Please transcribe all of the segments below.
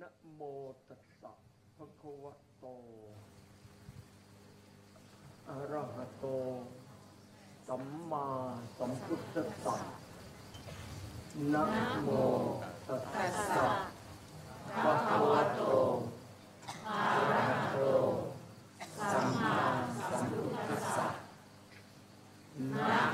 นะโมตัสสะภะคะวะโตอะระหะโต สัมมาสัมพุทธัสสะนะโมตัสสะภะคะวะโตอะระหะโต สัมมาสัมพุทธัสสะนะ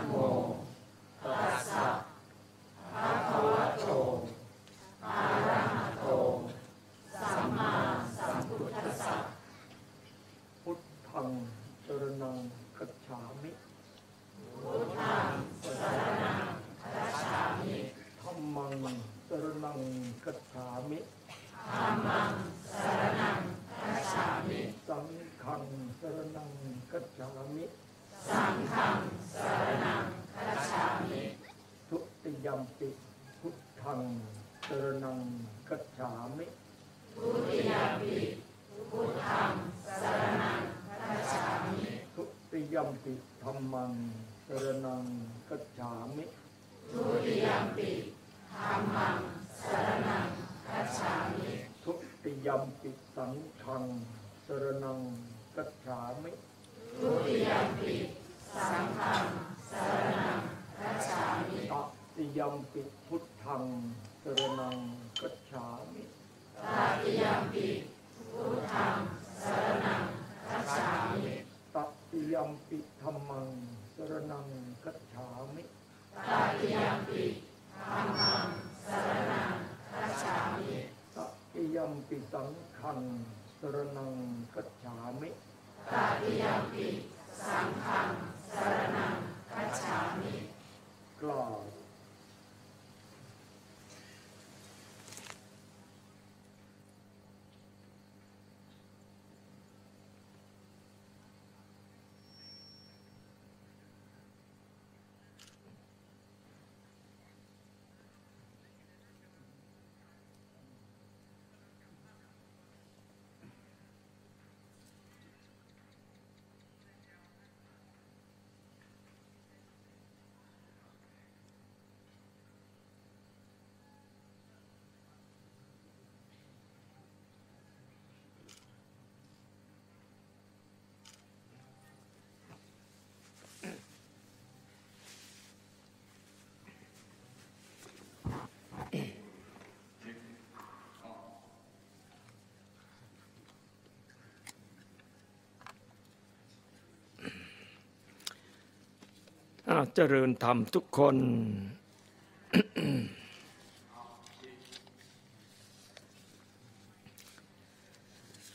อาเจริญธรรมทุกคน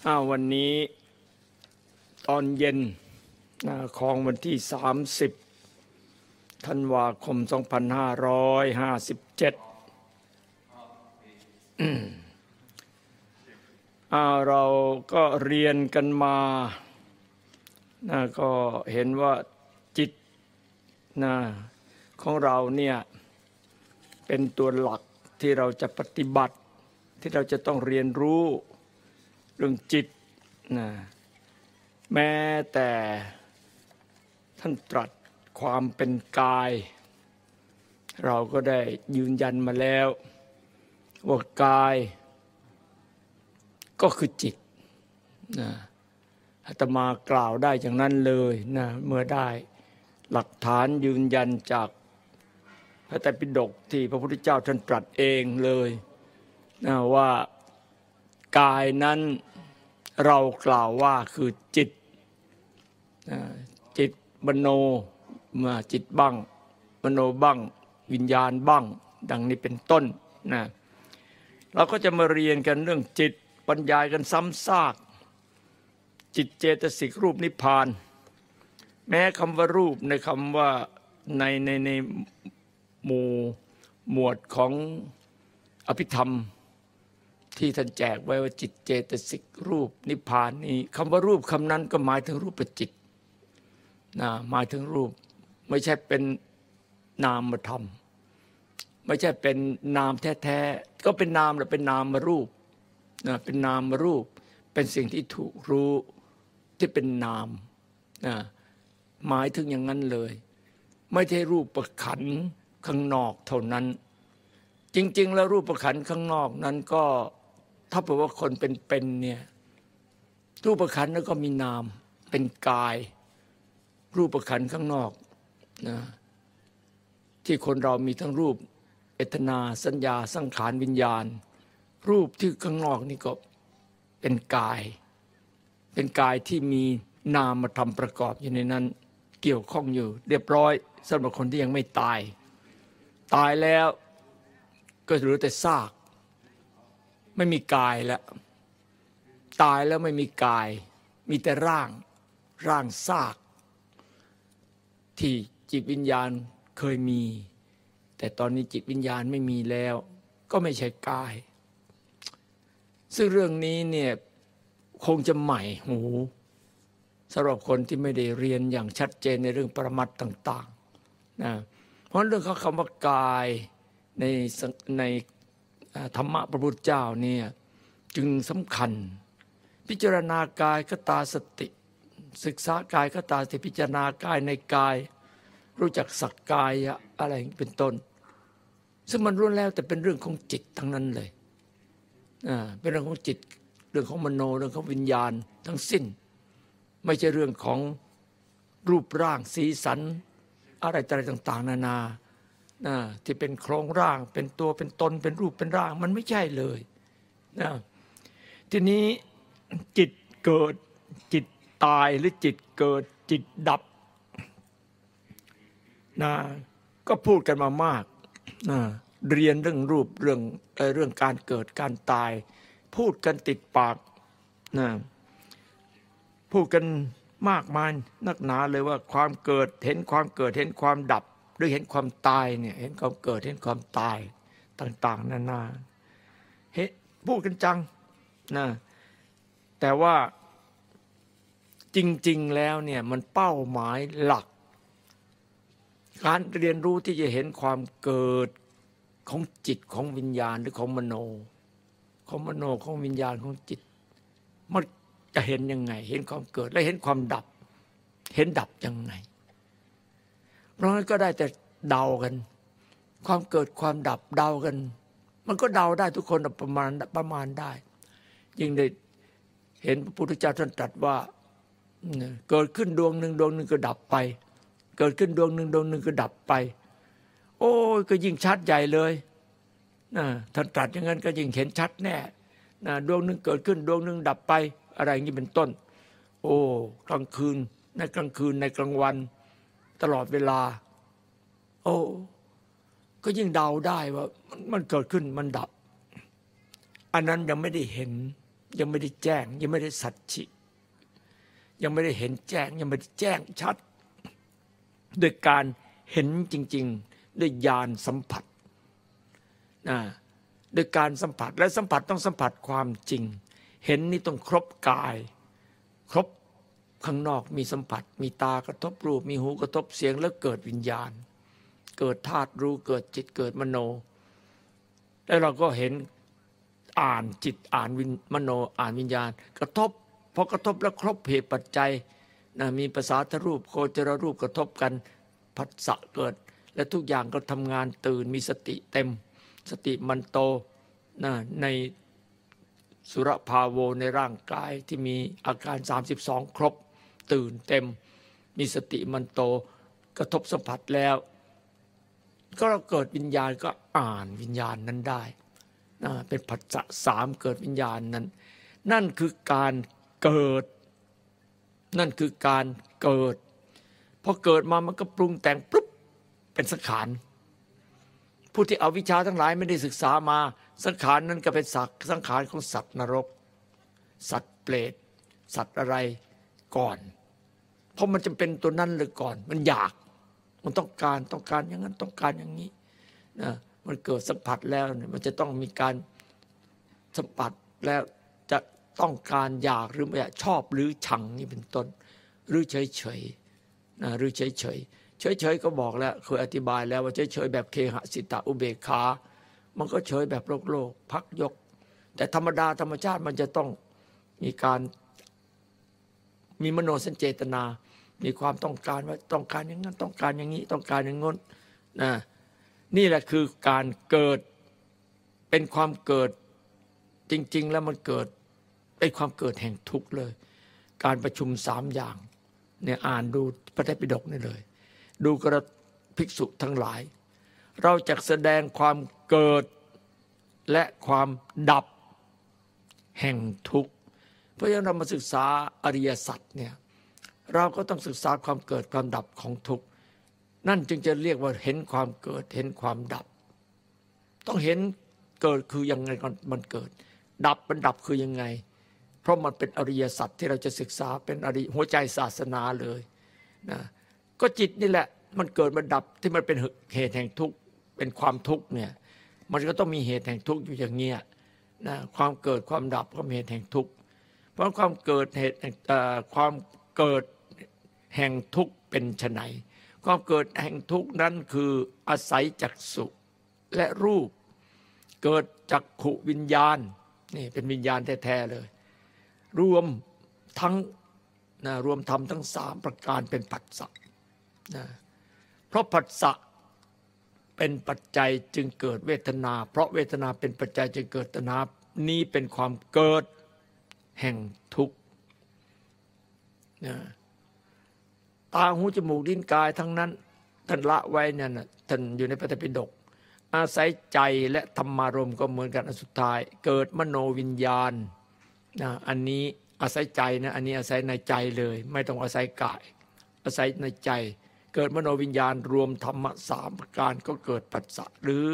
อ้าววันนี้ตอนเย็นของวันที่ 30 ธันวาคม 2557อ้าวเราก็เรียนกันมา ก็เห็นว่า นะของเราเนี่ยเป็นตัวหลักที่เราจะปฏิบัติที่เราจะต้องเรียนรู้เรื่องจิตนะแม้แต่ท่านตรัสความเป็นกาย เราก็ได้ยืนยันมาแล้วว่ากายก็คือจิตนะอาตมากล่าวได้อย่างนั้นเลยนะเมื่อได้ หลักฐานยืนยันจากพระไตรปิฎกที่พระพุทธเจ้าท่านตรัสเองเลยนะว่ากายนั้นเรากล่าวว่าคือจิตจิตมโนมาจิตบ้าง มโนบ้าง วิญญาณบ้าง ดังนี้เป็นต้นนะเราก็จะมาเรียนกันเรื่องจิตบรรยายกันซ้ำซาก จิตเจตสิกรูปนิพพาน แม้คำว่ารูปในคำว่าในในในหมู่หมวดของอภิธรรม ที่ท่านแจกไว้ว่าจิตเจตสิกรูปนิพพานนี้คำว่ารูปคำนั้นก็หมายถึงรูปจิตนะหมายถึงรูปไม่ใช่เป็นนามธรรม ไม่ใช่เป็นนามแท้ๆก็เป็นนามหรือเป็นนามมารูปนะเป็นนามมารูป เป็นสิ่งที่ถูกรู้ที่เป็นนามนะ หมายถึงอย่างนั้นเลย ไม่ใช่รูปประขันข้างนอกเท่านั้น จริง ๆ แล้วรูปประขันข้างนอกนั้นก็ถ้าเผื่อว่าคนเป็นๆเนี่ยรูปประขันนั้นก็มีนามเป็นกาย รูปประขันข้างนอกนะที่คนเรามีทั้งรูปเอตนาสัญญาสังขารวิญญาณ รูปที่ข้างนอกนี่ก็เป็นกาย เป็นกายที่มีนามมาทำประกอบอยู่ในนั้น กี่ยวข้องอยู่ เรียบร้อยสำหรับคนที่ยังไม่ตาย ตายแล้วก็เหลือแต่ซาก ไม่มีกายแล้ว ตายแล้วไม่มีกาย มีแต่ร่างร่างซาก ที่จิตวิญญาณเคยมี แต่ตอนนี้จิตวิญญาณไม่มีแล้ว ก็ไม่ใช่กาย ซึ่งเรื่องนี้เนี่ยคงจะใหม่หู สำหรับคนที่ไม่ได้เรียนอย่างชัดเจนในเรื่องปรมัตต่างๆนะเพราะเรื่องเขาคำว่ากายในในธรรมะพระพุทธเจ้าเนี่ยจึงสำคัญ พิจารณากายก็ตาสติ ศึกษากายก็ตาสติพิจารณากายในกาย รู้จักสักกายอะไรเป็นต้น ซึ่งมันล้วนแล้วแต่เป็นเรื่องของจิตทั้งนั้นเลยเป็นเรื่องของจิตเรื่องของมโนเรื่องของวิญญาณทั้งสิ้น ไม่ใช่เรื่องของรูปร่างสีสัน อะไรอะไรต่าง ๆ นานานะที่เป็นโครงร่างเป็นตัวเป็นตนเป็นรูปเป็นร่างมันไม่ใช่เลยนะทีนี้จิตเกิดจิตตายหรือจิตเกิดจิตดับนะก็พูดกันมามากนะเรียนเรื่องรูปเรื่องเรื่องการเกิดการตาย พูดกันติดปากนะ พูดกันมากมายนักหนาเลยว่าความเกิดเห็นความเกิดเห็นความดับ หรือเห็นความตายเนี่ยเห็นความเกิดเห็นความตายต่าง ๆนานาเห็นพูดกันจังนะแต่ว่าจริง ๆ แล้วเนี่ยมันเป้าหมายหลัก การเรียนรู้ที่จะเห็นความเกิดของจิตของวิญญาณหรือของมโน ของมโนของวิญญาณของจิต มัน จะเห็นยังไง เห็นความเกิดและเห็นความดับ เห็นดับยังไง เพราะงั้นก็ได้แต่เดากัน ความเกิดความดับเดากัน มันก็เดาได้ทุกคนประมาณประมาณได้ ยิ่งได้เห็นพระพุทธเจ้าท่านตรัสว่าเกิดขึ้นดวงหนึ่งดวงหนึ่งก็ดับไป เกิดขึ้นดวงหนึ่งดวงหนึ่งก็ดับไป โอ้ยก็ยิ่งชัดใหญ่เลยนะท่านตรัสอย่างนั้นก็ยิ่งเห็นชัดแน่นะดวงหนึ่งเกิดขึ้นดวงหนึ่งดับไป อะไรอย่างนี้เป็นต้น โอ้ กลางคืน ในกลางคืนในกลางวัน ตลอดเวลา โอ้ก็ยิ่งเดาได้ว่ามันเกิดขึ้นมันดับ อันนั้นยังไม่ได้เห็น ยังไม่ได้แจ้ง ยังไม่ได้สัจฉิยังไม่ได้เห็นแจ้ง ยังไม่ได้แจ้งชัดด้วยการเห็นจริง ๆ ด้วยญาณสัมผัสนะด้วยการสัมผัสและสัมผัสต้องสัมผัสความจริง เห็นนี่ต้องครบกาย ครบข้างนอกมีสัมผัส มีตากระทบรูป มีหูกระทบเสียงแล้วเกิดวิญญาณ เกิดธาตุรู้เกิดจิตเกิดมโน แล้วเราก็เห็นอ่านจิตอ่านวินมโนอ่านวิญญาณ กระทบพอกระทบแล้วครบเหตุปัจจัยนะมีภาษาทรูปโคจรรูปกระทบกันผัสสะเกิด และทุกอย่างก็ทำงานตื่นมีสติเต็ม สติมันโตนะใน สุรภาโวในร่างกายที่มีอาการ 32 ครบ ตื่นเต็ม มีสติมันโต กระทบสัมผัสแล้ว ก็เราเกิดวิญญาณก็อ่านวิญญาณนั้นได้นะเป็นผัสสะสามเกิดวิญญาณนั้น นั่นคือการเกิด นั่นคือการเกิดพอเกิดมามันก็ปรุงแต่งปุ๊บเป็นสังขาร ผู้ที่เอาวิชาทั้งหลายไม่ได้ศึกษามา สังขารนั้นก็เป็นสักสังขารของสัตว์นรก สัตว์เปรตสัตว์อะไรก่อน เพราะมันจะเป็นตัวนั้นเลยก่อน มันอยากมันต้องการต้องการอย่างนั้นต้องการอย่างนี้นะมันเกิดสัมผัสแล้วเนี่ยมันจะต้องมีการสัมผัสแล้วจะต้องการอยากหรือไม่ชอบหรือชังนี่เป็นต้น หรือเฉยเฉยนะหรือเฉยเฉย เฉยเฉยๆก็บอกแล้วเคยอธิบายแล้วว่าเฉยเฉยๆแบบเคหสิตาอุเบกขา มันก็เฉยแบบโลกโลกพักยก แต่ธรรมดาธรรมชาติมันจะต้องมีการมีมโนสัญเจตนา มีความต้องการว่าต้องการอย่างนั้นต้องการอย่างนี้ต้องการอย่างง้นนะนี่แหละคือการเกิดเป็นความเกิดจริง ๆ แล้วมันเกิดเป็นความเกิดแห่งทุกข์เลย การประชุมสามอย่างเนี่ยอ่านดูพระไตรปิฎกนี่เลย ดูกระภิกษุทั้งหลาย เราจะแสดงความเกิดและความดับแห่งทุกข์ เพราะฉะนั้นเรามาศึกษาอริยสัจเนี่ยเราก็ต้องศึกษาความเกิดความดับของทุกข์ นั่นจึงจะเรียกว่าเห็นความเกิดเห็นความดับ ต้องเห็นเกิดคือยังไงก่อนมันเกิด ดับมันดับคือยังไง เพราะมันเป็นอริยสัจที่เราจะศึกษาเป็นอริหัวใจศาสนาเลยนะ ก็จิตนี่แหละ มันเกิดมันดับที่มันเป็นเหตุแห่งทุกข์เป็นความทุกข์เนี่ยมันก็ต้องมีเหตุแห่งทุกข์อยู่อย่างเงี้ยนะความเกิดความดับก็มีเหตุแห่งทุกข์เพราะความเกิดเหตุอ่อความเกิดแห่งทุกข์เป็นไนความเกิดแห่งทุกข์นั้นคืออาศัยจักสุและรูป เกิดจักขุวิญญาณนี่เป็นวิญญาณแท้ๆเลย รวมทั้งนะรวมทำทั้งสามประการเป็นปัจจัย นะเพราะปัจสะเป็นปัจจัยจึงเกิดเวทนา เพราะเวทนาเป็นปัจจัยจึงเกิดตนานี้เป็นความเกิดแห่งทุกข์นะตาหูจมูกลิ้นกายทั้งนั้นท่านละไว้เนี่ยนะท่านอยู่ในปฏิปิฎกอาศัยใจและธรรมารมณ์ก็เหมือนกันอันสุดท้าย เกิดมโนวิญญาณนะอันนี้อาศัยใจนะอันนี้อาศัยในใจเลย ไม่ต้องอาศัยกาย อาศัยในใจ เกิดมโนวิญญาณรวมธรรมะสามประการก็เกิดปัสสะหรือ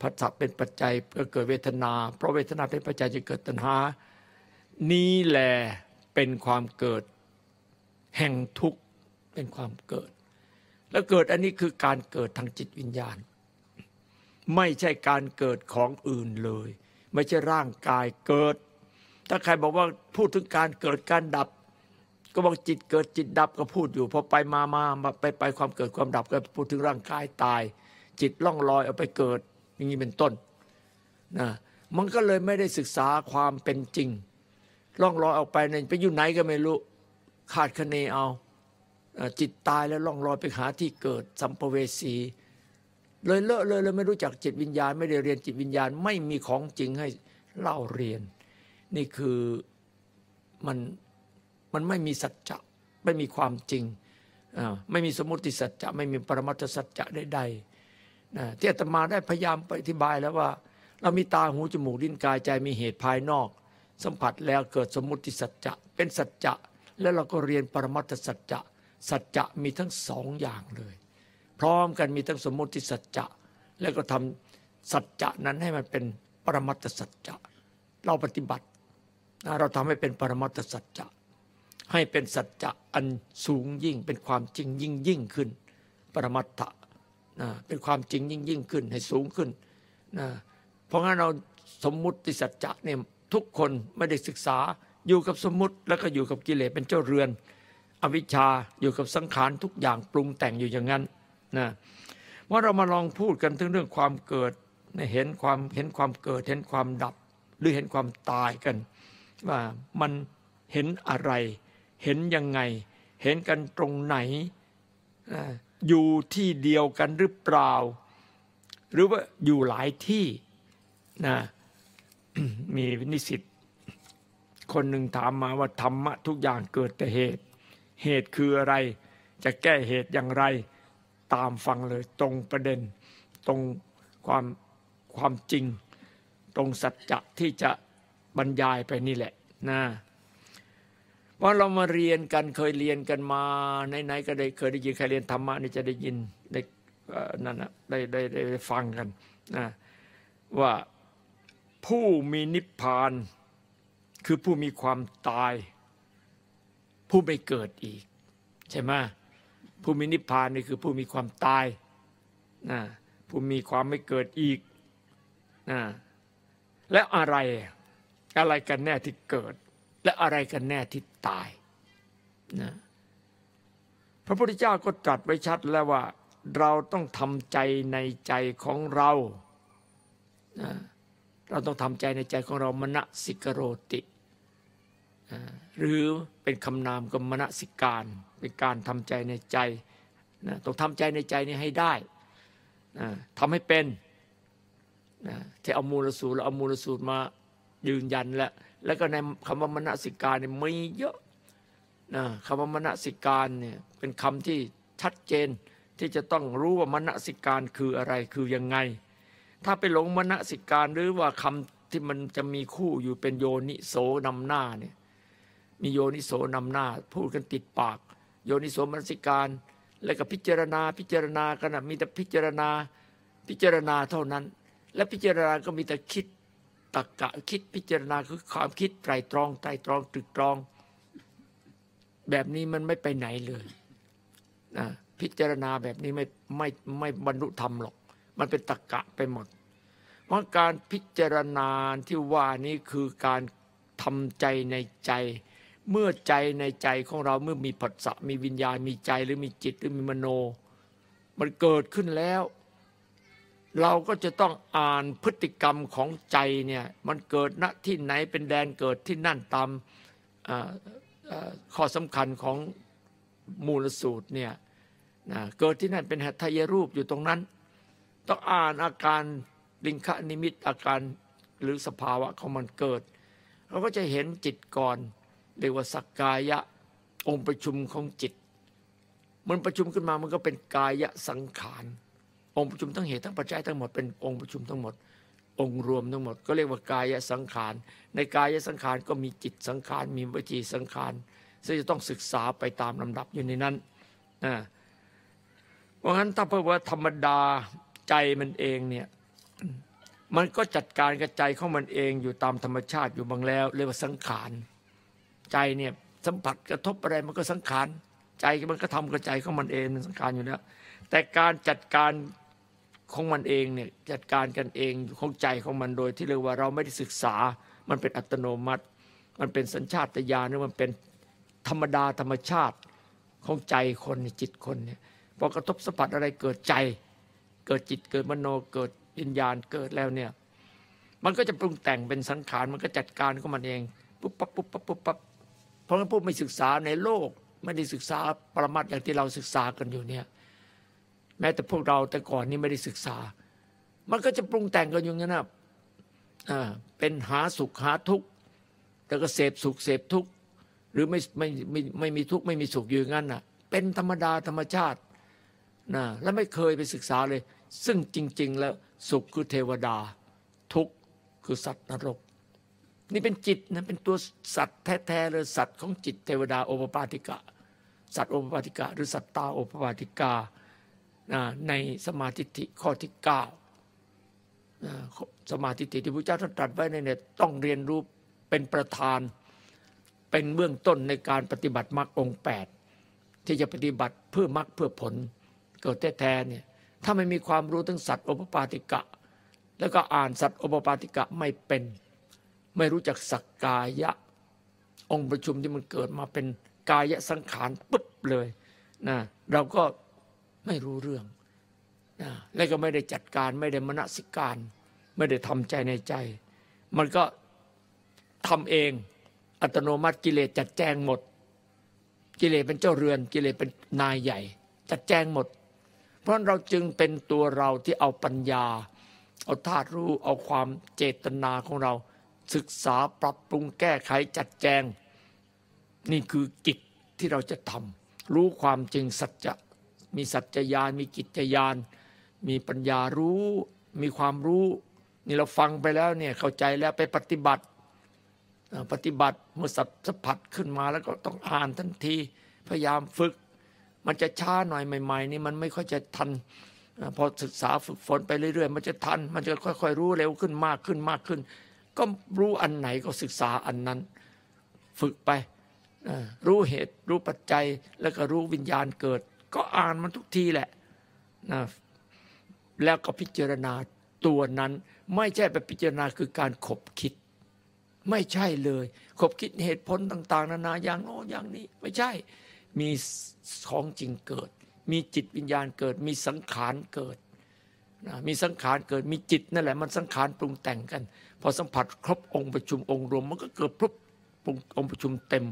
ปัสสะเป็นปัจจัยก็เกิดเวทนา เพราะเวทนาเป็นปัจจัยจะเกิดตัณหา นี้แหละเป็นความเกิดแห่งทุกข์เป็นความเกิด แล้วเกิดอันนี้คือการเกิดทางจิตวิญญาณ ไม่ใช่การเกิดของอื่นเลย ไม่ใช่ร่างกายเกิด ถ้าใครบอกว่าพูดถึงการเกิดการดับ ก็บอกจิตเกิดจิตดับก็พูดอยู่พอไปมามาไปไปความเกิดความดับก็พูดถึงร่างกายตาย จิตล่องลอยเอาไปเกิดอย่างนี้เป็นต้นนะมันก็เลยไม่ได้ศึกษาความเป็นจริง ล่องลอยออกไปเนี่ยไปอยู่ไหนก็ไม่รู้ขาดคะเนเอา จิตตายแล้วล่องลอยไปหาที่เกิดสัมภเวสีเลยเลอะเลยเลยไม่รู้จักจิตวิญญาณ ไม่ได้เรียนจิตวิญญาณไม่มีของจริงให้เล่าเรียน นี่คือมัน มันไม่มีสัจจะไม่มีความจริงไม่มีสมมติสัจจะไม่มีปรมัตถสัจจะใดๆนะที่อาตมาได้พยายามไปอธิบายแล้วว่า เรามีตาหูจมูกลิ้นกายใจมีเหตุภายนอก สัมผัสแล้วเกิดสมมุติสัจจะเป็นสัจจะแล้วเราก็เรียนปรมัตถสัจจะสัจจะมีทั้งสองอย่างเลย พร้อมกันมีทั้งสมมุติสัจจะแล้วก็ทำสัจจะนั้นให้มันเป็นปรมัตถสัจจะเราปฏิบัติเราทำให้เป็นปรมัตถสัจจะ ให้เป็นสัจจะอันสูงยิ่ง เป็นความจริงยิ่งยิ่งขึ้น ปรมัตถะนะเป็นความจริงยิ่งยิ่งขึ้นให้สูงขึ้นนะเพราะงั้นเราสมมุติสัจจะเนี่ยทุกคนไม่ได้ศึกษาอยู่กับสมมุติแล้วก็อยู่กับกิเลสเป็นเจ้าเรือน อวิชชาอยู่กับสังขารทุกอย่างปรุงแต่งอยู่อย่างนั้นนะว่าเรามาลองพูดกันถึงเรื่องความเกิดเห็นความเห็นความเกิด เห็นความดับหรือเห็นความตายกัน ว่ามันเห็นอะไร เห็นยังไง เห็นกันตรงไหน อยู่ที่เดียวกันหรือเปล่า หรือว่าอยู่หลายที่นะมีนิสิตคนหนึ่งถามมาว่าธรรมะทุกอย่างเกิดแต่เหตุ เหตุคืออะไร จะแก้เหตุอย่างไร ตามฟังเลยตรงประเด็น ตรงความความจริง ตรงสัจจะที่จะบรรยายไปนี่แหละนะ ว่าเรามาเรียนกันเคยเรียนกันมาไหนๆก็ได้เคยได้ยินใครเรียนธรรมะนี่จะได้ยินได้เอ่อนั่นนะได้ได้ได้ได้ฟังกันนะว่าผู้มีนิพพานคือผู้มีความตาย ผู้ไม่เกิดอีก ใช่ไหมผู้มีนิพพานนี่คือผู้มีความตายนะผู้มีความไม่เกิดอีกนะแล้วอะไรอะไรกันแน่ที่เกิด และอะไรกันแน่ที่ตายนะพระพุทธเจ้าก็ตรัสไว้ชัดแล้วว่า เราต้องทำใจในใจของเรานะเราต้องทำใจในใจของเรามณสิกโรติหรือเป็นคำนามกับมณสิการเป็นการทำใจในใจนะต้องทำใจในใจนี้ให้ได้นะทำให้เป็นนะที่เอามูลสูตรแล้วเอามูลสูตรมายืนยันแล้ว แล้วก็ในคำว่ามณสิการเนี่ยมีเยอะนะคำว่ามณสิการเนี่ยเป็นคำที่ชัดเจนที่จะต้องรู้ว่ามณสิการคืออะไรคือยังไง ถ้าไปหลงมณสิการหรือว่าคำที่มันจะมีคู่อยู่เป็นโยนิโสนำหน้าเนี่ยมีโยนิโสนำหน้า พูดกันติดปาก โยนิโสมนสิการ แล้วก็พิจารณาพิจารณากันนะมีแต่พิจารณาพิจารณาเท่านั้น และพิจารณาก็มีแต่คิด ตักกะคิดพิจารณาคือความคิดไตรตรองไตรตรองตรึกตรอง แบบนี้มันไม่ไปไหนเลยนะพิจารณาแบบนี้ไม่ไม่ไม่บรรลุธรรมหรอก มันเป็นตะกะไปหมด เพราะการพิจารณาที่ว่านี้คือการทำใจในใจ เมื่อใจในใจของเราเมื่อมีผัสสะมีวิญญาณมีใจหรือมีจิตหรือมีมโน มันเกิดขึ้นแล้ว เราก็จะต้องอ่านพฤติกรรมของใจเนี่ยมันเกิดณที่ไหนเป็นแดนเกิดที่นั่นตามอ่าอ่าข้อสำคัญของมูลสูตรเนี่ยนะเกิดที่นั่นเป็นหัตถยรูปอยู่ตรงนั้น ต้องอ่านอาการลิงคนิมิตอาการหรือสภาวะของมันเกิด เราก็จะเห็นจิตก่อนเรียกว่าสักกายะองค์ประชุมของจิต มันประชุมขึ้นมามันก็เป็นกายะสังขาร องค์ประชุมทั้งเหตุทั้งปัจจัยทั้งหมดเป็นองค์ประชุมทั้งหมด องค์รวมทั้งหมด ก็เรียกว่ากายสังขาร ในกายสังขารก็มีจิตสังขารมีวิจีสังขารซึ่งจะต้องศึกษาไปตามลำดับอยู่ในนั้นนะเพราะฉะนั้นถ้าเพื่อว่าธรรมดาใจมันเองเนี่ยมันก็จัดการกับใจของมันเองอยู่ตามธรรมชาติอยู่บางแล้วเรียกว่าสังขารใจเนี่ยสัมผัสกระทบอะไรมันก็สังขารใจมันก็ทำกับใจของมันเองมันสังขารอยู่แล้วแต่การจัดการ ของมันเองเนี่ยจัดการกันเองของใจของมันโดยที่เรียกว่าเราไม่ได้ศึกษา มันเป็นอัตโนมัติ มันเป็นสัญชาตญาณหรือมันเป็นธรรมดาธรรมชาติของใจคนจิตคนเนี่ยพอกระทบสัมผัสอะไรเกิดใจ เกิดจิตเกิดมโนเกิดวิญญาณเกิดแล้วเนี่ยมันก็จะปรุงแต่งเป็นสังขารมันก็จัดการของมันเองปุ๊บปั๊บปุ๊บปั๊บปุ๊บปั๊บเพราะงั้นพวกไม่ศึกษาในโลกไม่ได้ศึกษาปรมัตถ์อย่างที่เราศึกษากันอยู่เนี่ย แม้แต่พวกเราแต่ก่อนนี่ไม่ได้ศึกษา มันก็จะปรุงแต่งกันอยู่งั้นนะอ่าเป็นหาสุขหาทุกข์แต่ก็เสพสุขเสพทุกข์หรือไม่ไม่ไม่ไม่มีทุกข์ไม่มีสุขอยู่งั้นน่ะ เป็นธรรมดาธรรมชาตินะแล้วไม่เคยไปศึกษาเลย ซึ่งจริง ๆ แล้วสุขคือเทวดา ทุกข์คือสัตว์นรก นี่เป็นจิตนะเป็นตัวสัตว์แท้ๆเลยสัตว์ของจิตเทวดาโอปปาติกะ สัตว์โอปปาติกะ หรือสัตตาโอปปาติกานะ ในสมาธิิข้อที่เก้าสมาธิิที่พระเจ้าท่านตรัสไว้ในเนี่ยต้องเรียนรู้เป็นประธาน เป็นเบื้องต้นในการปฏิบัติมรรคองค์แปดที่จะปฏิบัติเพื่อมรรคเพื่อผลเกิดแท้ๆเนี่ยถ้าไม่มีความรู้ถึงสัตว์อปปาติกะ แล้วก็อ่านสัตว์อปปาติกะไม่เป็น ไม่รู้จักสักกายะองค์ประชุมที่มันเกิดมาเป็นกายสังขารปุ๊บเลยนะเราก็ ไม่รู้เรื่องนะและก็ไม่ได้จัดการไม่ได้มนสิการ ไม่ได้ทำใจในใจ มันก็ทำเองอัตโนมัติกิเลสจัดแจงหมด กิเลสเป็นเจ้าเรือน กิเลสเป็นนายใหญ่ จัดแจงหมด เพราะเราจึงเป็นตัวเราที่เอาปัญญา เอาธาตุรู้เอาความเจตนาของเรา ศึกษาปรับปรุงแก้ไขจัดแจง นี่คือกิจที่เราจะทำรู้ความจริงสัจจะ มีสัจจญาณมีกิจญาณมีปัญญารู้ มีความรู้ นี่เราฟังไปแล้วเนี่ยเข้าใจแล้วไปปฏิบัติปฏิบัติเมื่อสัสัผัสขึ้นมาแล้วก็ต้องอ่านทันที พยายามฝึก มันจะช้าหน่อยใหม่ ๆ นี่มันไม่ค่อยจะทันพอศึกษาฝึกฝนไปเรื่อย ๆ มันจะทัน มันจะค่อย ๆ รู้เร็วขึ้นมากขึ้นมากขึ้น ก็รู้อันไหนก็ศึกษาอันนั้น ฝึกไปรู้เหตุรู้ปัจจัยแล้วก็รู้วิญญาณเกิด ก็อ่านมันทุกทีแหละนะแล้วก็พิจารณาตัวนั้น ไม่ใช่ไปพิจารณาคือการขบคิด ไม่ใช่เลยขบคิดเหตุผลต่าง ๆ นานาอย่างโน้อย่างนี้ ไม่ใช่มีของจริงเกิด มีจิตวิญญาณเกิด มีสังขารเกิดนะมีสังขารเกิดมีจิตนั่นแหละมันสังขารปรุงแต่งกัน พอสัมผัสครบองค์ประชุมองค์รวม มันก็เกิดพรบปรุงองค์ประชุมเต็ม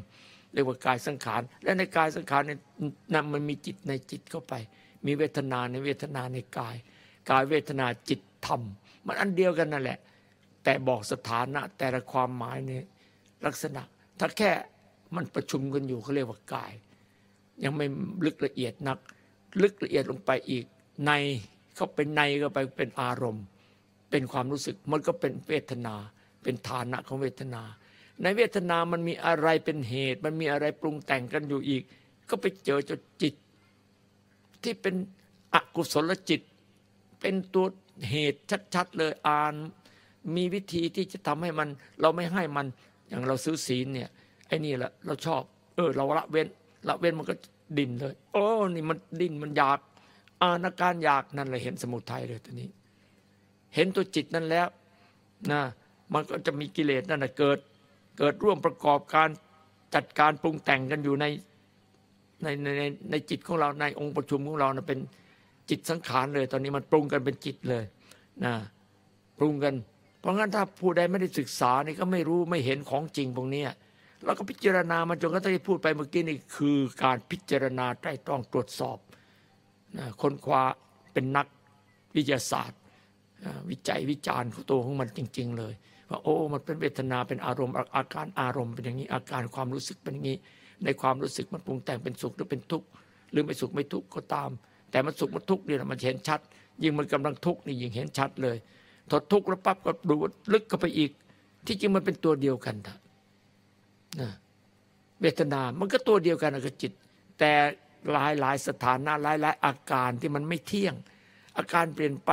เรียกว่ากายสังขาร และในกายสังขารเนี่ยนั่นมันมีจิตในจิตเข้าไป มีเวทนาในเวทนาในกาย กายเวทนาจิตธรรม มันอันเดียวกันนั่นแหละ แต่บอกสถานะแต่ละความหมายในลักษณะ ถ้าแค่มันประชุมกันอยู่เขาเรียกว่ากาย ยังไม่ลึกละเอียดนัก ลึกละเอียดลงไปอีกในเข้าไปในก็ไปเป็นอารมณ์ เป็นความรู้สึกมันก็เป็นเวทนา เป็นฐานะของเวทนา ในเวทนามันมีอะไรเป็นเหตุ มันมีอะไรปรุงแต่งกันอยู่อีก ก็ไปเจอจดจิต ที่เป็นอกุศลจิต เป็นตัวเหตุชัดๆเลยอ่าน มีวิธีที่จะทำให้มัน เราไม่ให้มันอย่างเราซื้อศีลเนี่ยไอ้นี่แหละเราชอบ เออ เราละเว้นละเว้นมันก็ดิ้นเลย โอ้นี่มันดิ้นมันอยากอานาการอยากนั่นเลยเห็นสมุทัยเลยตัวนี้ เห็นตัวจิตนั่นแล้วนะมันก็จะมีกิเลสนั่นนะเกิด เกิดร่วมประกอบการจัดการปรุงแต่งกันอยู่ในในในในในจิตของเราในองค์ประชุมของเรานะเป็นจิตสังขารเลย ตอนนี้มันปรุงกันเป็นจิตเลยนะปรุงกัน เพราะงั้นถ้าผู้ใดไม่ได้ศึกษานี่ก็ไม่รู้ไม่เห็นของจริงตรงนี้เราก็พิจารณามันจนกระทั่งที่พูดไปเมื่อกี้นี่คือการพิจารณาใต้ต้องตรวจสอบนะค้นคว้าเป็นนักวิทยาศาสตร์ วิจัยวิจารณ์ของตัวของมันจริง ๆ เลย ว่าโอ้ มันเป็นเวทนาเป็นอารมณ์อาการอารมณ์เป็นอย่างนี้อาการความรู้สึกเป็นอย่างนี้ ในความรู้สึกมันปรุงแต่งเป็นสุขหรือเป็นทุกข์หรือไม่สุขไม่ทุกข์ก็ตาม แต่มันสุขมันทุกข์เนี่ยมันเห็นชัด ยิ่งมันกำลังทุกข์นี่ยิ่งเห็นชัดเลยถอดทุกข์แล้วปั๊บก็ดูลึกเข้าไปอีก ที่จริงมันเป็นตัวเดียวกันนะนะเวทนา มันก็ตัวเดียวกันกับจิต แต่หลายหลายสถานะหลายหลายอาการที่มันไม่เที่ยง อาการเปลี่ยนไป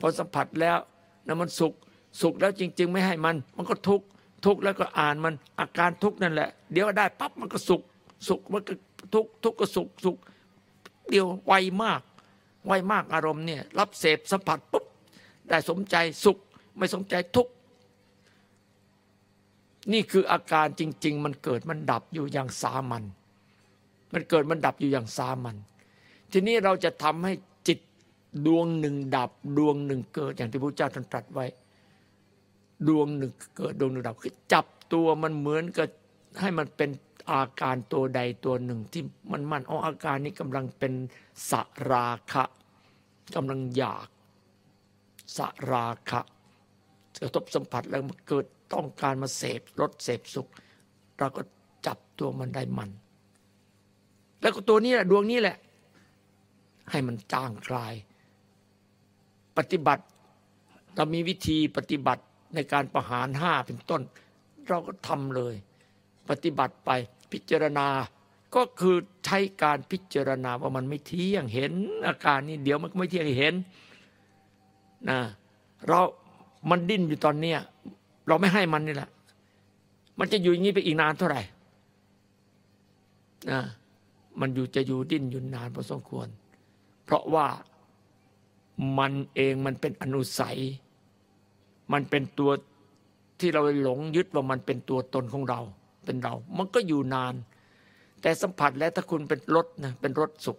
พอสัมผัสแล้วนะมันสุข สุขแล้วจริง ๆ ไม่ให้มัน มันก็ทุกข์ทุกข์แล้วก็อ่านมันอาการทุกข์นั่นแหละ เดี๋ยวได้ปั๊บมันก็สุข สุขมันก็ทุกข์ทุกข์ก็สุขสุขเดียวไวมาก ไวมากอารมณ์เนี่ยรับเสพสัมผัสปุ๊บได้สมใจสุขไม่สมใจทุกข์นี่คืออาการจริง ๆ มันเกิดมันดับอยู่อย่างสามัญมันเกิดมันดับอยู่อย่างสามัญทีนี้เราจะทำให้จิตดวงหนึ่งดับดวงหนึ่งเกิดอย่างที่พระเจ้าท่านตรัสไว้ ดวงหนึ่งเกิดดวงหนึ่งดับคือจับตัวมันเหมือนกับให้มันเป็นอาการตัวใดตัวหนึ่งที่มันมันเอาอาการนี้กำลังเป็นสราคะกำลังอยากสราคะกระทบสัมผัสแล้วมันเกิดต้องการมาเสพรสเสพสุข เราก็จับตัวมันได้มัน แล้วก็ตัวนี้แหละดวงนี้แหละ ให้มันจางคลาย ปฏิบัติเรามีวิธีปฏิบัติ ในการประหารห้าเป็นต้น เราก็ทำเลย ปฏิบัติไปพิจารณา ก็คือใช้การพิจารณาว่ามันไม่เที่ยงเห็นอาการนี้เดี๋ยวมันก็ไม่เที่ยงเห็นนะเรามันดิ้นอยู่ตอนเนี้ยเราไม่ให้มันนี่แหละ มันจะอยู่อย่างนี้ไปอีกนานเท่าไหร่นะมันอยู่จะอยู่ดิ้นอยู่นานพอสมควร เพราะว่ามันเองมันเป็นอนุสัย มันเป็นตัวที่เราหลงยึดว่ามันเป็นตัวตนของเรา เป็นเรา มันก็อยู่นาน แต่สัมผัสแล้วถ้าคุณเป็นรสนะเป็นรสสุข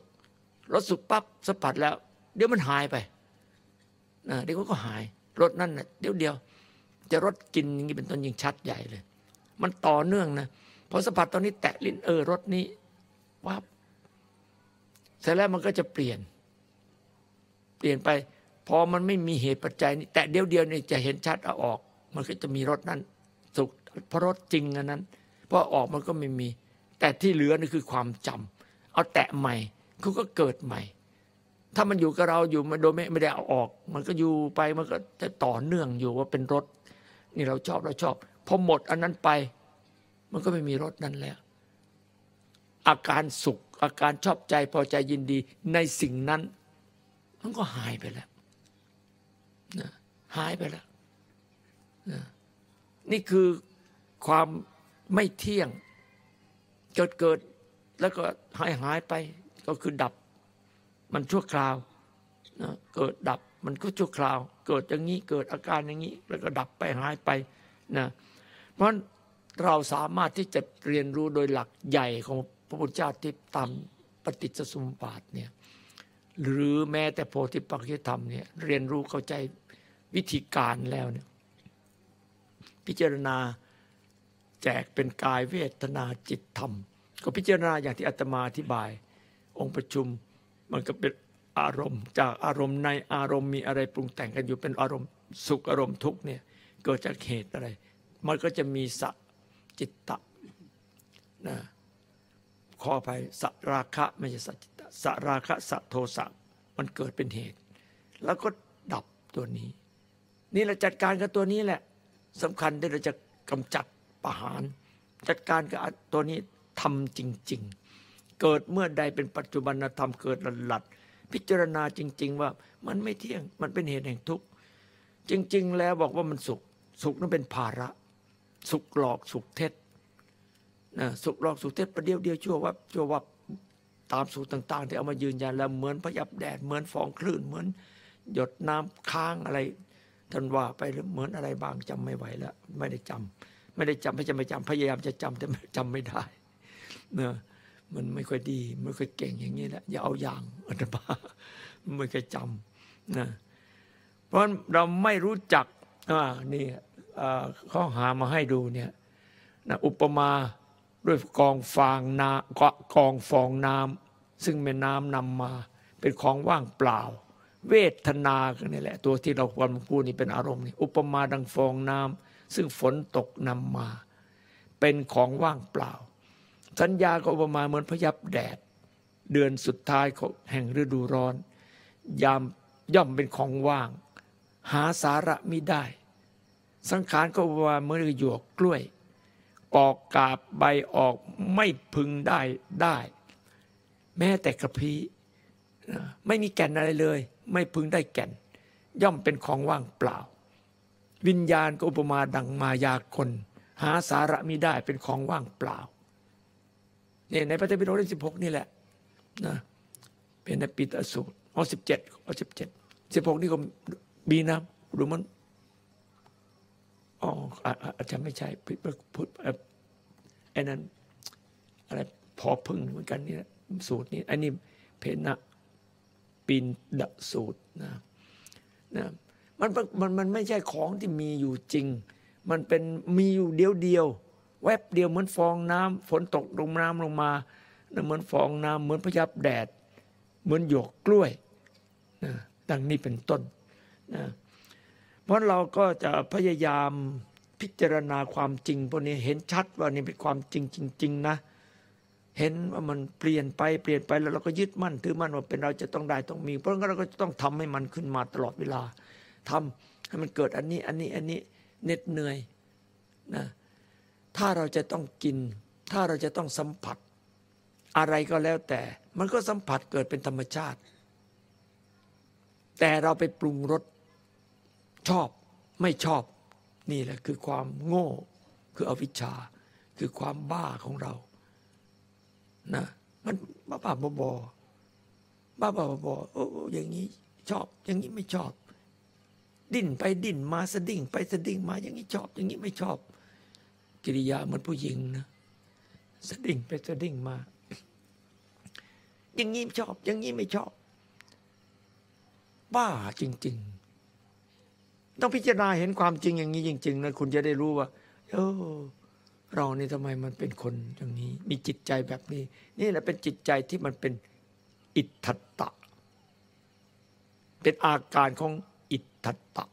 รสสุขปั๊บสัมผัสแล้ว เดี๋ยวมันหายไปนะเดี๋ยวก็หายรสนั่นนะเดี๋ยวเดียวจะรสกินอย่างนี้เป็นต้นยิ่งชัดใหญ่เลย มันต่อเนื่องนะพอสัมผัสตอนนี้แตะลิ้นเออรสนี้วับเสร็จแล้วมันก็จะเปลี่ยน เปลี่ยนไป อมันไม่มีเหตุปัจจัยนี่แต่เดียวเดียวนี่จะเห็นชัดเอาออก มันก็จะมีรสนั้น สุขเพราะรสจริงอันนั้นพอออกมันก็ไม่มี แต่ที่เหลือนี่คือความจำเอาแตะใหม่เขาก็เกิดใหม่ ถ้ามันอยู่กับเราอยู่มันโดยไม่ไม่ได้เอาออก มันก็อยู่ไปมันก็จะต่อเนื่องอยู่ว่าเป็นรสนี่เราชอบเราชอบพอหมดอันนั้นไป มันก็ไม่มีรสนั้นแล้ว อาการสุข อาการชอบใจพอใจยินดีในสิ่งนั้น มันก็หายไปแล้ว หายไปแล้วนี่คือความไม่เที่ยงเกิดเกิดแล้วก็หายหายไปก็คือดับ มันชั่วคราวนะเกิดดับมันก็ชั่วคราว เกิดอย่างนี้เกิดอาการอย่างนี้ แล้วก็ดับไปหายไปนะเพราะเราสามารถที่จะเรียนรู้โดยหลักใหญ่ของพระพุทธเจ้าที่ตามปฏิจจสมุปบาทเนี่ยหรือแม้แต่โพธิปักขิธรรมเนี่ยเรียนรู้เข้าใจ วิธีการแล้วเนี่ยพิจารณาแจกเป็นกายเวทนาจิตธรรม ก็พิจารณาอย่างที่อาตมาอธิบาย องค์ประชุมมันก็เป็นอารมณ์ จากอารมณ์ในอารมณ์มีอะไรปรุงแต่งกันอยู่เป็นอารมณ์สุขอารมณ์ทุกเนี่ยเกิดจากเหตุอะไร มันก็จะมีสจิตตะนะขออภัยสราคะไม่ใช่สัจจิตะสราคะสโทสะมันเกิดเป็นเหตุ แล้วก็ดับตัวนี้ นี่เราจัดการกับตัวนี้แหละสำคัญที่เราจะกำจัดประหาร จัดการกับตัวนี้ทำจริง ๆ เกิดเมื่อใดเป็นปัจจุบันธรรมเกิดหลัด พิจารณาจริง ๆ ว่ามันไม่เที่ยงมันเป็นเหตุแห่งทุกข์จริง ๆ แล้วบอกว่ามันสุข สุขนั้นเป็นภาระ สุขหลอกสุขเท็จนะสุขหลอกสุขเท็จประเดี๋ยวเดียวชั่ววับชั่ววับตามสูตรต่าง ๆ ที่เอามายืนยันแล้วเหมือนพยับแดดเหมือนฟองคลื่นเหมือน หยดน้ำค้างอะไร ท่านว่าไปเหมือนอะไรบางจำไม่ไหวแล้ว ไม่ได้จำไม่ได้จำไม่จำไม่จำพยายามจะจำแต่จำไม่ได้เนอะมันไม่ค่อยดีไม่ค่อยเก่งอย่างนี้แหละอย่าเอาอย่างอัตมาไม่เคยจำนะเพราะเราไม่รู้จักอ่านี่ข้อหามาให้ดูเนี่ยนะอุปมาด้วยกองฟางน้ำกองฟองน้ำซึ่งแม่น้ำนำมา เป็นของว่างเปล่า เวทนากันนี่แหละ ตัวที่เราควรพูดนี่เป็นอารมณ์นี่อุปมาดังฟองน้ำซึ่งฝนตกนำมา เป็นของว่างเปล่า สัญญาก็อุปมาเหมือนพยับแดด เดือนสุดท้ายของแห่งฤดูร้อน ยามย่อมเป็นของว่าง หาสาระมิได้ สังขารก็อุปมาเหมือนหยวกกล้วยกอกกาบใบออกไม่พึงได้ได้ แม้แต่กระพี้ ไม่มีแก่นอะไรเลย ไม่พึงได้แก่น ย่อมเป็นของว่างเปล่า วิญญาณก็อุปมาดังมายาคน หาสาระมิได้เป็นของว่างเปล่าเนี่ยในพระเทพิโรคที่สิบหกนี่แหละนะเป็นในปีตสูตรอ๋อสิบเจ็ดอ๋อสิบเจ็ดสิบหกนี่ก็มีนะดูมันอ๋ออาจจะไม่ใช่พูดไอ้นั้นอะไรพอพึ่งเหมือนกันนี่สูตรนี้อันนี้เพนะ ปินดสูตรนะนะมันมันมันไม่ใช่ของที่มีอยู่จริง มันเป็นมีอยู่เดียวเดียว แวบเดียวเหมือนฟองน้ำฝนตกลงน้ำลงมาเหมือนฟองน้ำเหมือนพยับแดด เหมือนหยวกกล้วยนะดังนี้เป็นต้นนะเพราะเราก็จะพยายามพิจารณาความจริงพวกนี้เห็นชัดว่านี่เป็นความจริงจริง ๆ นะ เห็นว่ามันเปลี่ยนไปเปลี่ยนไปแล้วเราก็ยึดมั่นถือมั่นว่าเป็นเราจะต้องได้ต้องมี เพราะงั้นเราก็ต้องทำให้มันขึ้นมาตลอดเวลาทำให้มันเกิดอันนี้อันนี้อันนี้เหน็ดเหนื่อยนะถ้าเราจะต้องกิน ถ้าเราจะต้องสัมผัส อะไรก็แล้วแต่ มันก็สัมผัสเกิดเป็นธรรมชาติ แต่เราไปปรุงรสชอบไม่ชอบนี่แหละคือความโง่ คืออวิชชา คือความบ้าของเรา นะมันบ้าบ้าบอบอบ้าบ้าบอโอ้อย่างนี้ชอบอย่างนี้ไม่ชอบ ดิ้นไปดิ้นมาสะดิ้งไปสะดิ้งมาอย่างนี้ชอบ อย่างนี้ไม่ชอบ กิริยาเหมือนผู้หญิงนะสะดิ้งไปสะดิ้งมา อย่างนี้ชอบ อย่างนี้ไม่ชอบ บ้าจริง ๆ ต้องพิจารณาเห็นความจริงอย่างนี้จริง ๆนะคุณจะได้รู้ว่า เออ เรานี่ทำไมมันเป็นคนอย่างนี้ มีจิตใจแบบนี้ นี่แหละเป็นจิตใจที่มันเป็นอิทธัตตะ เป็นอาการของอิทธัตตะ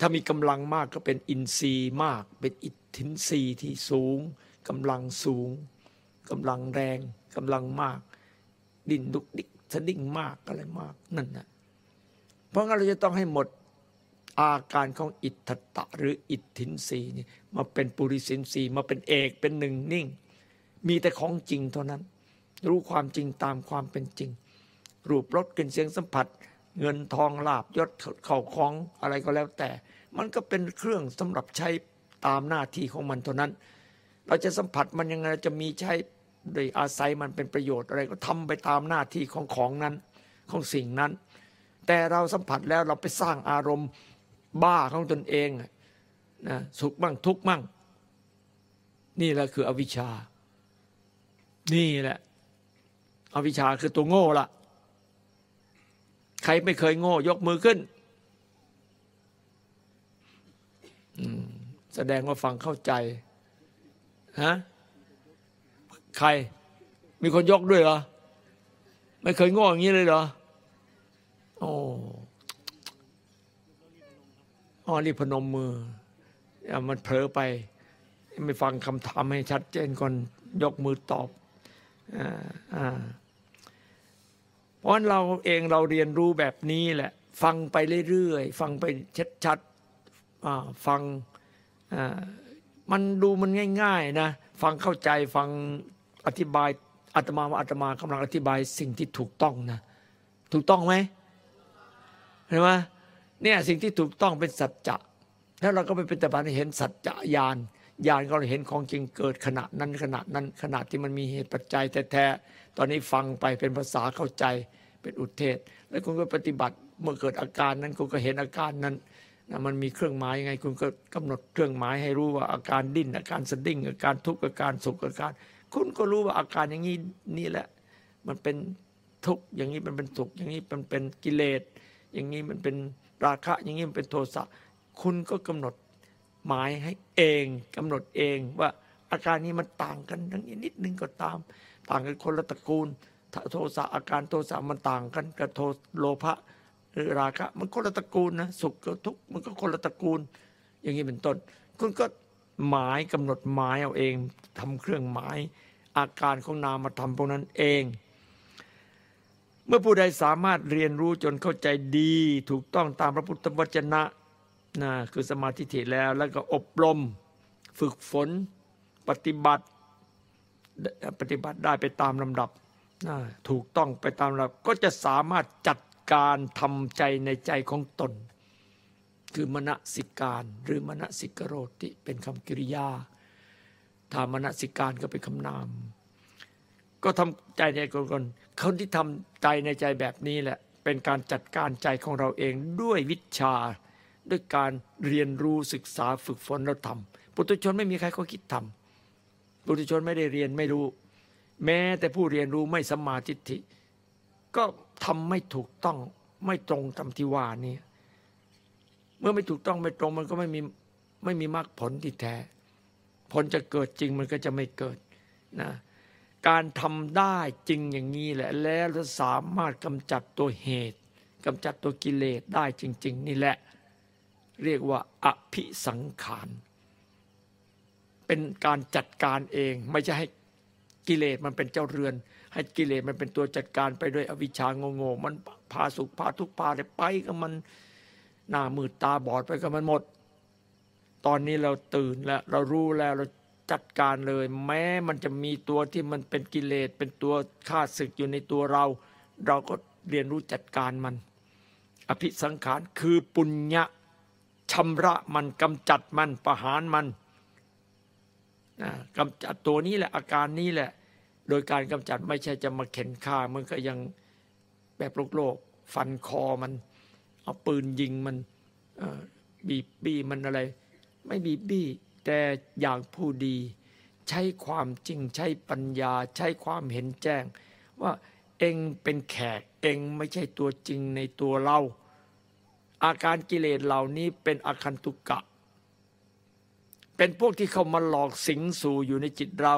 ถ้ามีกำลังมากก็เป็นอินทรีย์มาก เป็นอิทธินทรีย์ที่สูงกำลังสูงกำลังแรงกำลังมาก ดิ้นดุกดิกสะดิ้งมากอะไรมากนั่นนะเพราะงั้นเราจะต้องให้หมด อาการของอิทธตะหรืออิทธินรีนี่มาเป็นปุริสินรีมาเป็นเอกเป็นหนึ่งนิ่ง มีแต่ของจริงเท่านั้น รู้ความจริงตามความเป็นจริง รูปรสกลิ่นเสียงสัมผัส เงินทองลาบยศเข่าของอะไรก็แล้วแต่ มันก็เป็นเครื่องสำหรับใช้ตามหน้าที่ของมันเท่านั้น เราจะสัมผัสมันยังไงจะมีใช้โดยอาศัยมันเป็นประโยชน์อะไรก็ทำไปตามหน้าที่ของของนั้นของสิ่งนั้น แต่เราสัมผัสแล้วเราไปสร้างอารมณ์ บ้าของตนเองนะสุขบ้างทุกข์บ้างนี่แหละคืออวิชชา นี่แหละ อวิชชาคือตัวโง่ละใครไม่เคยโง่ ยกมือขึ้นแสดงว่าฟังเข้าใจฮะใคร มีคนยกด้วยเหรอ ไม่เคยโง่อย่างนี้เลยเหรอ โอ้ อ๋อรีบพนมมืออ่ามันเผลอไป ไม่ฟังคำถามให้ชัดเจนก่อนยกมือตอบอ่าอ่าเพราะเราเองเราเรียนรู้แบบนี้แหละ ฟังไปเรื่อยๆฟังไปชัดๆฟังมันดูมันง่าย ๆนะ ฟังเข้าใจฟังอธิบายอาตมาว่าอาตมากำลังอธิบายสิ่งที่ถูกต้องนะ ถูกต้องไหมเห็นไหม เนี่ยสิ่งที่ถูกต้องเป็นสัจจะแล้วเราก็ไปเป็นตบันเห็นสัจจะญาณญาณก็เห็นของจริงเกิดขณะนั้นขณะนั้นขณะที่มันมีเหตุปัจจัยแท้ๆตอนนี้ฟังไปเป็นภาษาเข้าใจเป็นอุเทศ แล้วคุณก็ปฏิบัติเมื่อเกิดอาการนั้นคุณก็เห็นอาการนั้นนะมันมีเครื่องหมายยังไงคุณก็กำหนดเครื่องหมายให้รู้ว่าอาการดิ้นอาการสะดิ้งอาการทุกข์อาการสุขอาการ คุณก็รู้ว่าอาการอย่างนี้นี่แหละ มันเป็นทุกข์อย่างนี้มันเป็นสุขอย่างนี้มันเป็นกิเลสอย่างนี้มันเป็น ราคะอย่างนี้มันเป็นโทสะคุณก็กำหนดหมายให้เองกำหนดเองว่าอาการนี้มันต่างกันทั้งนี้นิดนึงก็ตาม ต่างกันคนละตระกูลโทสะอาการโทสะมันต่างกันกับโทโลภะหรือราคะมันคนละตระกูลนะสุขกับทุกข์มันก็คนละตระกูล อย่างนี้เป็นต้น คุณก็หมายกำหนดหมายเอาเองทำเครื่องหมาย อาการของนามธรรมพวกนั้นเอง เมื่อผู้ใดสามารถเรียนรู้จนเข้าใจดี ถูกต้องตามพระพุทธวจนะนะคือสมาธิถิแล้วแล้วก็อบรม ฝึกฝน ปฏิบัติปฏิบัติได้ไปตามลำดับนะถูกต้องไปตามลำดับก็จะสามารถจัดการทำใจในใจของตน คือมณสิการหรือมณสิกโรติเป็นคำกริยาถ้ามณสิการก็เป็นคำนาม ก็ทำใจในคน คนที่ทำใจในใจแบบนี้แหละ เป็นการจัดการใจของเราเองด้วยวิชา ด้วยการเรียนรู้ศึกษาฝึกฝนเราทำปุถุชนไม่มีใครเขาคิดทำปุถุชนไม่ได้เรียนไม่รู้ แม้แต่ผู้เรียนรู้ไม่สมาธิิก็ทำไม่ถูกต้องไม่ตรงตามที่ว่านี่เมื่อไม่ถูกต้องไม่ตรงมันก็ไม่มีไม่มีมรรคผลที่แท้ ผลจะเกิดจริงมันก็จะไม่เกิดนะ การทำได้จริงอย่างนี้แหละ แล้วเราสามารถกำจัดตัวเหตุกำจัดตัวกิเลสได้จริง ๆ นี่แหละ เรียกว่าอภิสังขาร เป็นการจัดการเอง ไม่ใช่ให้กิเลสมันเป็นเจ้าเรือน ให้กิเลสมันเป็นตัวจัดการไปด้วยอวิชชาโง่ๆมันพาสุขพาทุกข์พาไปกับมันหน้ามืดตาบอดไปกับมันหมด ตอนนี้เราตื่นแล้วเรารู้แล้วเรา จัดการเลย แม้มันจะมีตัวที่มันเป็นกิเลสเป็นตัวฆ่าศึกอยู่ในตัวเรา เราก็เรียนรู้จัดการมัน อภิสังขารคือปุญญะชำระมันกำจัดมันประหารมันกำจัดตัวนี้แหละอาการนี้แหละ โดยการกำจัดไม่ใช่จะมาเข็นฆ่ามันก็ยังแบบโลกโลกฟันคอมัน เอาปืนยิงมันบีบบี้มันอะไร ไม่บีบบี้ แต่อย่างผู้ดี ใช้ความจริงใช้ปัญญาใช้ความเห็นแจ้ง ว่าเองเป็นแขกเองไม่ใช่ตัวจริงในตัวเรา อาการกิเลสเหล่านี้เป็นอาคันตุกะ เป็นพวกที่เขามาหลอกสิงสู่อยู่ในจิตเรา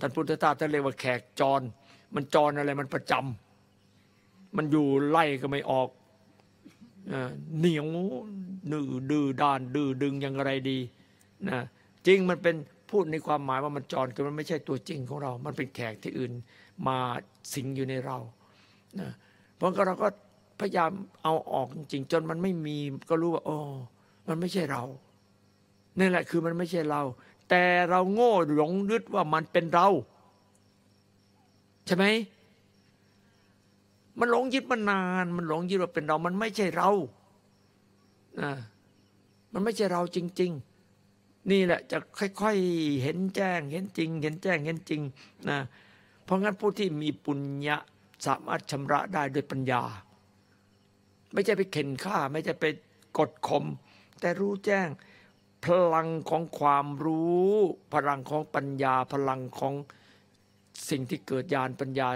ท่านพุทธทาสท่านเรียกว่าแขกจร มันจรอะไรมันประจำมันอยู่ไล่ก็ไม่ออกเหนียวดื้อดื้อด้านดื้อดึงอย่างไรดี นะจริงมันเป็นพูดในความหมายว่ามันจรคือมันไม่ใช่ตัวจริงของเรา มันเป็นแขกที่อื่นมาสิงอยู่ในเรานะเพราะเราก็พยายามเอาออกจริงจนมันไม่มีก็รู้ว่าอ๋อมันไม่ใช่เรานี่แหละคือมันไม่ใช่เรา แต่เราโง่หลงยึดว่ามันเป็นเรา ใช่ไหมมันหลงยึดมานาน มันหลงยึดว่าเป็นเรา มันไม่ใช่เรานะมันไม่ใช่เราจริง ๆ นี่แหละจะค่อยๆเห็นแจ้งเห็นจริง เห็นแจ้งเห็นจริงนะเพราะงั้นผู้ที่มีปุญญะสามารถชำระได้ด้วยปัญญา ไม่ใช่ไปเข็นฆ่า ไม่ใช่ไปกดข่มแต่รู้แจ้งพลังของความรู้ พลังของปัญญา พลังของสิ่งที่เกิดญาณปัญญา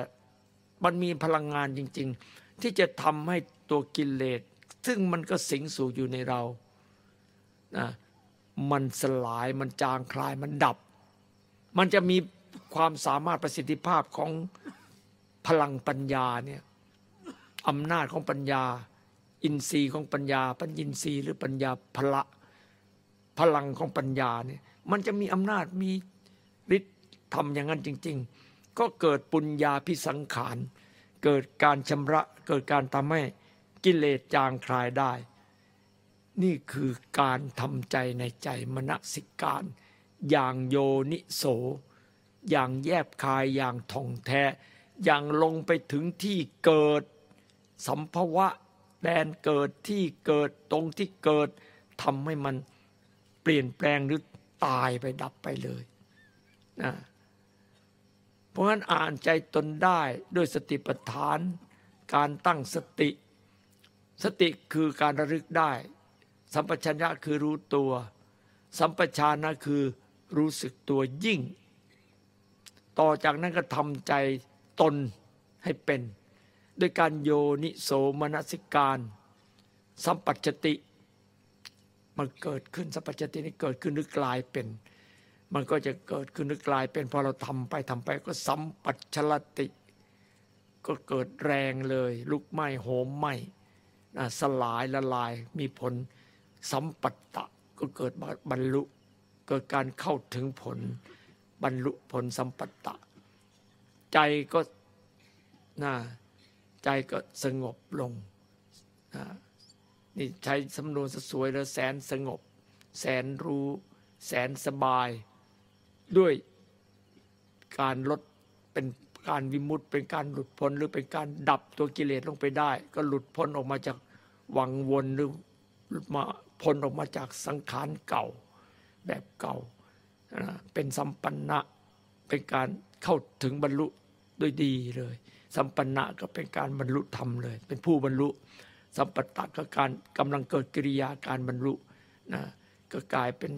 มันมีพลังงานจริง ๆ ที่จะทำให้ตัวกิเลสซึ่งมันก็สิงสู่อยู่ในเรานะ มันสลายมันจางคลายมันดับ มันจะมีความสามารถประสิทธิภาพของพลังปัญญาเนี่ยอำนาจของปัญญา อินทรีย์ของปัญญา ปัญญินทรีย์หรือปัญญาพละพลังของปัญญาเนี่ยมันจะมีอำนาจมีฤทธิ์ทำอย่างนั้นจริง ๆ ก็เกิดปุญญาพิสังขาร เกิดการชำระเกิดการทำให้กิเลสจางคลายได้ นี่คือการทำใจในใจมณสิการ อย่างโยนิโส อย่างแยบคายอย่างท่องแท้ อย่างลงไปถึงที่เกิด สัมภวะแดนเกิดที่เกิดตรงที่เกิดทำให้มันเปลี่ยนแปลงหรือตายไปดับไปเลยนะเพราะฉะนั้นอ่านใจตนได้ด้วยสติปัฏฐาน การตั้งสติ สติคือการระลึกได้ สัมปชัญญะคือรู้ตัว สัมปชานะคือรู้สึกตัวยิ่ง ต่อจากนั้นก็ทำใจตนให้เป็น ด้วยการโยนิโสมนสิการ สัมปัจจติ มันเกิดขึ้นสัมปัจจตินี้เกิดขึ้นหรือกลายเป็น มันก็จะเกิดขึ้นหรือกลายเป็นพอเราทำไปทำไปก็สัมปัจฉลติ ก็เกิดแรงเลย ลุกไหม้โหมไหม้สลายละลายมีผล สัมปัตตะก็เกิดบรรลุ เกิดการเข้าถึงผล บรรลุผลสัมปัตตะ ใจก็น่าใจก็สงบลงนะนี่ใช้สำนวนสวยแล้วแสนสงบ แสนรู้ แสนสบาย ด้วยการลดเป็นการวิมุตต์เป็นการหลุดพ้นหรือเป็นการดับตัวกิเลสลงไปได้ ก็หลุดพ้นออกมาจากวังวนหรือหลุดมา พ้นออกมาจากสังขารเก่าแบบเก่านะเป็นสัมปันนะเป็นการเข้าถึงบรรลุด้วยดีเลย สัมปันนะก็เป็นการบรรลุธรรมเลย เป็นผู้บรรลุ สัมปตะก็การกำลังเกิดกิริยาการบรรลุนะก็กลายเป็น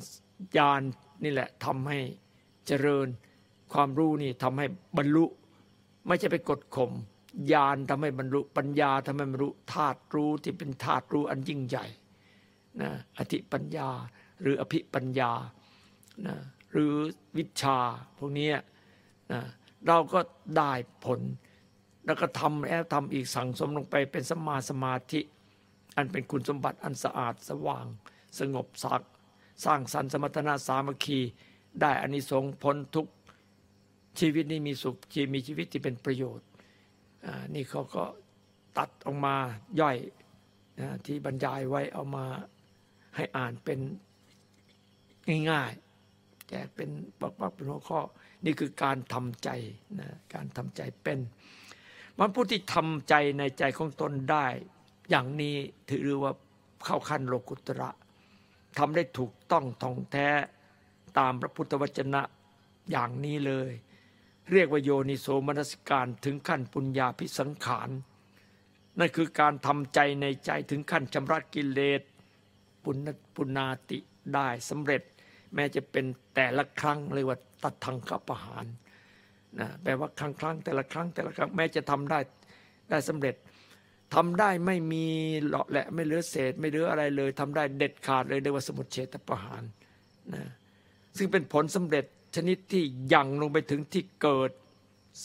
ญาณนี่แหละทำให้เจริญความรู้นี่ทำให้บรรลุ ไม่ใช่ไปกดข่มญาณทำให้บรรลุ ปัญญาทำให้บรรลุธาตุรู้ที่เป็นธาตุรู้อันยิ่งใหญ่ นะอธิปัญญา หรืออภิปัญญานะหรือวิชาพวกนี้นะเราก็ได้ผล แล้วก็ทำแล้วทำอีกสั่งสมลงไปเป็นสมมาสมาธิ อันเป็นคุณสมบัติอันสะอาดสว่าง สงบสักสร้างสรรค์สมรรถนาสามัคคี ได้อานิสงส์พ้นทุกชีวิตนี้มีสุขชีมีชีวิตที่เป็นประโยชน์อ่านี่เขาก็ตัดออกมาย่อยนะที่บรรยายไว้เอามา ให้อ่านเป็นง่ายๆแจกเป็นปักๆเป็นหัวข้อ นี่คือการทำใจนะการทำใจเป็นมันผู้ที่ทำใจในใจของตนได้ อย่างนี้ถือว่าเข้าขั้นโลกุตระทำได้ถูกต้องท่องแท้ตามพระพุทธวจนะอย่างนี้เลย เรียกว่าโยนิโสมนสิการถึงขั้นปุญญาพิสังขารนั่นคือการทำใจในใจถึงขั้นชำระกิเลส ปุณปุณาติได้สำเร็จ แม้จะเป็นแต่ละครั้งเรียกว่าตัดทังคประหารนะแปลว่าครั้งครั้งแต่ละครั้งแต่ละครั้งแม้จะทำได้ได้สำเร็จทำได้ไม่มีเลาะแหละไม่เหลือเศษ ไม่เหลืออะไรเลยทำได้เด็ดขาดเลยเรียกว่าสมุทเฉตประหารนะซึ่งเป็นผลสำเร็จชนิดที่ยังลงไปถึงที่เกิด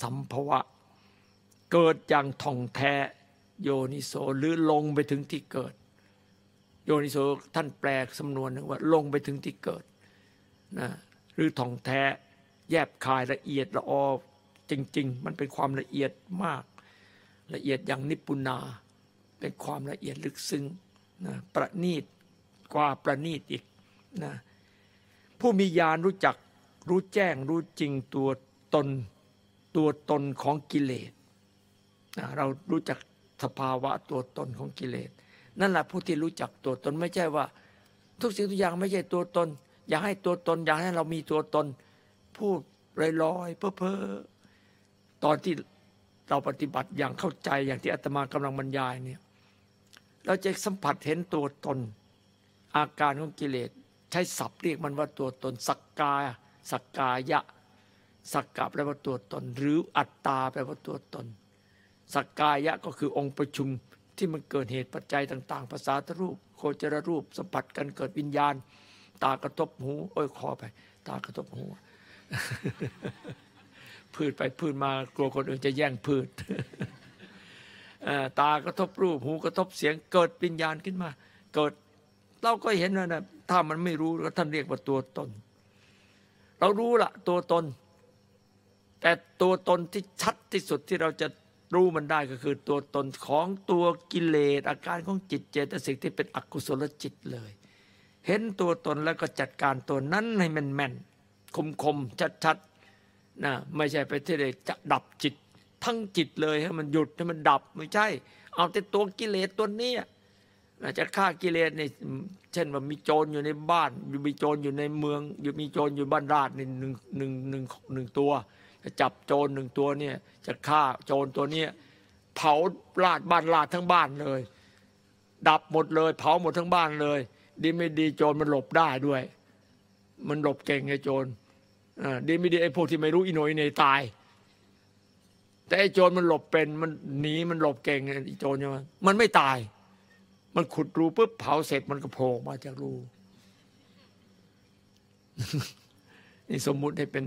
สัมภวะ เกิดอย่างท่องแท้โยนิโสหรือลงไปถึงที่เกิด โยนิโสท่านแปลสำนวนหนึ่งว่าลงไปถึงที่เกิดนะหรือท่องแท้แยบคายละเอียดละออจริง ๆ มันเป็นความละเอียดมาก ละเอียดอย่างนิปุนา เป็นความละเอียดลึกซึ้งนะประณีตกว่าประณีตอีกนะผู้มีญาณรู้จักรู้แจ้งรู้จริงตัวตนตัวตนของกิเลสนะเรารู้จักสภาวะตัวตนของกิเลส นั่นแหละผู้ที่รู้จักตัวตนไม่ใช่ว่า ทุกสิ่งทุกอย่างไม่ใช่ตัวตน อยากให้ตัวตน อยากให้เรามีตัวตน พูดลอยๆเพ้อเพอๆตอนที่เราปฏิบัติอย่างเข้าใจอย่างที่อาตมากำลังบรรยายเนี่ยเราจะสัมผัสเห็นตัวตน อาการของกิเลสใช้ศัพท์เรียกมันว่าตัวตน สักกาสักกายะ สักกะแปลว่าตัวตน หรืออัตตาแปลว่าตัวตน สักกายะก็คือองค์ประชุม ที่มันเกิดเหตุปัจจัยต่างๆ ภาษาทรูป โคจรรูป สัมผัสกันเกิดวิญญาณ ตากระทบหูเอ้ยคอไป ตากระทบหูพืชไปพืชมากลัวคนอื่นจะแย่งพืชเอ่อตากระทบรูปหูกระทบเสียงเกิดวิญญาณขึ้นมา เกิดเราก็เห็นว่านะถ้ามันไม่รู้ก็ท่านเรียกว่าตัวตน เรารู้ละตัวตน แต่ตัวตนที่ชัดที่สุดที่เราจะ รู้มันได้ก็คือตัวตนของตัวกิเลสอาการของจิตเจตสิกที่เป็นอกุศลจิตเลย เห็นตัวตนแล้วก็จัดการตัวนั้นให้มันแม่นคมคมชัดชัดๆนะไม่ใช่ไปที่ใดจะดับจิต ทั้งจิตเลยให้มันหยุดให้มันดับไม่ใช่ เอาแต่ตัวกิเลสตัวเนี้ยนะจะฆ่ากิเลสในเช่นว่ามีโจรอยู่ในบ้านอยู่มีโจรอยู่ในเมืองอยู่มีโจรอยู่บ้านราชหนึ่งหนึ่งหนึ่งหนึ่งตัว จับโจรหนึ่งตัวเนี่ยจะฆ่าโจรตัวเนี้ยเผาลาดบ้านลาดทั้งบ้านเลย ดับหมดเลย เผาหมดทั้งบ้านเลย ดีไม่ดีโจรมันหลบได้ด้วย มันหลบเก่งไงโจรดีไม่ดีไอ้พวกที่ไม่รู้อิโนยในตาย แต่ไอ้โจรมันหลบเป็นมันหนีมันหลบเก่งไอ้โจรใช่ไหมมันไม่ตาย มันขุดรูปุ๊บเผาเสร็จมันก็โผล่อมาจากรูนี่สมมุติให้เป็น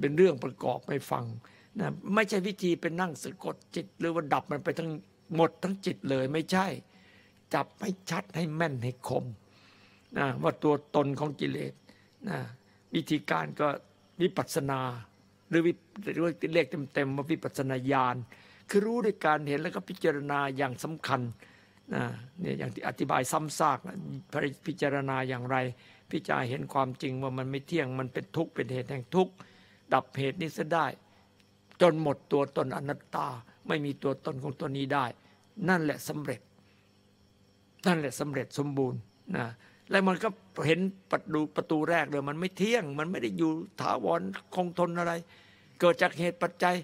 เป็นเรื่องประกอบให้ฟังนะไม่ใช่วิธีเป็นนั่งสะกดจิต หรือว่าดับมันไปทั้งหมดทั้งจิตเลยไม่ใช่ จับให้ชัดให้แม่นให้คมนะว่าตัวตนของกิเลสนะวิธีการก็วิปัสสนา หรือวิหรือเรียกเต็มๆว่าวิปัสสนาญาณคือรู้ด้วยการเห็นแล้วก็พิจารณาอย่างสำคัญนะเนี่ยอย่างที่อธิบายซ้ำซากนะพิจารณาอย่างไร พิจารณาเห็นความจริงว่ามันไม่เที่ยงมันเป็นทุกข์เป็นเหตุแห่งทุกข์ ดับเหตุนี้ซะได้ จนหมดตัวตนอนัตตา ไม่มีตัวตนของตัวนี้ได้ นั่นแหละสำเร็จ นั่นแหละสำเร็จสมบูรณ์นะแล้วมันก็เห็นประตูประตูแรกเลย มันไม่เที่ยง มันไม่ได้อยู่ถาวรคงทนอะไร เกิดจากเหตุปัจจัย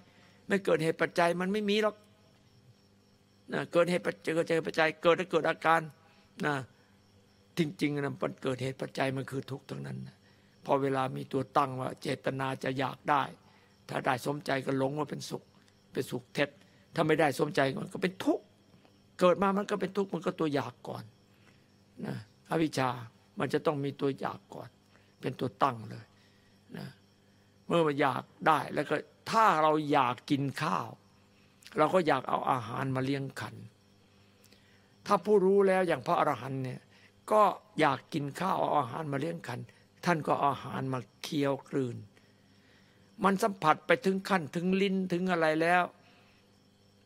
ไม่เกิดเหตุปัจจัยมันไม่มีหรอกนะเกิดเหตุปัจจัยเกิดจากเหตุปัจจัยเกิดแล้วเกิดอาการนะจริงๆนะมันเกิดเหตุปัจจัยมันคือทุกข์ทั้งนั้นนะ พอเวลามีตัวตั้งว่าเจตนาจะอยากได้ ถ้าได้สมใจก็หลงว่าเป็นสุข เป็นสุขเท็จ ถ้าไม่ได้สมใจมันก็เป็นทุกข์เกิดมามันก็เป็นทุกข์มันก็ตัวอยากก่อนนะอวิชชามันจะต้องมีตัวอยากก่อน เป็นตัวตั้งเลยนะเมื่อมันอยากได้แล้วก็ถ้าเราอยากกินข้าว เราก็อยากเอาอาหารมาเลี้ยงขัน ถ้าผู้รู้แล้วอย่างพระอรหันต์เนี่ยก็อยากกินข้าวเอาอาหารมาเลี้ยงขัน ท่านก็เอาอาหารมาเคี้ยวกลืน มันสัมผัสไปถึงขั้นถึงลิ้นถึงอะไรแล้ว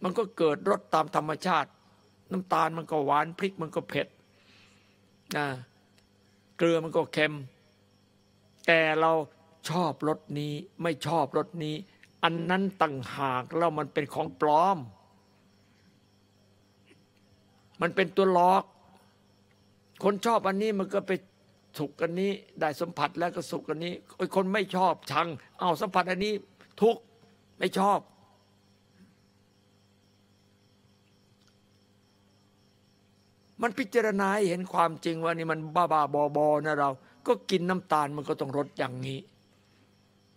มันก็เกิดรสตามธรรมชาติ น้ำตาลมันก็หวานพริกมันก็เผ็ดนะเกลือมันก็เค็ม แต่เราชอบรสนี้ไม่ชอบรสนี้ อันนั้นต่างหากแล้วมันเป็นของปลอม มันเป็นตัวหลอก คนชอบอันนี้มันก็ไป สุขอันนี้ ได้สัมผัสแล้วก็สุขอันนี้ไอ้คนไม่ชอบชัง เอาสัมผัสอันนี้ ทุกไม่ชอบ มันพิจารณาหเห็นความจริงว่านี่มันบ้าบ้าบอบอนะเรา ก็กินน้ำตาลมันก็ต้องรสอย่างนี้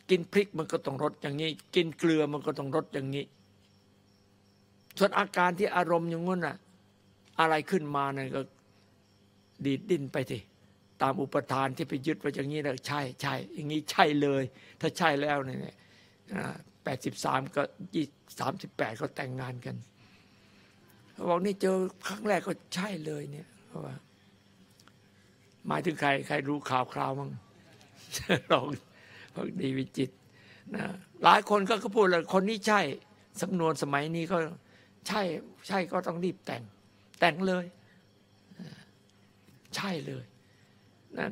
กินพริกมันก็ต้องรสอย่างนี้ กินเกลือมันก็ต้องรสอย่างนี้ ส่วนอาการที่อารมณ์อย่างนั้นน่ะ อะไรขึ้นมาเนี่ยก็ดีดดิ้นไปที ตามอุปทานที่ไปยึดไว้อย่างนี้นะใช่ใช่อย่างนี้ใช่เลย ถ้าใช่แล้วเนี่ยแปดสิบสามก็ยี่สามสิบแปดก็แต่งงานกันเขาบอกนี่เจอครั้งแรกก็ใช่เลยเนี่ยเพราว่าหมายถึงใครใครรู้ข่าวคราวมั้งลองพักดีวิจิตนะหลายคนก็พูดเลยคนนี้ใช่สำนวนสมัยนี้ก็ใช่ใช่ก็ต้องรีบแต่ง แต่งเลย ใช่เลย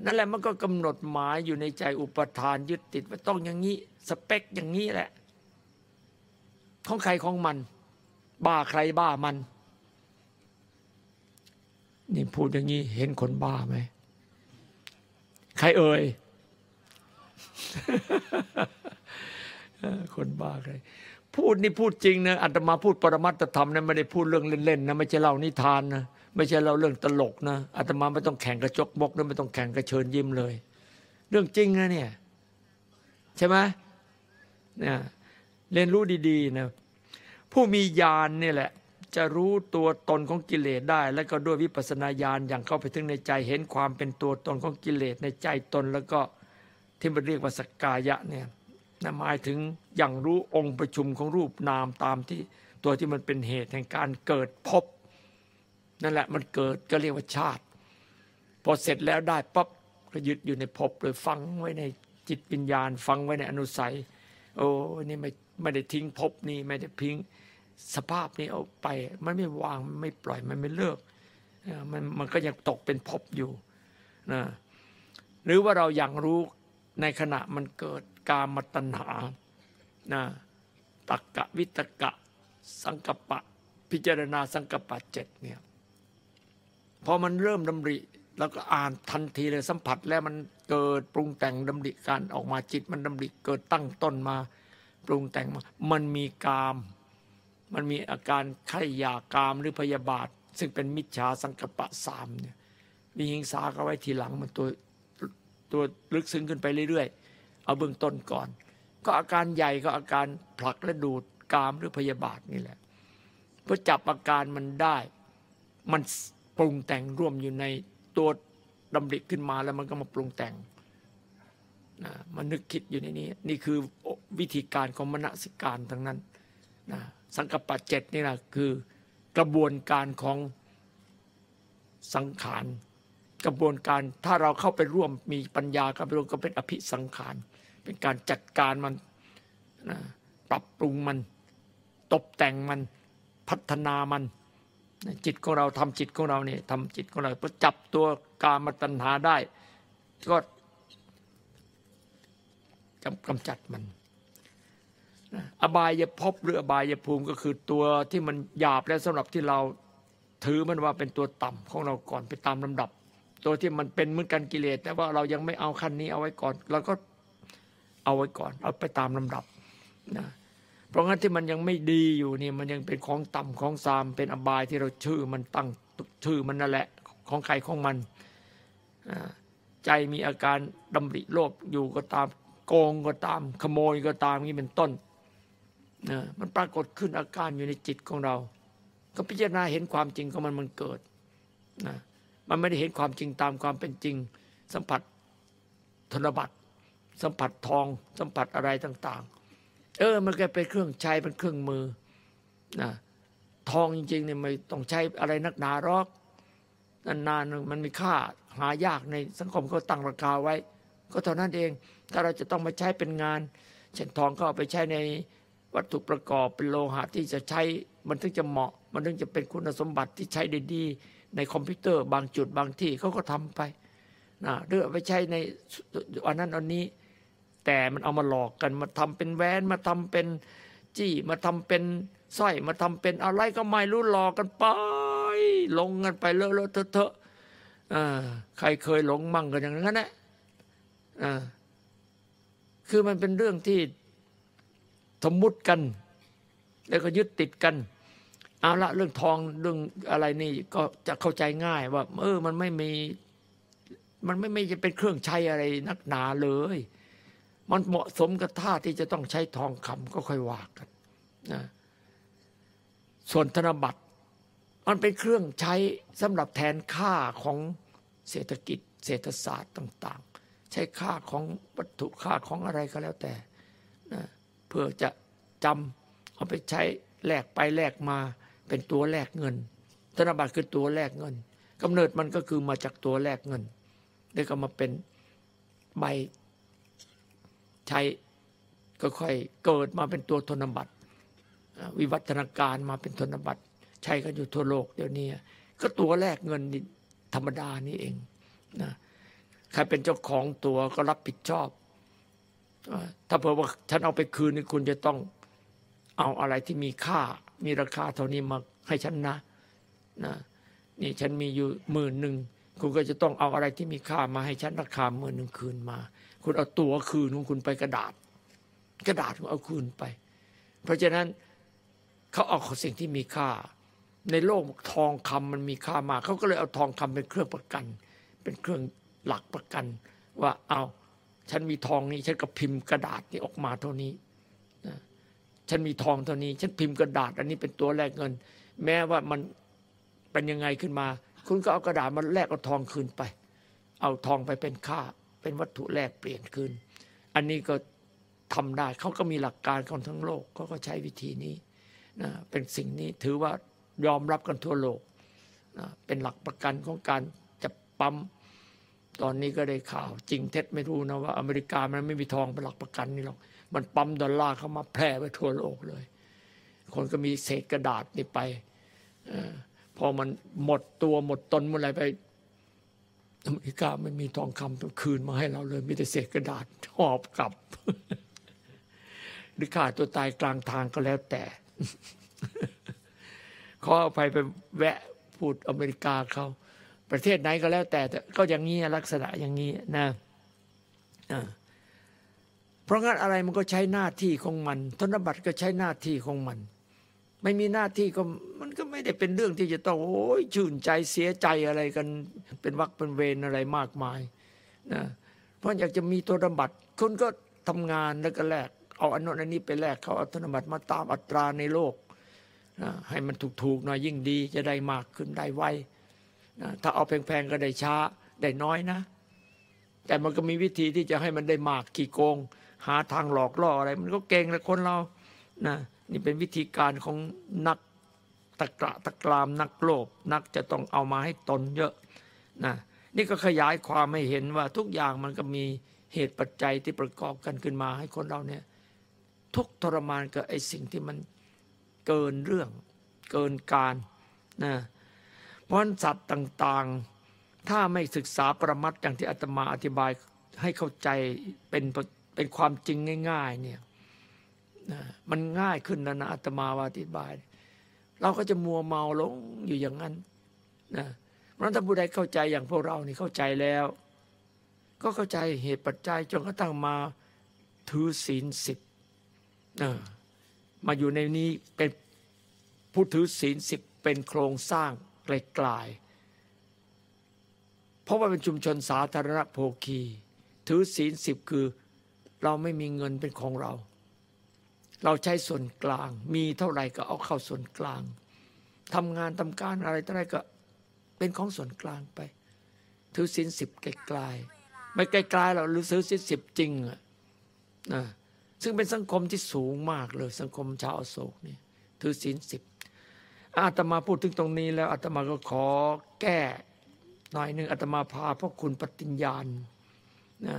นั่นแหละมันก็กำหนดหมายอยู่ในใจอุปทานยึดติดว่าต้องอย่างนี้ สเปคอย่างนี้แหละ ของใครของมัน บ้าใครบ้ามัน นี่พูดอย่างนี้ เห็นคนบ้าไหมใครเอ่ยคนบ้าใครพูดนี่พูดจริงนะอาตมาพูดปรมัตถธรรมนะไม่ได้พูดเรื่องเล่นๆนะไม่ใช่เล่านิทานนะ ไม่ใช่เล่าเรื่องตลกนะอาตมาไม่ต้องแข่งกระจกบกนะไม่ต้องแข่งกระเชิญยิ้มเลย เรื่องจริงนะเนี่ยใช่ไหมเนี่ยเรียนรู้ดีๆนะผู้มีญาณเนี่ยแหละ จะรู้ตัวตนของกิเลสได้ แล้วก็ด้วยวิปัสสนาญาณอย่างเข้าไปถึงในใจเห็นความเป็นตัวตนของกิเลสในใจตน แล้วก็ที่มันเรียกว่าสกกายะเนี่ยนะหมายถึงอย่างรู้องค์ประชุมของรูปนามตามที่ตัวที่มันเป็นเหตุแห่งการเกิดพบ นั่นแหละมันเกิดก็เรียกว่าชาติ พอเสร็จแล้วได้ปั๊บก็ยึดอยู่ในภพเลยฟังไว้ในจิตวิญญาณ ฟังไว้ในอนุสัย โอ้นี่ไม่ไม่ได้ทิ้งภพนี่ไม่ได้ทิ้งสภาพนี้เอาไป มันไม่วางมันไม่ปล่อยมันไม่เลิกเออมันมันก็ยังตกเป็นภพอยู่นะหรือว่าเรายังรู้ในขณะมันเกิดกามตัณหานะตักกะวิตกะสังกปะ พิจารณาสังกปปะเจ็ดเนี่ย พอมันเริ่มดำริ แล้วก็อ่านทันทีเลยสัมผัสแล้วมันเกิดปรุงแต่งดำริการออกมาจิตมันดำริเกิดตั้งต้นมา ปรุงแต่งมา มันมีกาม มันมีอาการไข่ยากามหรือพยาบาท ซึ่งเป็นมิจฉาสังกปะสามเนี่ยมีหิงสาก็ไว้ทีหลังมันตัวตัวลึกซึ้งขึ้นไปเรื่อยๆ เอาเบื้องต้นก่อน ก็อาการใหญ่ก็อาการผลักและดูดกามหรือพยาบาทนี่แหละเพื่อจับอาการมันได้ มัน ปรุงแต่งร่วมอยู่ในตัวดำริขึ้นมาแล้วมันก็มาปรุงแต่งนะมันนึกคิดอยู่ในนี้ นี่คือวิธีการของมนสิการทั้งนั้นนะสังกปปะเจ็ดนี่นะคือกระบวนการของสังขารกระบวนการถ้าเราเข้าไปร่วมมีปัญญากับไปร่วมก็เป็นอภิสังขาร เป็นการจัดการมันนะปรับปรุงมัน ตกแต่งมันพัฒนามัน จิตของเราทำจิตของเราเนี่ยทำจิตของเราพอจับตัวกามตัณหาได้ ก็กำกำจัดมันอบายภพหรืออบายภูมิก็คือตัวที่มันหยาบแล้วสำหรับที่เราถือมันว่าเป็นตัวต่ำของเราก่อนไปตามลำดับ ตัวที่มันเป็นเหมือนกันกิเลสแต่ว่าเรายังไม่เอาขั้นนี้เอาไว้ก่อนเราก็เอาไว้ก่อน เอาไปตามลำดับนะ เพราะงั้นที่มันยังไม่ดีอยู่นี่มันยังเป็นของต่ำของซามเป็นอบายที่เราชื่อมันตั้งชื่อมันนั่นแหละของใครของมันอ่าใจมีอาการดำริโลภอยู่ก็ตามโกงก็ตาม ขโมยก็ตามนี้เป็นต้นนะมันปรากฏขึ้นอาการอยู่ในจิตของเรา ก็พิจารณาเห็นความจริงของมันมันเกิดนะมันไม่ได้เห็นความจริงตามความเป็นจริง สัมผัสธนบัตรสัมผัสทอง สัมผัสอะไรต่างๆ เออ มันก็เป็นเครื่องใช้เป็นเครื่องมือนะทองจริงๆเนี่ยไม่ต้องใช้อะไรนักหนาหรอกนานๆมันมีค่าหายากในสังคมเขาตั้งราคาไว้ ก็เท่านั้นเอง ถ้าเราจะต้องมาใช้เป็นงาน เช่นทองก็เอาไปใช้ในวัตถุประกอบเป็นโลหะที่จะใช้มันถึงจะเหมาะ มันถึงจะเป็นคุณสมบัติที่ใช้ได้ดีในคอมพิวเตอร์บางจุดบางที่เขาก็ทำไปนะหรือเอาไปใช้ในอันนั้นอันนี้ แต่มันเอามาหลอกกันมาทำเป็นแหวนมาทำเป็นจี้มาทำเป็นสร้อยมาทำเป็นอะไรก็ไม่รู้หลอกกันไป ลงกันไปเลอะเลอะเทอะเอะอ่าใครเคยหลงมั่งกันอย่างนั้นแหละอ่าคือมันเป็นเรื่องที่สมมุติกัน แล้วก็ยึดติดกันเอาละเรื่องทองเรื่องอะไรนี่ก็จะเข้าใจง่ายว่า เออ มันไม่มี มันไม่ไม่จะเป็นเครื่องใช้อะไรนักหนาเลย มันเหมาะสมกับท่าที่จะต้องใช้ทองคำก็ค่อยว่ากันนะส่วนธนบัตร มันเป็นเครื่องใช้สำหรับแทนค่าของเศรษฐกิจ เศรษฐศาสตร์ต่าง ๆ ใช้ค่าของวัตถุค่าของอะไรก็แล้วแต่นะเพื่อจะจำเอาไปใช้แลกไปแลกมาเป็นตัวแลกเงิน ธนบัตรคือตัวแลกเงินกำเนิดมันก็คือมาจากตัวแลกเงินแล้วก็มาเป็นใบ ใช้ก็ค่อยเกิดมาเป็นตัวธนบัตรวิวัฒนาการมาเป็นธนบัตรใช้กันอยู่ทั่วโลกเดี๋ยวนี้ก็ตัวแลกเงินนี่ธรรมดานี่เองนะใครเป็นเจ้าของตัวก็รับผิดชอบอ่าถ้าเผื่อว่าฉันเอาไปคืนคุณจะต้องเอาอะไรที่มีค่ามีราคาเท่านี้มาให้ฉันนะนะนี่ฉันมีอยู่หมื่นหนึ่ง คุณก็จะต้องเอาอะไรที่มีค่ามาให้ฉันราคาหมื่นหนึ่งคืนมา คุณเอาตัวคืนของคุณไปกระดาษ กระดาษคุณเอาคืนไป เพราะฉะนั้นเขาเอาสิ่งที่มีค่า ในโลกทองคำมันมีค่ามากเขาก็เลยเอาทองคำเป็นเครื่องประกัน เป็นเครื่องหลักประกัน ว่าเอาฉันมีทองนี้ฉันก็พิมพ์กระดาษนี้ออกมาเท่านี้ฉันมีทองเท่านี้ ฉันพิมพ์กระดาษ อันนี้เป็นตัวแลกเงิน แม้ว่ามันเป็นยังไงขึ้นมา คุณก็เอากระดาษมาแลกเอาทองคืนไป เอาทองไปเป็นค่า เป็นวัตถุแลกเปลี่ยนคืน อันนี้ก็ทำได้เขาก็มีหลักการของทั้งโลกเขาก็ใช้วิธีนี้นะเป็นสิ่งนี้ถือว่ายอมรับกันทั่วโลกนะเป็นหลักประกันของการจะปั๊มตอนนี้ก็ได้ข่าว จริงเท็จไม่รู้นะว่าอเมริกามันไม่มีทองเป็นหลักประกันนี่หรอกมันปั๊มดอลลาร์เข้ามาแพร่ไปทั่วโลกเลย คนก็มีเศษกระดาษนี่ไป พอมันหมดตัวหมดตนเมื่อไหรไปอเมริกาไม่มีทองคำคืนมาให้เราเลย มีแต่เศษกระดาษหอบกลับ หรือขาดตัวตายกลางทางก็แล้วแต่ ขออภัยไปแวะพูดอเมริกาเขาประเทศไหนก็แล้วแต่ก็อย่างนี้ลักษณะอย่างนี้นะเพราะงั้นอะไรมันก็ใช้หน้าที่ของมัน ธนบัตรก็ใช้หน้าที่ของมัน ไม่มีหน้าที่ก็มันก็ไม่ได้เป็นเรื่องที่จะต้องโอ้ยชื่นใจเสียใจอะไรกัน เป็นวักเป็นเวรอะไรมากมายนะเพราะอยากจะมีธนบัตรคุณก็ทำงานแล้วก็แลกเอาอันโน้นอันนี้ไปแลกเขาเอาธนบัตรมาตามอัตราในโลกนะให้มันถูกๆหน่อยยิ่งดีจะได้มากขึ้นได้ไวนะถ้าเอาแพงๆก็ได้ช้าได้น้อยนะ แต่มันก็มีวิธีที่จะให้มันได้มากกี่โกง หาทางหลอกล่ออะไร มันก็เก่งและคนเรานะ นี่เป็นวิธีการของนักตะกระตะกรามนักโลภนักจะต้องเอามาให้ตนเยอะนะนี่ก็ขยายความให้เห็นว่าทุกอย่างมันก็มีเหตุปัจจัยที่ประกอบกันขึ้นมาให้คนเราเนี่ยทุกทรมานกับไอ้สิ่งที่มันเกินเรื่องเกินการนะเพราะนสัตว์ต่างๆ ถ้าไม่ศึกษาประมัดอย่างที่อาตมาอธิบายให้เข้าใจเป็นเป็นความจริงง่าย ๆ เนี่ย นะมันง่ายขึ้นนะนะอาตมาว่าอธิบาย เราก็จะมัวเมาหลงอยู่อย่างนั้นนะเพราะฉะนั้นถ้าผู้ใดเข้าใจอย่างพวกเรานี่เข้าใจแล้ว ก็เข้าใจเหตุปัจจัยจนกระทั่งมาถือศีลสิบนะมาอยู่ในนี้เป็นผู้ถือศีลสิบเป็นโครงสร้างไกลๆเพราะว่าเป็นชุมชนสาธารณโภคี ถือศีลสิบคือเราไม่มีเงินเป็นของเรา เราใช้ส่วนกลาง มีเท่าไหร่ก็เอาเข้าส่วนกลางทำงานทำการอะไรเท่าไหร่ก็เป็นของส่วนกลางไป ถือศีลสิบไกลๆไม่ไกลๆเราหรือถือศีลสิบจริงอะนะซึ่งเป็นสังคมที่สูงมากเลย สังคมชาวอโศกนี่ถือศีลสิบอาตมาพูดถึงตรงนี้แล้วอาตมาก็ขอแก้หน่อยหนึ่งอาตมาพาพวกคุณปฏิญญาณนะ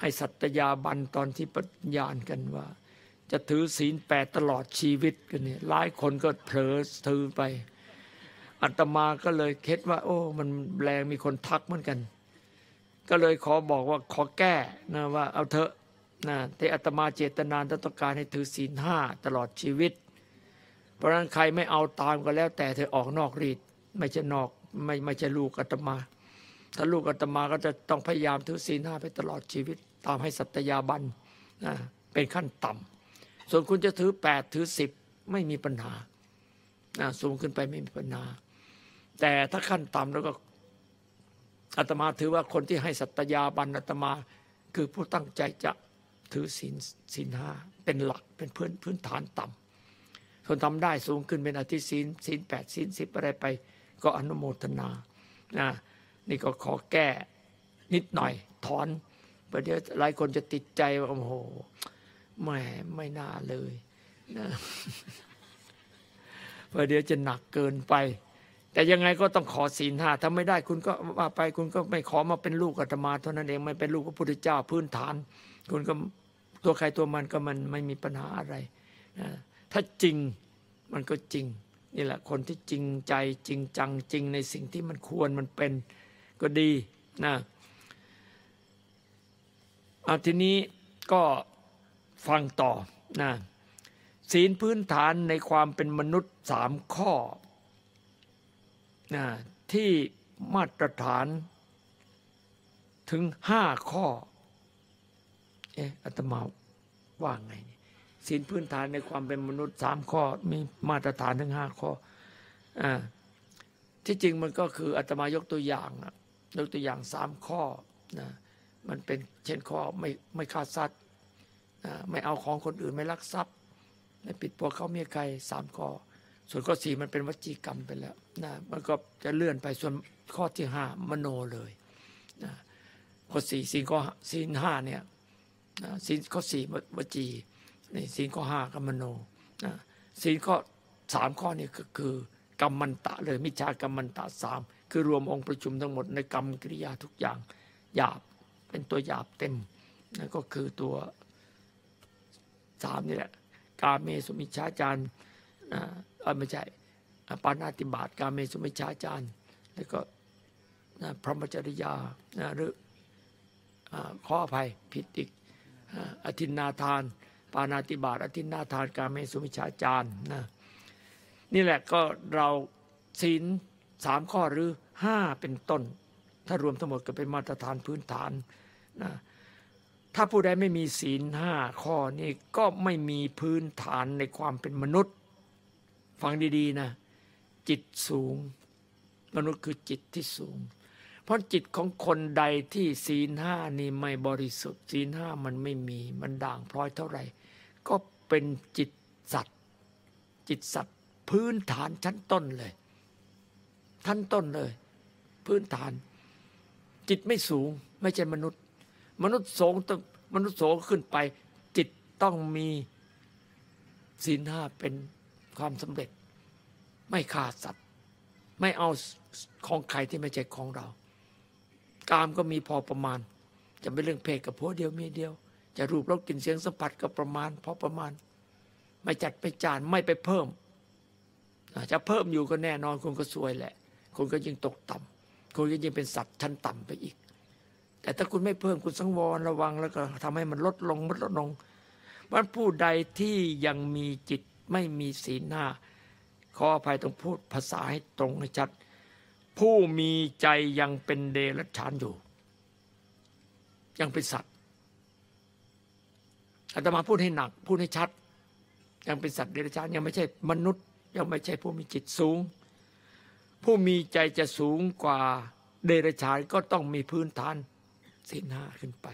ให้สัตยาบันตอนที่ปฏิญญาณกันว่า จะถือศีลแปดตลอดชีวิตกันเนี่ยหลายคนก็เผลอถือไปอาตมาก็เลยคิดว่า โอ้ มันแรงมีคนทักเหมือนกัน ก็เลยขอบอกว่าขอแก้นะว่าเอาเถอะนะแต่อาตมาเจตนานต้องการให้ถือศีลห้าตลอดชีวิต เพราะนั้นใครไม่เอาตามก็แล้ว แต่เธอออกนอกรีดไม่ใช่นอกไม่ไม่ใช่ลูกอาตมา ถ้าลูกอาตมาก็จะต้องพยายามถือศีลห้าไปตลอดชีวิต ตามให้สัตยาบันนะเป็นขั้นต่ำ ส่วนคุณจะถือแปดถือสิบไม่มีปัญหาสูงขึ้นไปไม่มีปัญหา แต่ถ้าขั้นต่ำแล้วก็อาตมาถือว่าคนที่ให้สัตยาบันอาตมาคือผู้ตั้งใจจะถือศีลศีลห้าเป็นหลักเป็นพื้นพื้นฐานต่ำส่วนทำได้สูงขึ้นเป็นอธิศีลศีลแปดศีลสิบอะไรไปก็อนุโมทนานะนี่ก็ขอแก้นิดหน่อยถอนประเดี๋ยวหลายคนจะติดใจว่าโอ้โห แหม่ไม่น่าเลยนะประเดี๋ยวจะหนักเกินไป แต่ยังไงก็ต้องขอศีลห้าถ้าไม่ได้คุณก็ว่าไปคุณก็ไม่ขอมาเป็นลูกอาตมาเท่านั้นเองไม่เป็นลูกพระพุทธเจ้าพื้นฐาน คุณก็ตัวใครตัวมันก็มันไม่มีปัญหาอะไรนะถ้าจริงมันก็จริงนี่แหละคนที่จริงใจจริงจังจริงในสิ่งที่มันควรมันเป็นก็ดีนะเอาทีนี้ก็ ฟังต่อนะศีลพื้นฐานในความเป็นมนุษย์สามข้อนะที่มาตรฐานถึงห้าข้อ เอ๊ะอาตมาว่าไงศีลพื้นฐานในความเป็นมนุษย์สามข้อ มีมาตรฐานถึงห้าข้ออ่าที่จริงมันก็คืออาตมายกตัวอย่างอะยกตัวอย่างสามข้อนะมันเป็นเช่นข้อไม่ไม่ฆ่าสัตว์ ไม่เอาของคนอื่นไม่ลักทรัพย์ ไม่ปิดปัวเขาเมียใครสามข้อส่วนข้อสี่มันเป็นวจีกรรมไปแล้วนะมันก็จะเลื่อนไปส่วนข้อที่ห้ามโนเลยนะข้อสี่ศีลข้อศีลห้าเนี่ยนะศีลข้อสี่วจีนี่ศีลข้อห้ากัมมโนนะศีลข้อสามข้อนี่ก็คือกรรมมันตะเลยมิจฉากรรมมันตะสามคือรวมองค์ประชุมทั้งหมดในกรรมกิริยาทุกอย่างหยาบเป็นตัวหยาบเต็มนั่นก็คือตัว สามนี่แหละ กาเมสุมิชฌาจารอ่าเอ่อไม่ใช่ปานาติบาตกาเมสุมิชฌาจารแล้วก็พรหมจริยานะหรือขออภัยผิดอีกอธินนาทาน ปานาติบาตอธินนาทานกาเมสุมิชฌาจารนะนี่แหละก็เราศีลสามข้อหรือห้าเป็นต้น ถ้ารวมทั้งหมดก็เป็นมาตรฐานพื้นฐานนะ ถ้าผู้ใดไม่มีศีลห้าข้อนี้ก็ไม่มีพื้นฐานในความเป็นมนุษย์ ฟังดีๆนะ จิตสูง มนุษย์คือจิตที่สูง เพราะจิตของคนใดที่ศีลห้านี่ไม่บริสุทธิ์ศีลห้ามันไม่มีมันด่างพร้อยเท่าไหร่ ก็เป็นจิตสัตว์ จิตสัตว์ พื้นฐานชั้นต้นเลยชั้นต้นเลย พื้นฐาน จิตไม่สูงไม่ใช่มนุษย์ มนุษย์สงต้องมนุษย์โสงขึ้นไป จิตต้องมีศีลห้าเป็นความสำเร็จ ไม่ฆ่าสัตว์ ไม่เอาของใครที่ไม่ใช่ของเรา กามก็มีพอประมาณ จะเป็นเรื่องเพศกับผัวเดียวเมียเดียว จะรูปรสกลิ่นเสียงสัมผัสก็ประมาณพอประมาณ ไม่จัดไม่จานไม่ไปเพิ่มจะเพิ่มอยู่ก็แน่นอนคุณก็ซวยแหละ คุณก็ยิ่งตกต่ำคุณก็ยิ่งเป็นสัตว์ชั้นต่ำไปอีก แต่ถ้าคุณไม่เพิ่มคุณสังวรระวังแล้วก็ทำให้มันลดลงลดลงมันผู้ใดที่ยังมีจิตไม่มีศีลหน้า ขออภัยต้องพูดภาษาให้ตรงให้ชัด ผู้มีใจยังเป็นเดรัจฉานอยู่ ยังเป็นสัตว์อาตมาพูดให้หนัก พูดให้ชัด ยังเป็นสัตว์เดรัจฉานยังไม่ใช่มนุษย์ ยังไม่ใช่ผู้มีจิตสูง ผู้มีใจจะสูงกว่าเดรัจฉานก็ต้องมีพื้นฐาน ศีลห้าขึ้นไป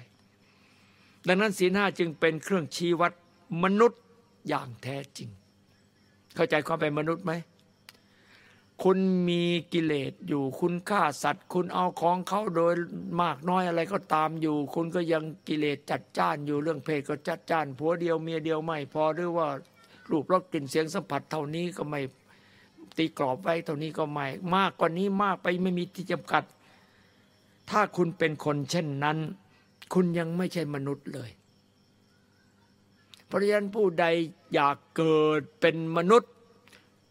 ดังนั้นศีลห้าจึงเป็นเครื่องชี้วัดมนุษย์อย่างแท้จริง เข้าใจความเป็นมนุษย์ไหมคุณมีกิเลสอยู่คุณฆ่าสัตว์ คุณเอาของเขาโดยมากน้อยอะไรก็ตามอยู่ คุณก็ยังกิเลสจัดจ้านอยู่เรื่องเพศก็จัดจ้านผัวเดียวเมียเดียวไม่พอหรือว่ารูปรสกลิ่นเสียงสัมผัสเท่านี้ก็ไม่ตีกรอบไว้เท่านี้ก็ไม่มากกว่านี้มากไปไม่มีที่จำกัด ถ้าคุณเป็นคนเช่นนั้น คุณยังไม่ใช่มนุษย์เลยเพราะฉะนั้นผู้ใดอยากเกิดเป็นมนุษย์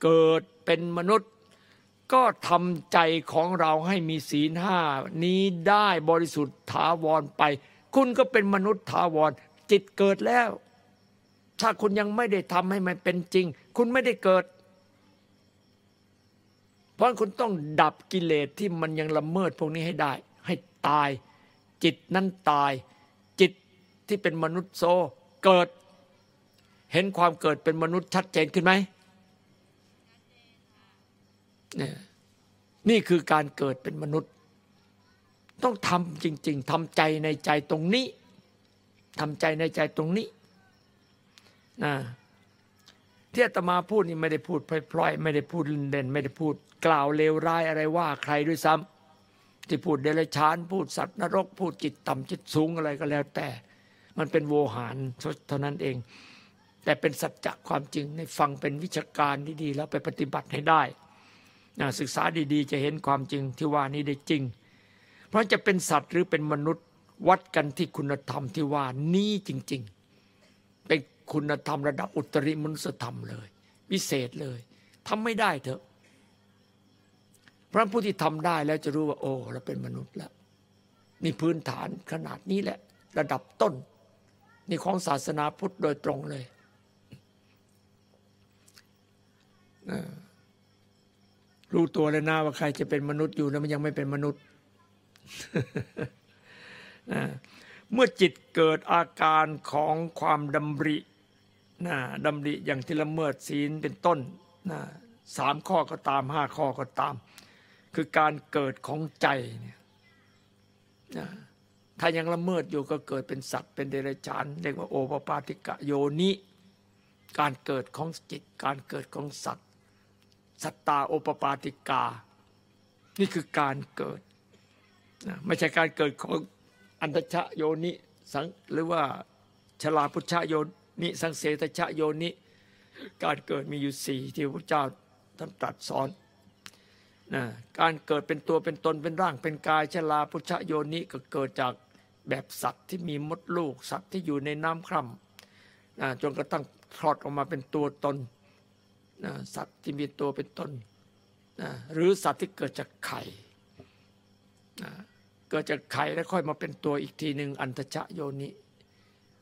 เกิดเป็นมนุษย์ ก็ทำใจของเราให้มีศีลห้านี้ได้บริสุทธิ์ถาวรไป คุณก็เป็นมนุษย์ถาวร จิตเกิดแล้ว ถ้าคุณยังไม่ได้ทำให้มันเป็นจริง คุณไม่ได้เกิด เพราะคุณต้องดับกิเลสที่มันยังละเมิดพวกนี้ให้ได้ ตาย จิตนั้นตาย จิตที่เป็นมนุษย์โซเกิด เห็นความเกิดเป็นมนุษย์ชัดเจนขึ้นไหมเนี่ยนี่คือการเกิดเป็นมนุษย์ ต้องทำจริง ๆทำใจในใจตรงนี้ทำใจในใจตรงนี้นะที่อาตมาพูดนี่ไม่ได้พูดพลอยๆไม่ได้พูดเล่นๆไม่ได้พูดกล่าวเลวร้ายอะไรว่าใครด้วยซ้ำ ที่พูดเดรัจฉาน พูดสัตว์นรก พูดจิตต่ำจิตสูงอะไรก็แล้ว แต่มันเป็นโวหารเท่านั้นเอง แต่เป็นสัจจะความจริงในฟังเป็นวิชาการดีๆแล้วไปปฏิบัติให้ได้นะศึกษาดีๆ จะเห็นความจริงที่ว่านี้ได้จริง เพราะจะเป็นสัตว์หรือเป็นมนุษย์วัดกันที่คุณธรรมที่ว่านี้จริง ๆ เป็นคุณธรรมระดับอุตริมนุสธรรมเลย วิเศษเลยทำไม่ได้เถอะ พระผู้ที่ทำได้แล้วจะรู้ว่า โอ้ เราเป็นมนุษย์แล้วนี่พื้นฐานขนาดนี้แหละ ระดับต้น นี่ของศาสนาพุทธโดยตรงเลยรู้ตัวเลยนะว่าใครจะเป็นมนุษย์อยู่แล้วมันยังไม่เป็นมนุษย์เมื่อจิตเกิดอาการของความดำรินะดำริอย่างที่ละเมิดศีลเป็นต้นนะสามข้อก็ตามห้าข้อก็ตาม คือการเกิดของใจเนี่ยถ้ายังละเมิดอยู่ก็เกิดเป็นสัตว์เป็นเดรัจฉานเรียกว่าโอปปาติกะโยนิ การเกิดของจิต การเกิดของสัตว์ สัตตาโอปปาติกา นี่คือการเกิด ไม่ใช่การเกิดของอันตชะโยนิสังหรือว่าชลาพุชะโยนิสังเสตชะโยนิ การเกิดมีอยู่สี่ที่พระเจ้าท่านตรัสสอน นะการเกิดเป็นตัวเป็นตนเป็นร่างเป็นกายชลาพุชะโยนิก็เกิดจากแบบสัตว์ที่มีมดลูกสัตว์ที่อยู่ในน้ำคร่ำนะจนกระทั่งคลอดออกมาเป็นตัวตนนะสัตว์ที่มีตัวเป็นตนนะหรือสัตว์ที่เกิดจากไข่นะเกิดจากไข่แล้วค่อยมาเป็นตัวอีกทีหนึ่งอันตชะโยนิ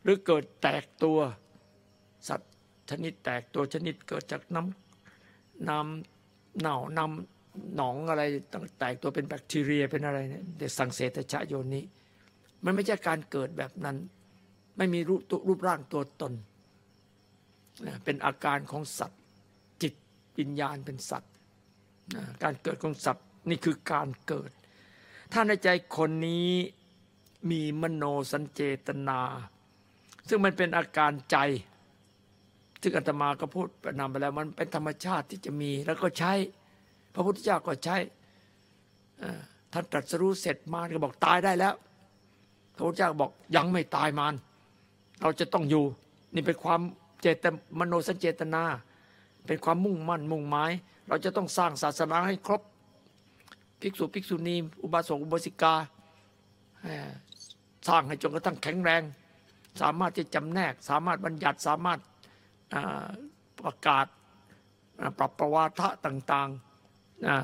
หรือเกิดแตกตัวสัตว์ชนิดแตกตัวชนิดเกิดจากน้ำน้ำเน่าน้ำ หนองอะไรต่างแตกตัวเป็นแบคทีเรียเป็นอะไรเนี่ยเดสังเสตชะโยนิมันไม่ใช่การเกิดแบบนั้น ไม่มีรูปรูปร่างตัวตนนะเป็นอาการของสัตว์จิตวิญญาณเป็นสัตว์นะการเกิดของสัตว์นี่คือการเกิด ถ้าในใจคนนี้มีมโนสัญเจตนา ซึ่งมันเป็นอาการใจ ซึ่งอาตมาก็พูดประนำไปแล้วมันเป็นธรรมชาติที่จะมีแล้วก็ใช้ ระพุทธเจ้าก็ใช้ท่านตรัสรู้เสร็จมารก็บอกตายได้แล้ว พระพุทธเจ้าบอกยังไม่ตายมารเราจะต้องอยู่ นี่เป็นความเจตมโนสัญเจตนา เป็นความมุ่งมั่นมุ่งหมาย เราจะต้องสร้างศาสนาให้ครบภิกษุภิกษุณีอุบาสกอุบาสิกาสร้างให้จนกระทั่งแข็งแรง สามารถจะจำแนก สามารถบัญญัติสามารถประกาศปรับประวาทะต่าง ๆ นะ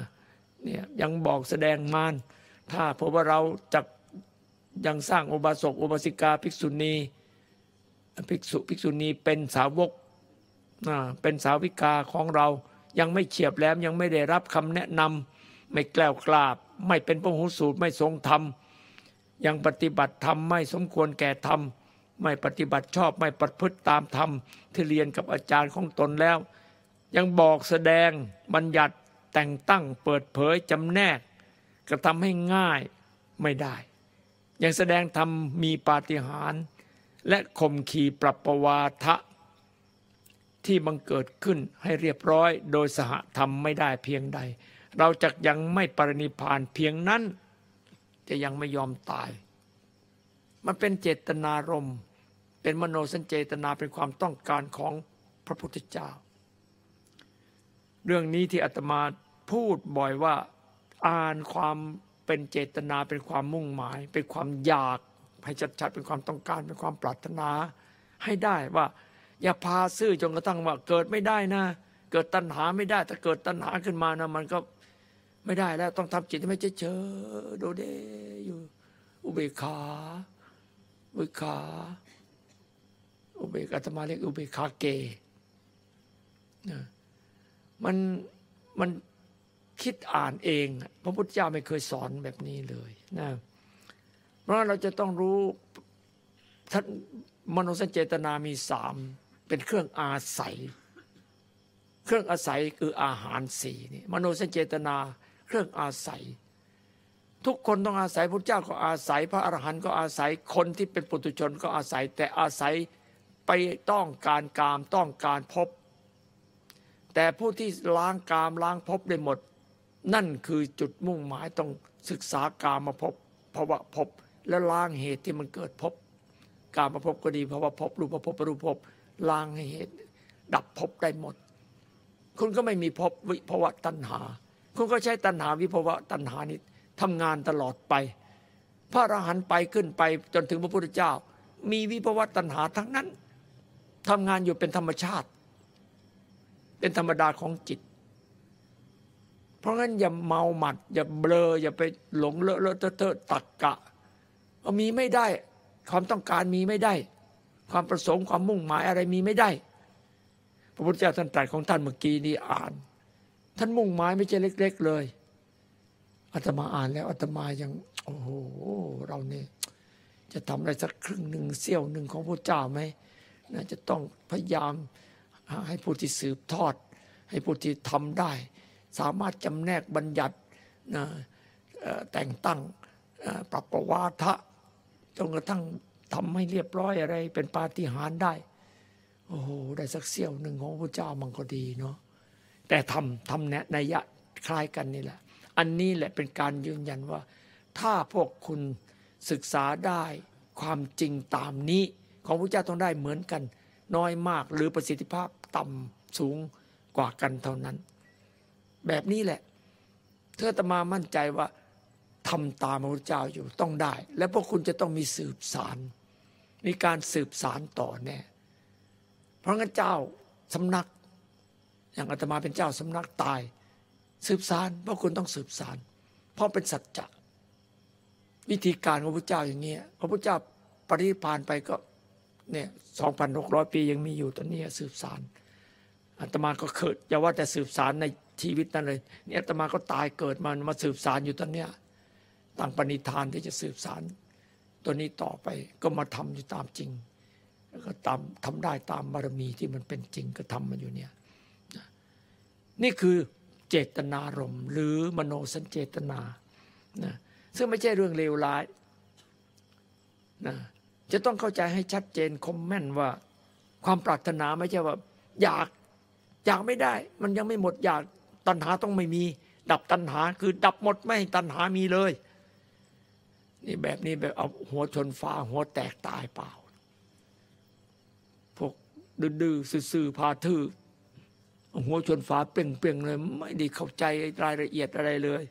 เนี่ยยังบอกแสดงมารถ้าเพราะว่าเราจะยังสร้างอุบาสกอุบาสิกาภิกษุณีภิกษุภิกษุณีเป็นสาวกอ่าเป็นสาวิกาของเรายังไม่เฉียบแหลมยังไม่ได้รับคำแนะนำไม่แกล้วกลาบไม่เป็นพระหูสูตรไม่ทรงธรรมยังปฏิบัติธรรมไม่สมควรแก่ธรรมไม่ปฏิบัติชอบไม่ประพฤติตามธรรมที่เรียนกับอาจารย์ของตนแล้ว ยังบอกแสดงบัญญัติ แต่งตั้งเปิดเผยจำแนกกระทำให้ง่ายไม่ได้ ยังแสดงธรรมมีปาฏิหาริย์และข่มขีปรับประวาทะ ที่บังเกิดขึ้นให้เรียบร้อยโดยสหธรรมไม่ได้เพียงใด เราจะยังไม่ปรินิพานเพียงนั้น จะยังไม่ยอมตาย มันเป็นเจตนารมณ์ เป็นมโนสัญเจตนาเป็นความต้องการของพระพุทธเจ้า เรื่องนี้ที่อาตมา พูดบ่อยว่าอ่านความเป็นเจตนาเป็นความมุ่งหมาย เป็นความอยากให้ชัดๆเป็นความต้องการเป็นความปรารถนา ให้ได้ว่า อย่าพาซื่อจนกระทั่งว่าเกิดไม่ได้นะ เกิดตัณหาไม่ได้ ถ้าเกิดตัณหาขึ้นมานะมันก็ไม่ได้แล้วต้องทำจิตให้ไม่เฉยๆโดเดอยู่ อุเบกขาอุเบกขาอุเบกอาตมาเรียกอุเบกขาเกนะมันมัน คิดอ่านเอง พระพุทธเจ้าไม่เคยสอนแบบนี้เลยนะเพราะเราจะต้องรู้ท่านมโนสัญเจตนามีสามเป็นเครื่องอาศัย เครื่องอาศัยคืออาหารสี่นี่มโนสัญเจตนาเครื่องอาศัย ทุกคนต้องอาศัยพระเจ้าก็อาศัย พระอรหันต์ก็อาศัยคนที่เป็นปุถุชนก็อาศัย แต่อาศัยไปต้องการกามต้องการพบ แต่ผู้ที่ล้างกามล้างพบได้หมด นั่นคือจุดมุ่งหมายต้องศึกษากามมาพบภาวะพบ และล้างเหตุที่มันเกิดพบ กามมาพบก็ดีภาวะพบรูปภพรูปภพล้างเหตุ ดับพบได้หมด คุณก็ไม่มีพบวิภวะตัณหา คุณก็ใช้ตัณหาวิภวะตัณหานี้ทำงานตลอดไป พระอรหันต์ไปขึ้นไปจนถึงพระพุทธเจ้า มีวิภวะตัณหาทั้งนั้นทำงานอยู่เป็นธรรมชาติ เป็นธรรมดาของจิต เพราะงั้นอย่าเมาหมัด อย่าเบลอ อย่าไปหลงเลอะเลอะเทอะเทอะตักกะมีไม่ได้ ความต้องการมีไม่ได้ ความประสงค์ความมุ่งหมายอะไรมีไม่ได้ พระพุทธเจ้าท่านตรัสของท่านเมื่อกี้นี้อ่าน ท่านมุ่งหมายไม่ใช่เล็ก ๆ เลยอาตมาอ่านแล้วอาตมายังโอ้โหเราเนี่ยจะทำอะไรสักครึ่งหนึ่งเสี้ยวหนึ่งของพระเจ้าไหมน่าจะต้องพยายามให้ผู้ที่สืบทอด ให้ผู้ที่ทำได้ สามารถจำแนกบัญญัตินะเอ่อแต่งตั้งเอ่อปรับประวาทะจนกระทั่งทำให้เรียบร้อยอะไรเป็นปาฏิหาริย์ได้ โอ้โห ได้สักเสี้ยวหนึ่งของพระเจ้ามันก็ดีเนาะแต่ทำทำแนะนัยยะคล้ายกันนี่แหละ อันนี้แหละเป็นการยืนยันว่า ถ้าพวกคุณศึกษาได้ความจริงตามนี้ของพระเจ้าต้องได้เหมือนกัน น้อยมากหรือประสิทธิภาพต่ำสูงกว่ากันเท่านั้น แบบนี้แหละ เธออาตมามั่นใจว่าทำตามพระพุทธเจ้าอยู่ต้องได้ และพวกคุณจะต้องมีสืบสาร มีการสืบสารต่อแน่ เพราะงั้นเจ้าสำนัก อย่างอาตมาเป็นเจ้าสำนักตาย สืบสารเพราะคุณต้องสืบสาร เพราะเป็นสัจจะวิธีการของพระพุทธเจ้าอย่างเงี้ยพระพุทธเจ้าปรินิพพานไปก็เนี่ยสองพันหกร้อยปียังมีอยู่ตอนนี้สืบสารอาตมาก็เกิดอย่าว่าแต่สืบสารใน ชีวิตนั้นเลยเนี่ยอาตมาก็ตายเกิดมามาสืบสารอยู่ตอนเนี้ยตั้งปณิธานที่จะสืบสารตัวนี้ต่อไปก็มาทำอยู่ตามจริง แล้วก็ตามทำได้ตามบารมีที่มันเป็นจริงก็ทำมันอยู่เนี่ยนี่คือเจตนารมหรือมโนสัญเจตนานะซึ่งไม่ใช่เรื่องเลวร้ายนะจะต้องเข้าใจให้ชัดเจนคมแม่นว่า ความปรารถนาไม่ใช่ว่า อยากอยากไม่ได้ มันยังไม่หมดอยาก ตัณหาต้องไม่มี ดับตัณหาคือดับหมดไม่ตัณหามีเลย นี่แบบนี้แบบเอาหัวชนฟ้าหัวแตกตายเปล่า พวกดื้อๆซื่อๆพาทื่อหัวชนฝาเปล่งๆเลย ไม่ได้เข้าใจรายละเอียดอะไรเลย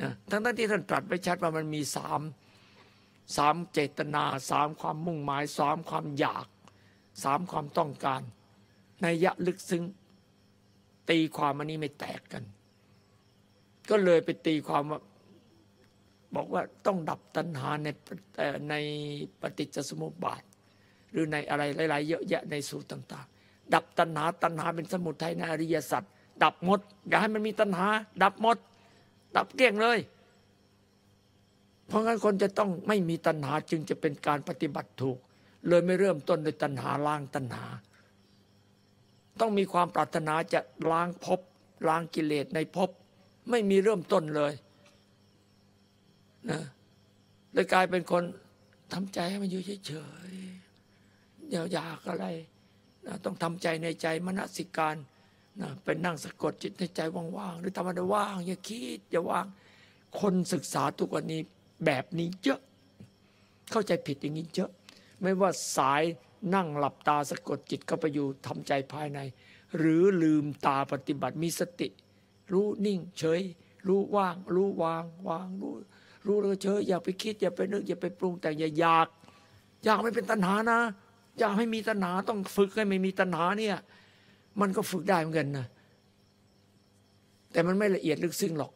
นะทั้งทั้งที่ท่านตรัสไว้ชัดว่ามันมีสามสามเจตนาสามความมุ่งหมายสามความอยากสามความต้องการในยะลึกซึ้ง ตีความอันนี้ไม่แตกกัน ก็เลยไปตีความว่าบอกว่าต้องดับตัณหาในในปฏิจจสมุปบาท หรือในอะไรหลาย ๆ เยอะแยะในสูตรต่าง ๆ ดับตัณหาตัณหาเป็นสมุทัยในอริยสัจดับหมด อย่าให้มันมีตัณหา ดับหมด ดับเกลี้ยงเลย เพราะงั้นคนจะต้องไม่มีตัณหาจึงจะเป็นการปฏิบัติถูก เลยไม่เริ่มต้นด้วยตัณหาล้างตัณหา ต้องมีความปรารถนาจะล้างภพล้างกิเลสในภพไม่มีเริ่มต้นเลยนะเลยกลายเป็นคนทำใจให้มันอยู่เฉยๆอย่าอยากอะไรนะต้องทำใจในใจมนสิการนะไปนั่งสะกดจิตในใจว่างๆหรือธรรมดาว่างอย่าคิดอย่าว่าง คนศึกษาทุกวันนี้แบบนี้เยอะ เข้าใจผิดอย่างนี้เยอะ ไม่ว่าสาย นั่งหลับตาสะกดจิตเข้าไปอยู่ทำใจภายใน หรือลืมตาปฏิบัติมีสติ รู้นิ่ง เฉย รู้ว่าง รู้วางวางรู้รู้แล้วเฉยอย่าไปคิด อย่าไปนึกอย่าไปปรุงแต่งอย่าอยาก อยากไม่เป็นตัณหานะอยากให้มีตัณหาต้องฝึกให้ไม่มีตัณหาเนี่ยมันก็ฝึกได้เหมือนกันนะแต่มันไม่ละเอียดลึกซึ้งหรอก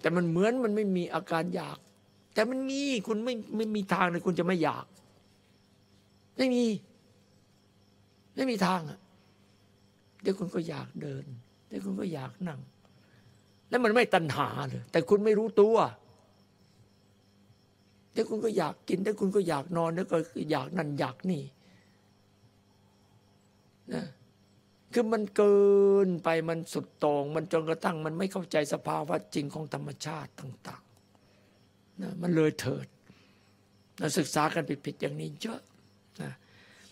แต่มันเหมือนมันไม่มีอาการอยาก แต่มันมีคุณไม่ไม่มีทางเลยคุณจะไม่อยาก ไม่มี ไม่มีทางอะเดี๋ยวคุณก็อยากเดินเดี๋ยวคุณก็อยากนั่ง แล้วมันไม่ตัณหาเลยแต่คุณไม่รู้ตัวเดี๋ยวคุณก็อยากกินเดี๋ยวคุณก็อยากนอนเดี๋ยวก็อยากนั่นอยากนี่นะคือมันเกินไปมันสุดโต่งมันจนกระทั่ง มันไม่เข้าใจสภาวะจริงของธรรมชาติต่างๆนะมันเลยเถิดเราศึกษากันผิดๆอย่างนี้เยอะ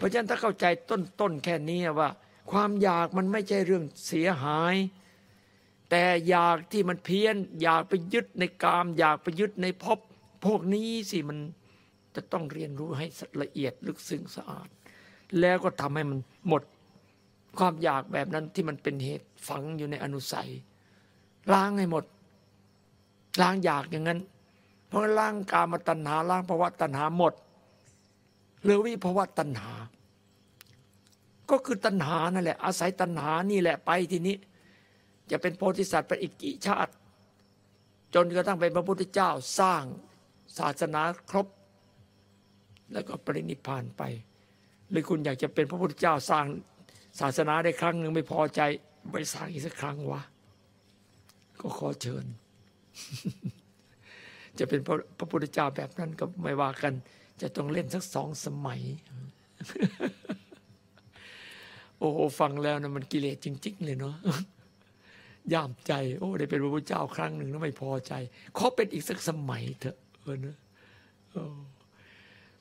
ราะฉะนั้นถ้าเข้าใจต้นๆแค่นี้ว่า ความอยากมันไม่ใช่เรื่องเสียหาย แต่อยากที่มันเพี้ยน อยากไปยึดในกาม อยากไปยึดในภพพวกนี้สิมันจะต้องเรียนรู้ให้ละเอียดลึกซึ้งสะอาด แล้วก็ทำให้มันหมดความอยากแบบนั้นที่มันเป็นเหตุฝังอยู่ในอนุสัยล้างให้หมด ล้างอยากอย่างนั้น เพราะล้างกามตัณหาล้างภาวะตัณหาหมด หลือวิภวะตัณหา ก็คือตัณหานั่นแหละ อาศัยตัณหานี่แหละไปทีนี้ จะเป็นโพธิสัตว์ไปอีกกี่ชาติ จนกระทั่งเป็นพระพุทธเจ้าสร้างศาสนาครบ แล้วก็ปรินิพพานไป หรือคุณอยากจะเป็นพระพุทธเจ้าสร้างศาสนาได้ครั้งหนึ่งไม่พอใจไปสร้างอีกสักครั้งวะก็ขอเชิญ จะเป็นพระพระพุทธเจ้าแบบนั้นก็ไม่ว่ากัน จะต้องเล่นสักสองสมัย โอ้โหฟังแล้วนะมันกิเลสจริง ๆ เลยเนาะย่ามใจ โอ้ ได้เป็นพระพุทธเจ้าครั้งหนึ่งแล้วไม่พอใจ ขอเป็นอีกสักสมัยเถอะเออนะ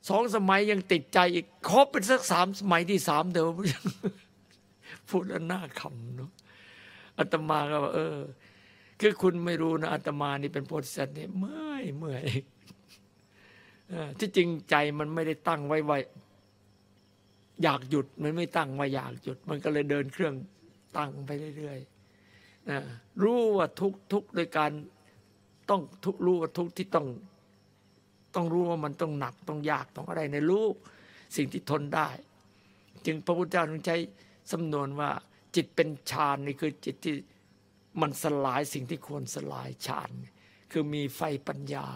สองสมัยยังติดใจอีก ขอเป็นสักสามสมัยที่สามเดี๋ยวพูดแล้วน่าขำเนาะอาตมาก็ว่าเออ คือคุณไม่รู้นะอาตมานี่เป็นโพธิสัตว์เนี่ยเมื่อยเมื่อย ที่จริงใจมันไม่ได้ตั้งไว้ไว้อยากหยุดมันไม่ตั้งไว้อยากหยุด มันก็เลยเดินเครื่องตั้งไปเรื่อยๆนะรู้ว่าทุกทุกโดยการต้องทุกรู้ว่าทุกที่ต้อง ต้องรู้ว่ามันต้องหนักต้องยากต้องอะไรในรู้สิ่งที่ทนได้ จึงพระพุทธเจ้าถึงใช้สำนวนว่า จิตเป็นฌานนี่คือจิตที่มันสลายสิ่งที่ควรสลายฌานคือมีไฟปัญญา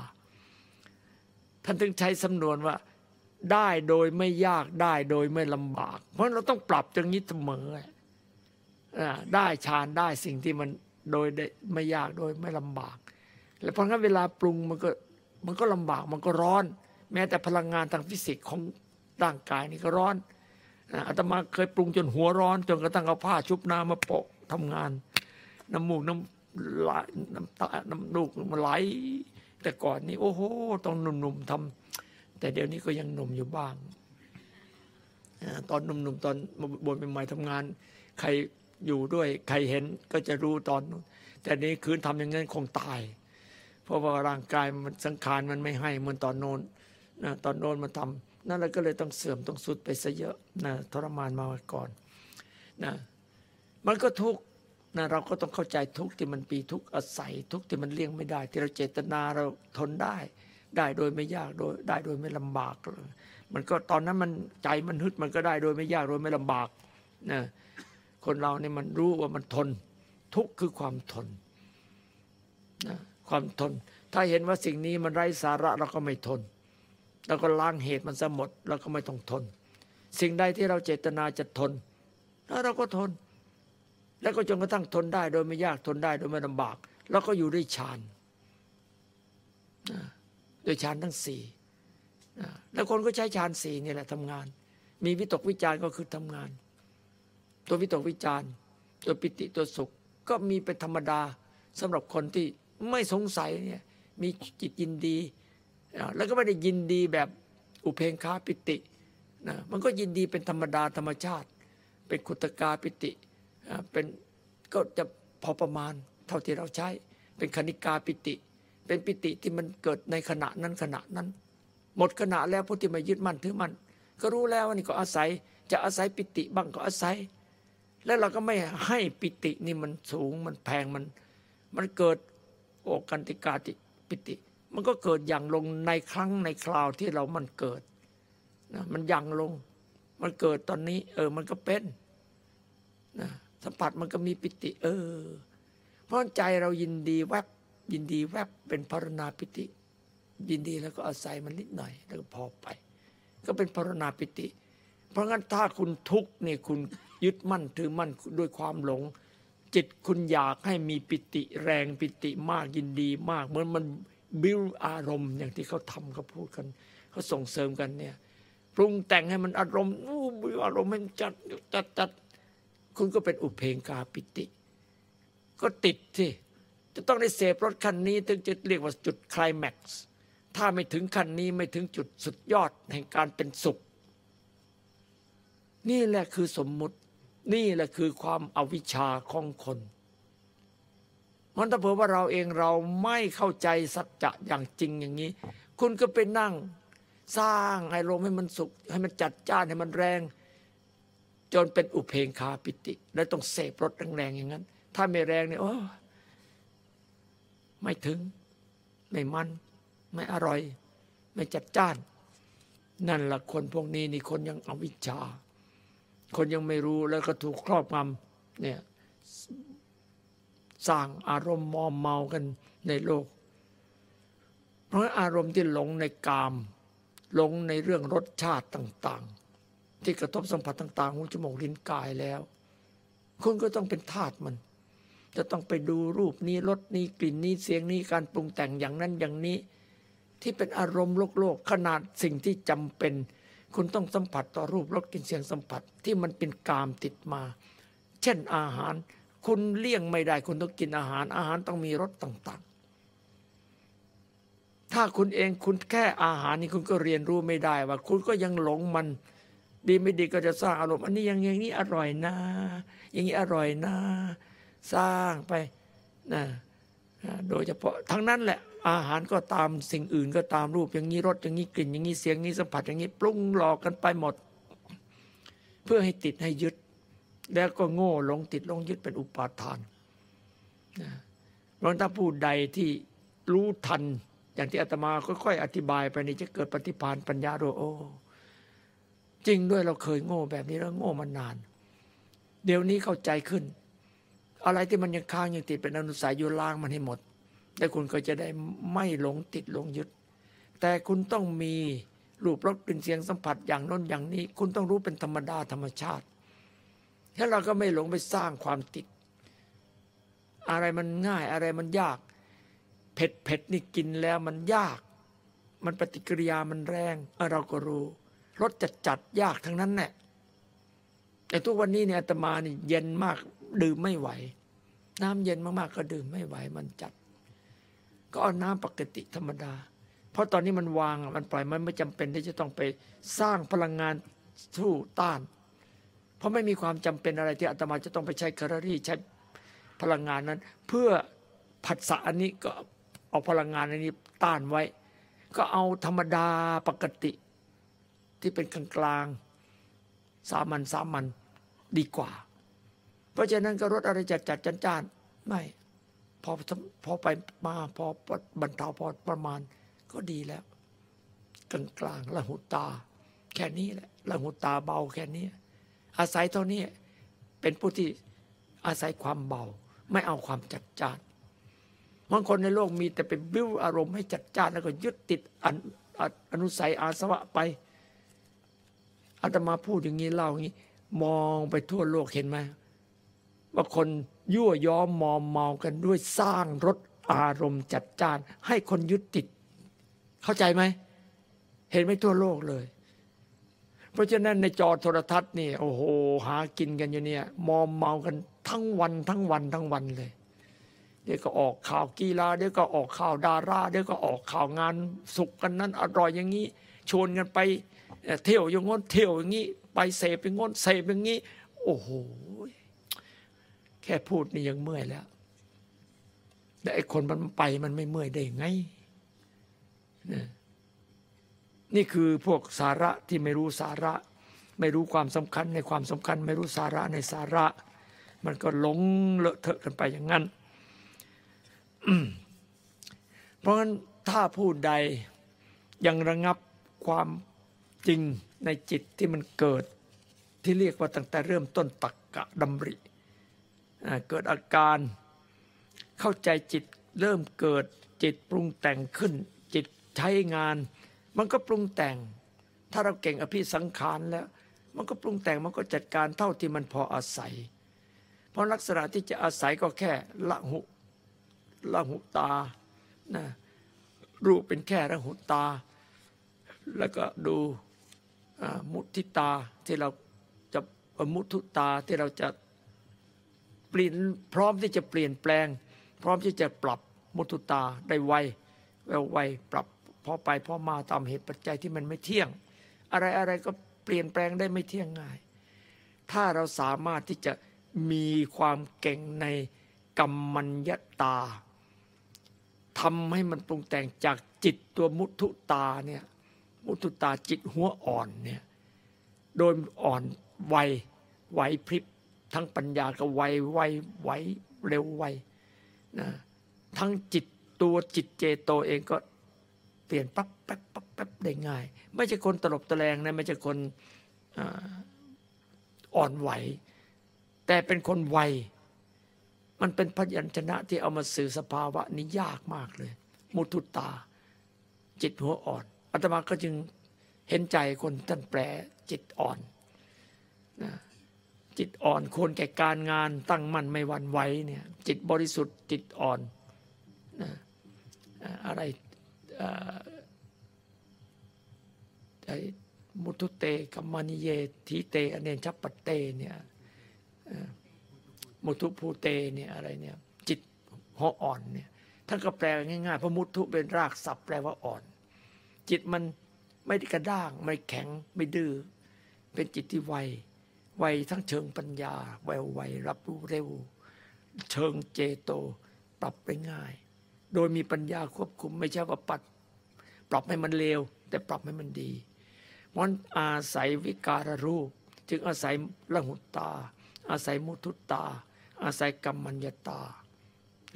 ท่านถึงใช้สำนวนว่าได้โดยไม่ยากได้โดยไม่ลำบาก เพราะเราต้องปรับอย่างนี้เสมอได้ฌานได้สิ่งที่มันโดยได้ไม่ยากโดยไม่ลำบาก แล้วเพราะงั้นเวลาปรุงมันก็มันก็ลำบากมันก็ร้อน แม้แต่พลังงานทางฟิสิกส์ของร่างกายนี่ก็ร้อนอาอาตมาเคยปรุงจนหัวร้อน จนกระทั่งเอาผ้าชุบน้ำมาโปะทำงาน น้ำมูกน้ำไหลน้ำตาน้ำลูกมันไหล แต่ก่อนนี้โอ้โหต้องหนุ่มๆทำแต่เดี๋ยวนี้ก็ยังหนุ่มอยู่บ้างอ่าตอนหนุ่มๆตอนบนเป็นใหม่ๆทำงาน ใครอยู่ด้วยใครเห็นก็จะรู้ตอนนู้นแต่นี้คืนทำอย่างนั้นคงตาย เพราะว่าร่างกายมันสังขารมันไม่ให้เหมือนตอนโน้นนะตอนโน้นมาทำนั่นแหละก็เลยต้องเสื่อมต้องสุดไปซะเยอะนะทรมานมาก่อนนะมันก็ทุกข์ นะเราก็ต้องเข้าใจทุกข์ที่มันปีทุกข์อาศัย ทุกข์ที่มันเลี่ยงไม่ได้ ที่เราเจตนาเราทนได้ ได้โดยไม่ยากโดยได้โดยไม่ลำบากมันก็ตอนนั้นมันใจมันฮึดมันก็ได้โดยไม่ยากโดยไม่ลำบากนะคนเราเนี่ยมันรู้ว่ามันทน ทุกข์คือความทนนะความทน ถ้าเห็นว่าสิ่งนี้มันไร้สาระเราก็ไม่ทน แล้วก็ล้างเหตุมันซะหมดเราก็ไม่ต้องทน สิ่งใดที่เราเจตนาจะทนแล้วเราก็ทน แล้วก็จนกระทั่งทนได้ โดยไม่ยากทนได้โดยไม่ลำบาก แล้วก็อยู่ด้วยฌานนะด้วยฌานทั้งสี่แล้วคนก็ใช้ฌานสี่นี่แหละทำงาน มีวิตกวิจารก็คือทำงาน ตัววิตกวิจารตัวปิติตัวสุขก็มีเป็นธรรมดาสำหรับคนที่ไม่สงสัยเนี่ยมีจิตยินดี แล้วก็ไม่ได้ยินดีแบบอุเพงคาปิตินะมันก็ยินดีเป็นธรรมดาธรรมชาติ เป็นขุตกาปิติ เป็นก็จะพอประมาณเท่าที่เราใช้ เป็นคณิกาปิติ เป็นปิติที่มันเกิดในขณะนั้นขณะนั้น หมดขณะแล้วผู้ที่มายึดมั่นถือมั่นก็รู้แล้วว่านี่ก็อาศัยจะอาศัยปิติบ้างก็อาศัย แล้วเราก็ไม่ให้ปิตินี่มันสูงมันแพงมัน มันเกิดโอกันติกาติปิติ มันก็เกิดอย่างลงในครั้งในคราวที่เรามันเกิดนะมันยังลง มันเกิดตอนนี้ เออมันก็เป็นนะ สัมผัสมันก็มีปิติ เออ เพราะใจเรายินดีแวบยินดีแวบเป็นพารณาปิติ ยินดีแล้วก็อาศัยมันนิดหน่อย แล้วก็พอไป ก็เป็นพารณาปิติ เพราะงั้นถ้าคุณทุกข์นี่คุณยึดมั่นถือมั่นด้วยความหลง จิตคุณอยากให้มีปิติแรงปิติมากยินดีมาก เหมือนมันบิวอารมณ์อย่างที่เขาทำเขาพูดกันเขาส่งเสริมกันเนี่ยปรุงแต่งให้มันอารมณ์อู้บิวอารมณ์ให้มันจัดจัดจัด คุณก็เป็นอุเพงกาปิติ ก็ติดที่จะต้องได้เสพรถคันนี้ ถึงจะเรียกว่าจุดคลแม็กซ์ถ้าไม่ถึงคันนี้ไม่ถึงจุดสุดยอดแห่งการเป็นสุข นี่แหละคือสมมุติ นี่แหละคือความอาวิชชาของคนมันถ้าเผื่อว่าเราเองเราไม่เข้าใจสัจจะอย่างจริงอย่างนี้ คุณก็ไปนั่ง สร้างอารมณ์ให้มันสุข ให้มันจัดจ้านให้มันแรง จนเป็นอุเพงคาปิติ แล้วต้องเสพรสแรงๆอย่างนั้น ถ้าไม่แรงเนี่ยโอ้ไม่ถึง ไม่มัน ไม่อร่อย ไม่จัดจ้าน นั่นแหละคนพวกนี้นี่คนยังอวิชชา คนยังไม่รู้แล้วก็ถูกครอบงำเนี่ยสร้างอารมณ์มอมเมากันในโลก เพราะอารมณ์ที่หลงในกาม หลงในเรื่องรสชาติต่าง ๆ ที่กระทบสัมผัสต่างๆหูจมูกลิ้นกายแล้ว คุณก็ต้องเป็นทาสมัน จะต้องไปดูรูปนี้รสนี้กลิ่นนี้เสียงนี้การปรุงแต่งอย่างนั้นอย่างนี้ ที่เป็นอารมณ์โลกโลกขนาดสิ่งที่จำเป็น คุณต้องสัมผัสต่อรูปรสกลิ่นเสียงสัมผัสที่มันเป็นกามติดมา เช่นอาหาร คุณเลี่ยงไม่ได้คุณต้องกินอาหาร อาหารต้องมีรสต่างๆถ้าคุณเองคุณแค่อาหารนี่คุณก็เรียนรู้ไม่ได้ว่า คุณก็ยังหลงมัน ดีไม่ดีก็จะสร้างอารมณ์อันนี้อย่างอย่างนี้อร่อยนะ อย่างนี้อร่อยนะ สร้างไปนะโดยเฉพาะทั้งนั้นแหละอาหารก็ตามสิ่งอื่นก็ตามรูปอย่างนี้รสอย่างนี้กลิ่น อย่างนี้เสียงนี้สัมผัสอย่างนี้ปรุงหลอกกันไปหมด เพื่อให้ติดให้ยึด แล้วก็โง่หลงติดหลงยึดเป็นอุปาทานนะเพราะถ้าผู้ใดที่รู้ทัน อย่างที่อาตมาค่อยๆอธิบายไปนี่จะเกิดปฏิภาณปัญญาโดยโอ้ จริงด้วยเราเคยโง่แบบนี้แล้วโง่มานาน เดี๋ยวนี้เข้าใจขึ้น อะไรที่มันยังค้างยังติดเป็นอนุสัยอยู่ล้างมันให้หมด แล้วคุณก็จะได้ไม่หลงติดหลงยึด แต่คุณต้องมีรูปรสกลิ่นเสียงสัมผัสอย่างน้นอย่างนี้ คุณต้องรู้เป็นธรรมดาธรรมชาติถ้าเราก็ไม่หลงไปสร้างความติด อะไรมันง่ายอะไรมันยากเผ็ดเผ็ดนี่กินแล้วมันยาก มันปฏิกิริยามันแรงเราก็รู้ รสจัดจัดยากทั้งนั้นแหละแต่ทุกวันนี้เนี่ยอาตมานี่เย็นมากดื่มไม่ไหว น้ำเย็นมากๆก็ดื่มไม่ไหวมันจัด ก็เอาน้ำปกติธรรมดา เพราะตอนนี้มันวางมันปล่อยมันไม่จำเป็นที่จะต้องไปสร้างพลังงานสู้ต้าน เพราะไม่มีความจำเป็นอะไรที่อาตมาจะต้องไปใช้แคลอรี่ใช้พลังงานนั้น เพื่อผัสสะอันนี้ก็เอาพลังงานอันนี้ต้านไว้ ก็เอาธรรมดาปกติ ที่เป็นกลางกลางสามัญสามัญดีกว่า เพราะฉะนั้นก็รถอะไรจัดจัดจันจานไม่พอพอไปมาพอบรรเทาพอประมาณก็ดีแล้ว กลางกลางละหุตา แค่นี้แหละละหุตาเบาแค่นี้ อาศัยเท่านี้เป็นผู้ที่อาศัยความเบา ไม่เอาความจัดจ้านบางคนในโลกมีแต่ไปบิ้วอารมณ์ให้จัดจ้านแล้วก็ยึดติดอนุสัยอาสวะไป อาตมาพูดอย่างนี้เล่าอย่างนี้ มองไปทั่วโลกเห็นไหมว่าคนยั่วย้อมมอมเมากันด้วยสร้างรถอารมณ์จัดจ้าน ให้คนยึดติด เข้าใจไหม เห็นไหมทั่วโลกเลย เพราะฉะนั้นในจอโทรทัศน์นี่โอ้โหหากินกันอยู่เนี่ยมอมเมากันทั้งวันทั้งวันทั้งวันเลยเดี๋ยวก็ออกข่าวกีฬาเดี๋ยวก็ออกข่าวดาราเดี๋ยวก็ออกข่าวงานสุขกันนั้นอร่อยอย่างนี้ชวนกันไป เที่ยวอย่างง้นเที่ยวอย่างนี้ไปเสพอย่างง้นเสพอย่างนี้ โอ้โหแค่พูดนี่ยังเมื่อยแล้วแต่ไอ้คนมันไปมันไม่เมื่อยได้ไงนี่คือพวกสาระที่ไม่รู้สาระ ไม่รู้ความสำคัญในความสำคัญ ไม่รู้สาระในสาระ มันก็หลงเลอะเทอะกันไปอย่างนั้นเพราะฉะนั้นถ้าผู้ใดยังระงับความ จริงในจิตที่มันเกิดที่เรียกว่าตั้งแต่เริ่มต้นตักกะดำริเกิดอาการเข้าใจจิตเริ่มเกิดจิตปรุงแต่งขึ้น จิตใช้งาน มันก็ปรุงแต่ง ถ้าเราเก่งอภิสังขารแล้ว มันก็ปรุงแต่งมันก็จัดการเท่าที่มันพออาศัย เพราะลักษณะที่จะอาศัยก็แค่ละหุละหุตานะรูปเป็นแค่ละหุตา แล้วก็ดู มุทิตาที่เราจะมุทุตาที่เราจะเปลี่ยนพร้อมที่จะเปลี่ยนแปลง พร้อมที่จะปรับมุทุตาได้ไวแววไวปรับพอไปพอมาตามเหตุปัจจัยที่มันไม่เที่ยง อะไรอะไรก็เปลี่ยนแปลงได้ไม่เที่ยงง่าย ถ้าเราสามารถที่จะมีความเก่งในกรรมัญญตาทำให้มันปรุงแต่งจากจิตตัวมุทุตาเนี่ย มุตุตาจิตหัวอ่อนเนี่ยโดยอ่อนไวไหวพริบทั้งปัญญาก็ไวไวไหวเร็วไวนะทั้งจิตตัวจิตเจโตเองก็เปลี่ยนปั๊บแป๊บปั๊บแป๊บได้ง่าย ไม่ใช่คนตลบตะแลงนะไม่ใช่คนอ่อนไหว แต่เป็นคนไว มันเป็นพยัญชนะที่เอามาสื่อสภาวะนี้ยากมากเลย มุทุตา จิตหัวอ่อน อาตมาก็จึงเห็นใจคนท่านแปลจิตอ่อนนะจิตอ่อนควรแก่การงานตั้งมั่นไม่หวั่นไหวเนี่ยจิตบริสุทธิ์จิตอ่อนนะอะไรไอ้มุทุเตกัมมานิเยทีเตอเนนชัปปเตเนี่ยมุทุภูเตเนี่ยอะไรเนี่ยจิตหัวอ่อนเนี่ยท่านก็แปลง่ายๆเพราะมุทุเป็นรากศัพท์แปลว่าอ่อน จิตมันไม่ได้กระด้าง ไม่แข็งไม่ดื้อเป็นจิตที่ไวไวทั้งเชิงปัญญา แววไวรับรู้เร็ว เชิงเจโตปรับไปง่าย โดยมีปัญญาควบคุมไม่ใช่ว่าปัด ปรับให้มันเลวแต่ปรับให้มันดีมันอาศัยวิการรูป จึงอาศัยละหุตตาอาศัยมุทุตา อาศัยกรรมัญญาตา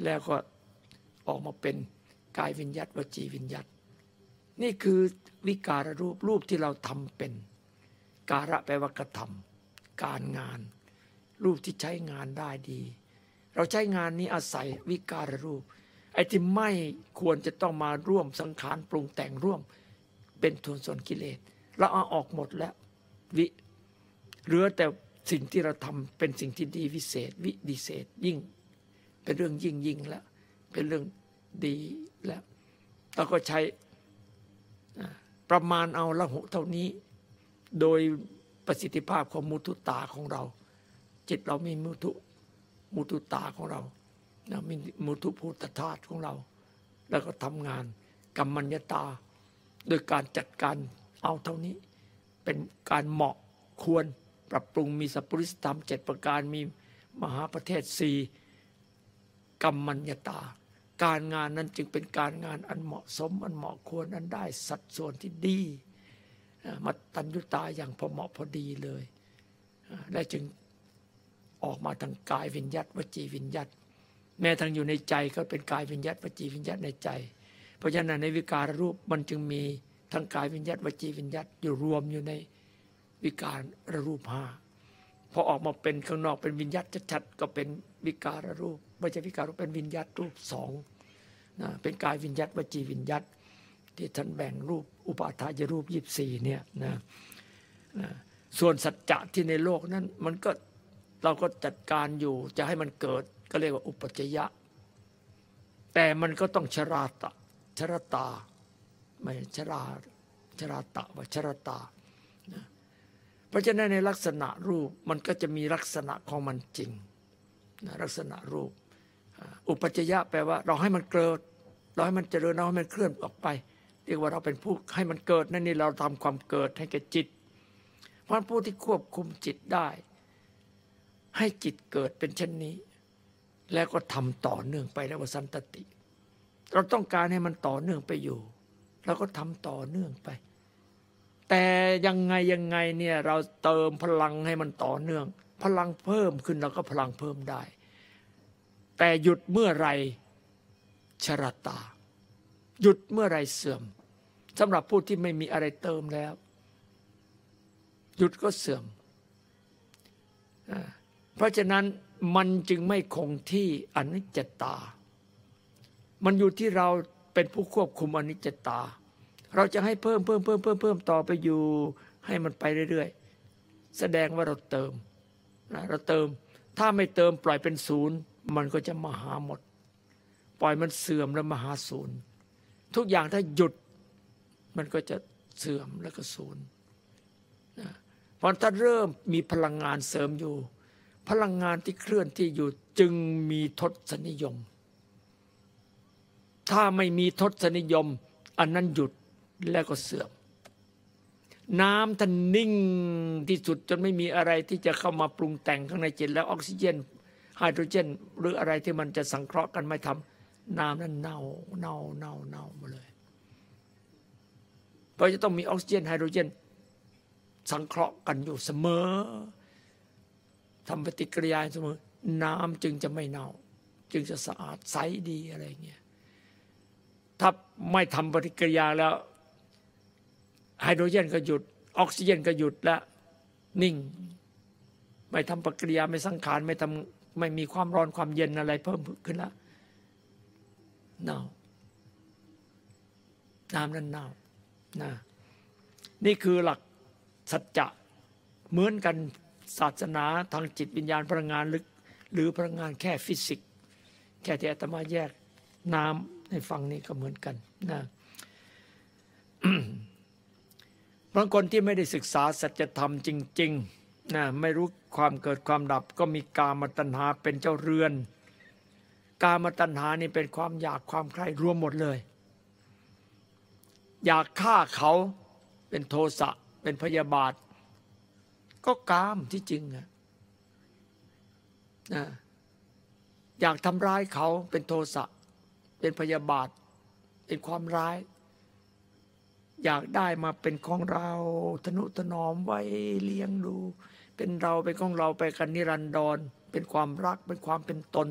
แล้วก็ออกมาเป็นกายวิญญัตวจีวิญญัต นี่คือวิการรูปรูปที่เราทำเป็น การะแปลว่ากระทำการงาน รูปที่ใช้งานได้ดี เราใช้งานนี้อาศัยวิการรูป ไอ้ที่ไม่ควรจะต้องมาร่วมสังขารปรุงแต่งร่วม เป็นทุนส่วนกิเลสเราเอาออกหมดแล้ววิเหลือแต่สิ่งที่เราทำเป็นสิ่งที่ดีวิเศษ วิดิเศษยิ่ง เป็นเรื่องยิ่งยิ่งแล้ว เป็นเรื่องดีแล้วเราก็ใช้ ประมาณเอาละหุเท่านี้ โดยประสิทธิภาพของมุทุตาของเรา จิตเรามีมุทุมุทุตาของเรานะมีมุทุภูตธาตุของเรา แล้วก็ทำงานกรรมัญญตา โดยการจัดการเอาเท่านี้ เป็นการเหมาะควรปรับปรุงมีสัพพุริสธรรมเจ็ดประการมีมหาประเทศสี่กรรมัญญตา การงานนั้นจึงเป็นการงานอันเหมาะสม อันเหมาะควรอันได้สัดส่วนที่ดีมาตัญญุตาอย่างพอเหมาะพอดีเลย และจึงออกมาทางกายวิญญัตวจีวิญญัตแม้ทางอยู่ในใจก็เป็นกายวิญญัตวจีวิญญัตในใจ เพราะฉะนั้นในวิการรูปมันจึงมีทั้งกายวิญญัตวจีวิญญัตอยู่รวมอยู่ในวิการรูปห้าพอออกมาเป็นข้างนอกเป็นวิญญัตชัดๆก็เป็นวิการรูปไม่ใช่วิการรูปเป็นวิญญัตรูปสอง นะเป็นกายวิญญัตวจีวิญญัตที่ท่านแบ่งรูปอุปาทายรูปยี่สี่เนี่ยนะนะส่วนสัจจะที่ในโลกนั้นมันก็เราก็จัดการอยู่จะให้มันเกิดก็เรียกว่าอุปจยะ แต่มันก็ต้องชราตะชรตาไม่ชราชราตะว่าชรตานะเพราะฉะนั้นในลักษณะรูปมันก็จะมีลักษณะของมันจริงนะลักษณะรูป อุปจยะแปลว่าเราให้มันเกิด เราให้มันเจริญเราให้มันเคลื่อนออกไป เรียกว่าเราเป็นผู้ให้มันเกิดนั่นนี่เราทำความเกิดให้แก่จิต เพราะผู้ที่ควบคุมจิตได้ ให้จิตเกิดเป็นเช่นนี้ แล้วก็ทำต่อเนื่องไปแล้วว่าสันตติ เราต้องการให้มันต่อเนื่องไปอยู่เราก็ทำต่อเนื่องไป แต่ยังไงยังไงเนี่ยเราเติมพลังให้มันต่อเนื่อง พลังเพิ่มขึ้นเราก็พลังเพิ่มได้ แต่หยุดเมื่อไร ชรตา หยุดเมื่อไรเสื่อมสำหรับผู้ที่ไม่มีอะไรเติมแล้ว หยุดก็เสื่อม เพราะฉะนั้นมันจึงไม่คงที่อนิจจตา มันอยู่ที่เราเป็นผู้ควบคุมอนิจจตา เราจะให้เพิ่มเพิ่มเพิ่มเพิ่มเพิ่มต่อไปอยู่ให้มันไปเรื่อยๆ แสดงว่าเราเติมนะเราเติม ถ้าไม่เติมปล่อยเป็นศูนย์ มันก็จะมาหาหมด ปล่อยมันเสื่อมแล้วมหาศูนย์ ทุกอย่างถ้าหยุดมันก็จะเสื่อมแล้วก็ศูนย์นะพอถ้าเริ่มมีพลังงานเสริมอยู่ พลังงานที่เคลื่อนที่อยู่จึงมีทศนิยม ถ้าไม่มีทศนิยม อันนั้นหยุดแล้วก็เสื่อม น้ำท่านนิ่งที่สุดจนไม่มีอะไรที่จะเข้ามาปรุงแต่งข้างในจิตแล้วออกซิเจนไฮโดรเจน หรืออะไรที่มันจะสังเคราะห์กันไม่ทำ น้ำนั้นเน่าเน่าเน่าเน่ามาเลยเราจะต้องมีออกซิเจนไฮโดรเจน สังเคราะห์กันอยู่เสมอทำปฏิกิริยาเสมอ น้ำจึงจะไม่เน่า จึงจะสะอาดใสดีอะไรเงี้ยถ้าไม่ทำปฏิกิริยาแล้วไฮโดรเจนก็หยุดออกซิเจนก็หยุดแล้วนิ่ง ไม่ทำปฏิกิริยาไม่สังขารไม่ทำไม่มีความร้อนความเย็นอะไรเพิ่มขึ้นแล้ว เน่า น้ำนั้นเน่านะนี่คือหลักสัจจะเหมือนกันศาสนาทางจิตวิญญาณพลังงานลึก หรือพลังงานแค่ฟิสิกส์แค่ที่อาตมาแยกน้ำให้ฟังนี่ก็เหมือนกันนะบางคนที่ไม่ได้ศึกษาสัจธรรมจริงๆนะไม่รู้ความเกิดความดับก็มีกามตัณหาเป็นเจ้าเรือน กามตัณหานี่เป็นความอยากความใคร่รวมหมดเลย อยากฆ่าเขาเป็นโทสะเป็นพยาบาท ก็กามที่จริงอะนะอยากทำร้ายเขาเป็นโทสะเป็นพยาบาท เป็นความร้าย อยากได้มาเป็นของเราทนุถนอมไว้เลี้ยงดู เป็นเราเป็นของเราไปกันนิรันดรเป็นความรักเป็นความเป็นตน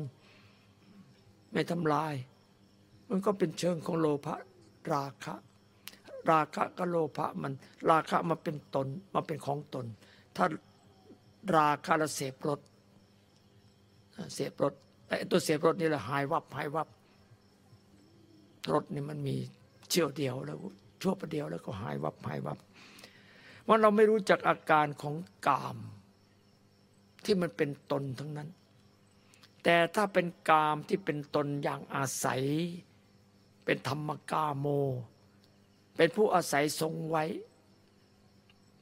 ไม่ทำลาย มันก็เป็นเชิงของโลภะราคะ ราคะกับโลภะมันราคะมาเป็นตนมาเป็นของตน ถ้าราคะละเสพรสเสพรสแต่ตัวเสพรสนี่แหละหายวับหายวับรถนี่มันมีเชี่ยวเดียวแล้วชั่วประเดียวแล้วก็หายวับหายวับว่าเราไม่รู้จักอาการของกาม ที่มันเป็นตนทั้งนั้น แต่ถ้าเป็นกามที่เป็นตนอย่างอาศัย เป็นธรรมกาโม เป็นผู้อาศัยทรงไว้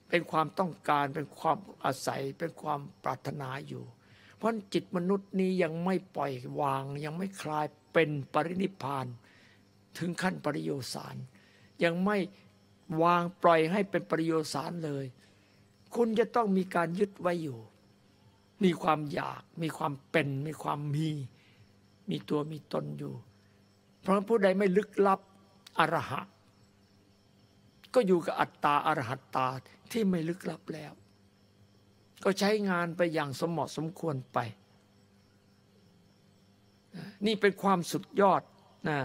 เป็นความต้องการเป็นความอาศัยเป็นความปรารถนาอยู่ เพราะจิตมนุษย์นี้ยังไม่ปล่อยวาง ยังไม่คลายเป็นปรินิพาน ถึงขั้นปริโยสารยังไม่วางปล่อยให้เป็นปริโยสารเลย คุณจะต้องมีการยึดไว้อยู่ มีความอยาก มีความเป็น มีความมี มีตัวมีตนอยู่ เพราะผู้ใดไม่ลึกลับอรหะ ก็อยู่กับอัตตาอรหัตตาที่ไม่ลึกลับแล้ว ก็ใช้งานไปอย่างสมเหมาะสมควรไป นี่เป็นความสุดยอดนะ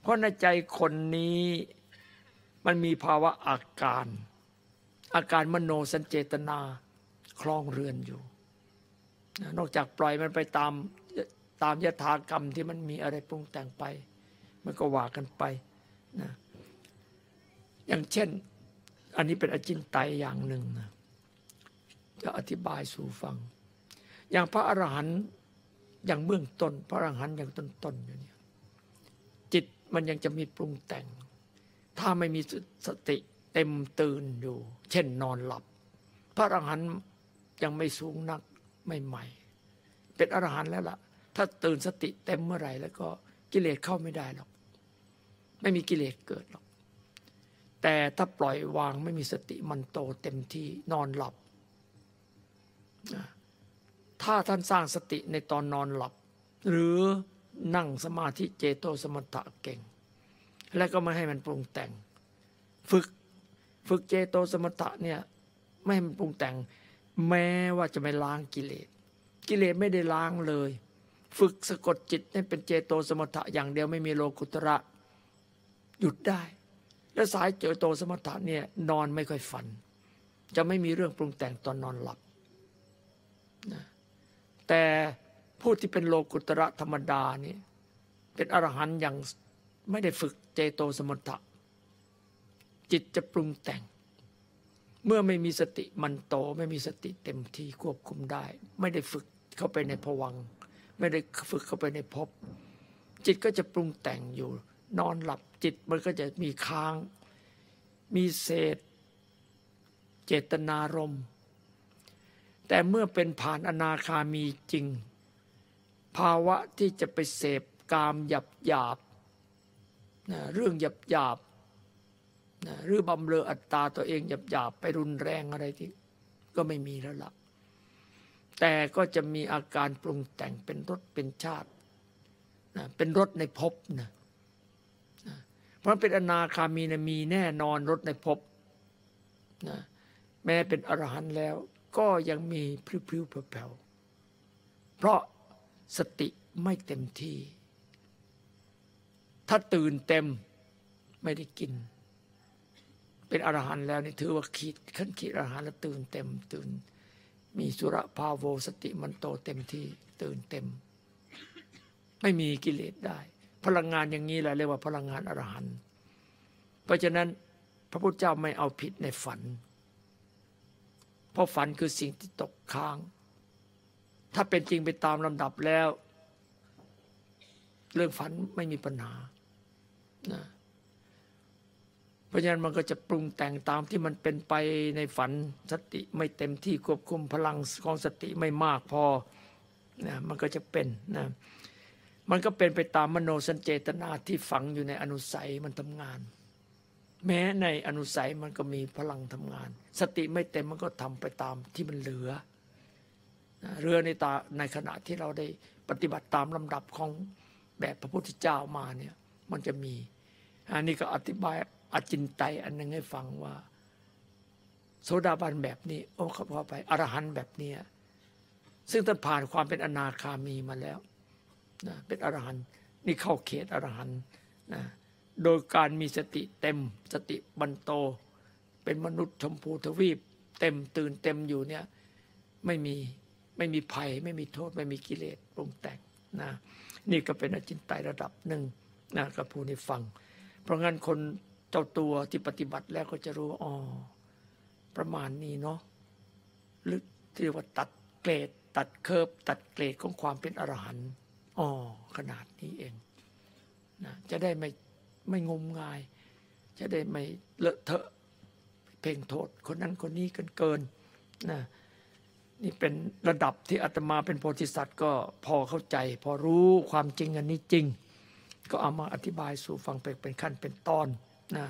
เพราะในใจคนนี้มันมีภาวะอาการ อาการมโนสัญเจตนาคลองเรือนอยู่ นอกจากปล่อยมันไปตามตามยถากรรมที่มันมีอะไรปรุงแต่งไป มันก็ว่ากันไปนะอย่างเช่น อันนี้เป็นอจินไตยอย่างหนึ่งนะจะอธิบายสู่ฟัง อย่างพระอรหันต์อย่างเบื้องต้น พระอรหันต์อย่างต้นๆอย่างนี้จิตมันยังจะมีปรุงแต่ง ถ้าไม่มีสติเต็มตื่นอยู่ เช่นนอนหลับ พระอรหันต์ยังไม่สูงนัก ใหม่เป็นอรหันต์แล้วล่ะ ถ้าตื่นสติเต็มเมื่อไหร่แล้วก็กิเลสเข้าไม่ได้หรอก ไม่มีกิเลสเกิดหรอก แต่ถ้าปล่อยวางไม่มีสติมันโตเต็มที่นอนหลับ ถ้าท่านสร้างสติในตอนนอนหลับ หรือนั่งสมาธิเจโตสมถะเก่ง แล้วก็ไม่ให้มันปรุงแต่ง ฝึกฝึกเจโตสมถะเนี่ยไม่ให้มันปรุงแต่ง แม้ว่าจะไม่ล้างกิเลส กิเลสไม่ได้ล้างเลย ฝึกสะกดจิตให้เป็นเจโตสมถะอย่างเดียวไม่มีโลกุตระ หยุดได้ และสายเจโตสมถะเนี่ยนอนไม่ค่อยฝัน จะไม่มีเรื่องปรุงแต่งตอนนอนหลับนะแต่ผู้ที่เป็นโลกุตระธรรมดานี่เป็นอรหันต์อย่างไม่ได้ฝึกเจโตสมถะจิตจะปรุงแต่ง เมื่อไม่มีสติมันโตไม่มีสติเต็มที่ควบคุมได้ ไม่ได้ฝึกเข้าไปในภวังค์ไม่ได้ฝึกเข้าไปในภพจิตก็จะปรุงแต่งอยู่ นอนหลับจิตมันก็จะมีค้าง มีเศษ เจตนารมณ์แต่เมื่อเป็นผ่านอนาคามีจริง ภาวะที่จะไปเสพกามหยับหยาบนะเรื่องหยับหยาบ นะหรือบำเรออัตตาตัวเองหยับหยาบไปรุนแรงอะไรที่ก็ไม่มีแล้วละ่ะแต่ก็จะมีอาการปรุงแต่งเป็นรสเป็นชาตินะเป็นรสในภพนะนะเพราะเป็นอนาคามีนะมีแน่นอนรสในภพนะแม้เป็นอรหันต์แล้ว ก็ยังมีพลิ้วๆแผ่วๆเพราะสติไม่เต็มที่ ถ้าตื่นเต็มไม่ได้กิน เป็นอรหันต์แล้วนี่ถือว่าขีดขั้นขีดอรหันต์แล้วตื่นเต็มตื่น มีสุรภาโวสติมันโตเต็มที่ตื่นเต็ม ไม่มีกิเลสได้ พลังงานอย่างนี้แหละเรียกว่าพลังงานอรหันต์เพราะฉะนั้นพระพุทธเจ้าไม่เอาผิดในฝัน เพราะฝันคือสิ่งที่ตกค้าง ถ้าเป็นจริงไปตามลำดับแล้ว เรื่องฝันไม่มีปัญหานะ ราะฉะนั้นมันก็จะปรุงแต่งตามที่มันเป็นไปในฝันสติไม่เต็มที่ควบคุมพลังของสติไม่มากพอนะมันก็จะเป็นนะมันก็เป็นไปตามมโนสัญเจตนาที่ฝังอยู่ในอนุสัยมันทำงาน แม้ในอนุสัยมันก็มีพลังทำงาน สติไม่เต็มมันก็ทำไปตามที่มันเหลือเรือในตาในขณะที่เราได้ปฏิบัติตามลำดับของแบบพระพุทธเจ้ามาเนี่ยมันจะมีอันนี้ก็อธิบาย อจินไตยอันหนึงให้ฟังว่า โสดาบันแบบนี้ โอ้เขาพอไปอรหันต์แบบเนี้ยซึ่งท่านผ่านความเป็นอนาคามีมาแล้วนะเป็นอรหันต์นี่เข้าเขตอรหันต์นะโดยการมีสติเต็มสติบันโต เป็นมนุษย์ชมพูทวีป เต็มตื่นเต็มอยู่เนี่ยไม่มีไม่มีภัย ไม่มีโทษ ไม่มีกิเลสปรุงแต่งนะนี่ก็เป็นอจินไตยระดับหนึ่งนะกับผู้นี้ฟัง เพราะงั้นคน เจ้าตัวที่ปฏิบัติแล้วก็จะรู้อ๋อประมาณนี้เนาะหรือที่เรียกว่าตัดเกรด ตัดเคิร์ฟตัดเกรดของความเป็นอรหันต์อ๋อขนาดนี้เองนะจะได้ไม่ไม่งมงาย จะได้ไม่เลอะเทอะเพ่งโทษ คนนั้นคนนี้กันเกินนะนี่เป็นระดับที่อาตมาเป็นโพธิสัตว์ก็พอเข้าใจ พอรู้ความจริงอันนี้จริง ก็เอามาอธิบายสู่ฟังไปเป็นขั้นเป็นตอน นะ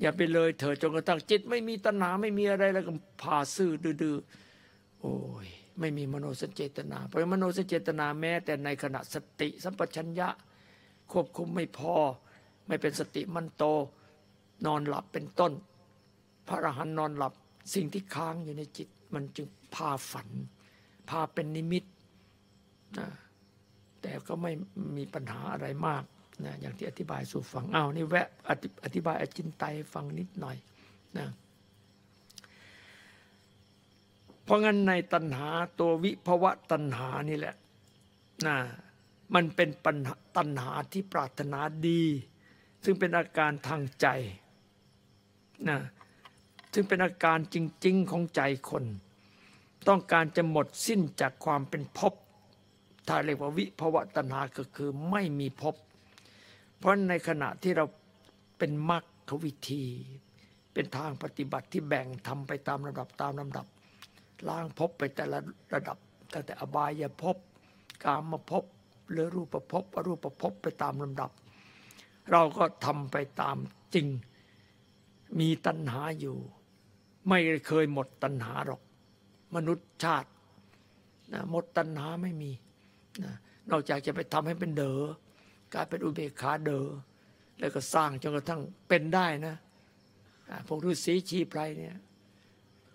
อย่าไปเลยเถิดจนกระทั่งจิตไม่มีตัณหาไม่มีอะไรแล้วก็พาซื่อดื้อๆโอ้ยไม่มีมโนสัญเจตนา เพราะมโนสัญเจตนาแม้ แต่ในขณะสติสัมปชัญญะ ควบคุมไม่พอ ไม่เป็นสติมันโต นอนหลับเป็นต้น พระอรหันต์นอนหลับสิ่งที่ค้างอยู่ในจิต มันจึงพาฝัน พาเป็นนิมิตนะแต่ก็ไม่มีปัญหาอะไรมาก นะอย่างที่อธิบายสู่ฟังอ้าวนี่แวะอธิบายอจินไตยฟังนิดหน่อยนะเพราะงั้นในตัณหาตัววิภวะตัณหานี่แหละนะมันเป็นปัญหาตัณหาที่ปรารถนาดี ซึ่งเป็นอาการทางใจนะซึ่งเป็นอาการจริง ๆ ของใจคน ต้องการจะหมดสิ้นจากความเป็นภพถ้าเรียกว่าวิภวะตัณหาก็คือไม่มีภพ เพราะในขณะที่เราเป็นมรรควิธี เป็นทางปฏิบัติที่แบ่งทำไปตามลำดับตามลำดับ ล้างภพไปแต่ละระดับตั้งแต่อบายภพกามภพหรือรูปภพอรูปภพไปตามลำดับ เราก็ทำไปตามจริงมีตัณหาอยู่ ไม่เคยหมดตัณหาหรอก มนุษย์ชาตินะหมดตัณหาไม่มีนะนอกจากจะไปทำให้เป็นเดอ กลายเป็นอุเบกขาเดอแล้วก็สร้างจนกระทั่งเป็นได้นะอ่าพวกฤาษีชีไพรเนี่ย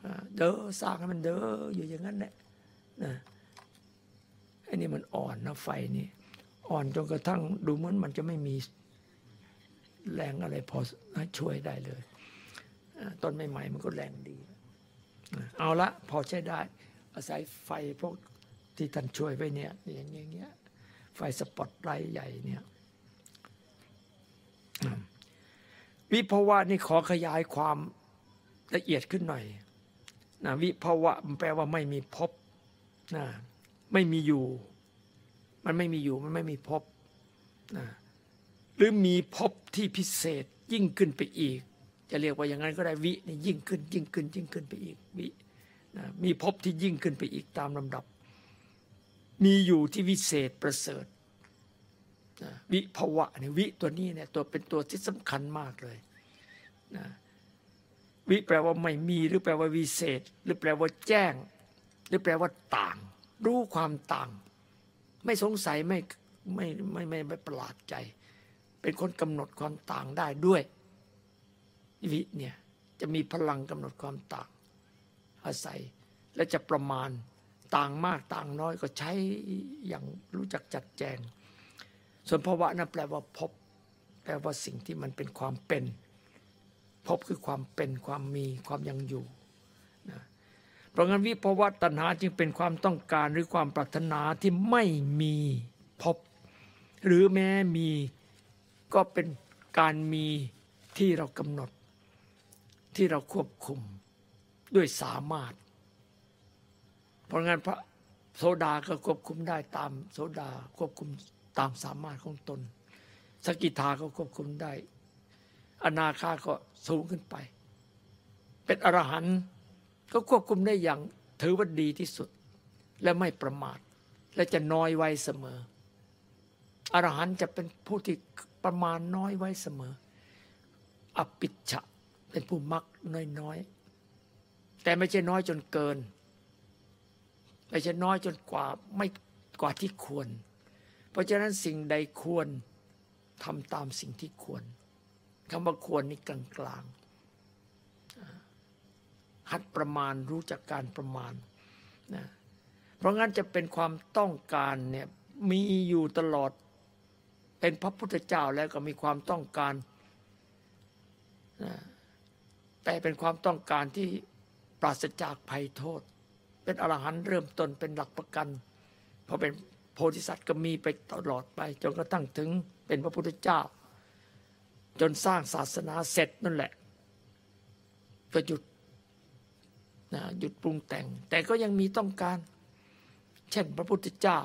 อ่าเดอสร้างให้มันเดออยู่อย่างนั้นแหละนะไอ้นี่มันอ่อนนะไฟนี่อ่อนจนกระทั่งดูเหมือนมันจะไม่มีแรงอะไรพอช่วยได้เลยอ่าต้นใหม่ๆมันก็แรงดี เอาละพอใช้ได้ อาศัยไฟพวกที่ท่านช่วยไว้เนี่ยอย่างเงี้ย ไฟสปอตไลท์ใหญ่เนี่ยวิภาวะนี่ขอขยายความละเอียดขึ้นหน่อยนะวิภาวะมันแปลว่าไม่มีพบนะไม่มีอยู่ มันไม่มีอยู่มันไม่มีพบนะหรือมีพบที่พิเศษยิ่งขึ้นไปอีก จะเรียกว่าอย่างนั้นก็ได้วินี่ยิ่งขึ้นยิ่งขึ้นยิ่งขึ้นไปอีกวินะมีพบที่ยิ่งขึ้นไปอีกตามลำดับ มีอยู่ที่วิเศษประเสริฐนะวิภวะเนี่ยวิตัวนี้เนี่ยตัวเป็นตัวที่สำคัญมากเลยนะวิแปลว่าไม่มีหรือแปลว่าวิเศษ หรือแปลว่าแจ้ง หรือแปลว่าต่าง รู้ความต่าง ไม่สงสัยไม่ไม่ไม่ไม่ไม่ประหลาดใจ เป็นคนกำหนดความต่างได้ด้วย วิเนี่ยจะมีพลังกำหนดความต่าง อาศัยและจะประมาณ ต่างมากต่างน้อยก็ใช้อย่างรู้จักจัดแจง ส่วนภาวะนั้นแปลว่าพบ แปลว่าสิ่งที่มันเป็นความเป็น พบคือความเป็นความมีความยังอยู่นะเพราะงั้นวิภาวะตัณหาจึงเป็นความต้องการหรือความปรารถนาที่ไม่มีพบ หรือแม้มีก็เป็นการมีที่เรากำหนด ที่เราควบคุมด้วยสามารถ เพราะงั้นพระโสดาก็ควบคุมได้ตามโสดาควบคุมตามสามารถของตน สกิทาก็ควบคุมได้ อนาคาก็สูงขึ้นไป เป็นอรหันต์ก็ควบคุมได้อย่างถือว่าดีที่สุด และไม่ประมาท และจะน้อยไว้เสมอ อรหันต์จะเป็นผู้ที่ประมาณน้อยไว้เสมอ อปิชฉะเป็นผู้มักน้อยๆแต่ไม่ใช่น้อยจนเกิน ไม่ใช่น้อยจนกว่าไม่กว่าที่ควร เพราะฉะนั้นสิ่งใดควรทำตามสิ่งที่ควรคำว่าควรนี่กลางๆหัดประมาณรู้จักการประมาณนะเพราะงั้นจะเป็นความต้องการเนี่ยมีอยู่ตลอดเป็นพระพุทธเจ้าแล้วก็มีความต้องการนะแต่เป็นความต้องการที่ปราศจากภัยโทษ เป็นอรหันต์เริ่มต้นเป็นหลักประกันพอเป็นโพธิสัตว์ก็มีไปตลอดไป จนกระทั่งถึงเป็นพระพุทธเจ้า จนสร้างศาสนาเสร็จนั่นแหละก็หยุดนะหยุดปรุงแต่ง แต่ก็ยังมีต้องการ เช่นพระพุทธเจ้า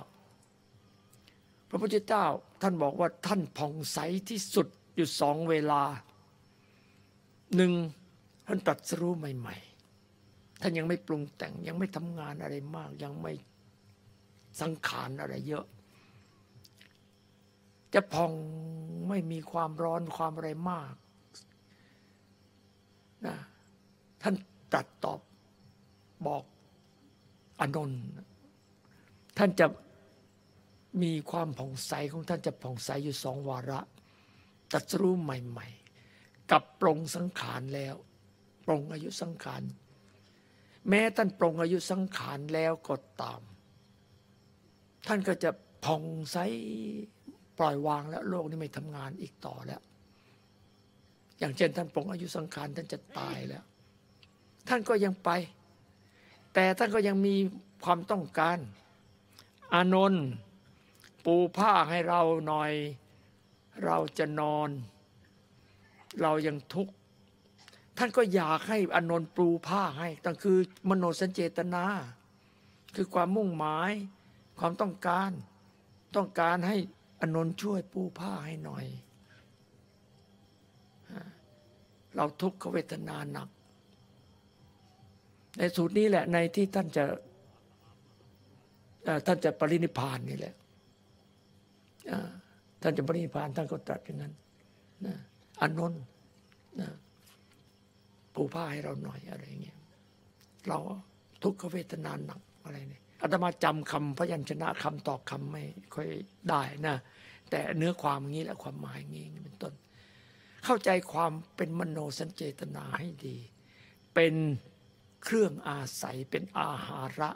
พระพุทธเจ้าท่านบอกว่าท่านผ่องใสที่สุดอยู่สองเวลาหนึ่งท่านตรัสรู้ใหม่ ๆ ท่านยังไม่ปรุงแต่งยังไม่ทำงานอะไรมาก ยังไม่สังขารอะไรเยอะ จะผ่องไม่มีความร้อนความอะไรมากนะท่านตรัสตอบบอกอนนท์ท่านจะมีความผ่องใสของท่านจะผ่องใสอยู่สองวาระตรัสรู้ใหม่ ๆ กับปรงสังขารแล้ว ปรงอายุสังขาร แม้ท่านปรงอายุสังขารแล้วก็ตาม ท่านก็จะผ่องใสปล่อยวางแล้วโลกนี้ไม่ทำงานอีกต่อแล้ว อย่างเช่นท่านปรงอายุสังขารท่านจะตายแล้ว ท่านก็ยังไป แต่ท่านก็ยังมีความต้องการ อานนท์ปูผ้าให้เราหน่อย เราจะนอน เรายังทุกข์ ท่านก็อยากให้อนนท์ปูผ้าให้ตั้งคือมโนสัญเจตนา คือความมุ่งหมาย ความต้องการ ต้องการให้อนนท์ช่วยปูผ้าให้หน่อย เราทุกขเวทนาหนัก ในสูตรนี้แหละในที่ท่านจะท่านจะปรินิพานนี่แหละท่านจะปรินิพานท่านก็ตรัสอย่างนั้นนะอนนท์นะ ปูผ้าให้เราหน่อยอะไรเงี้ยเราทุกขเวทนาหนักอะไรเนี่ยอาตมาจำคำพยัญชนะคำตอบคำไม่ค่อยได้นะ แต่เนื้อความอย่างนี้แหละความหมายอย่างนี้เป็นต้น เข้าใจความเป็นมโนสัญเจตนาให้ดี เป็นเครื่องอาศัยเป็นอาหาระ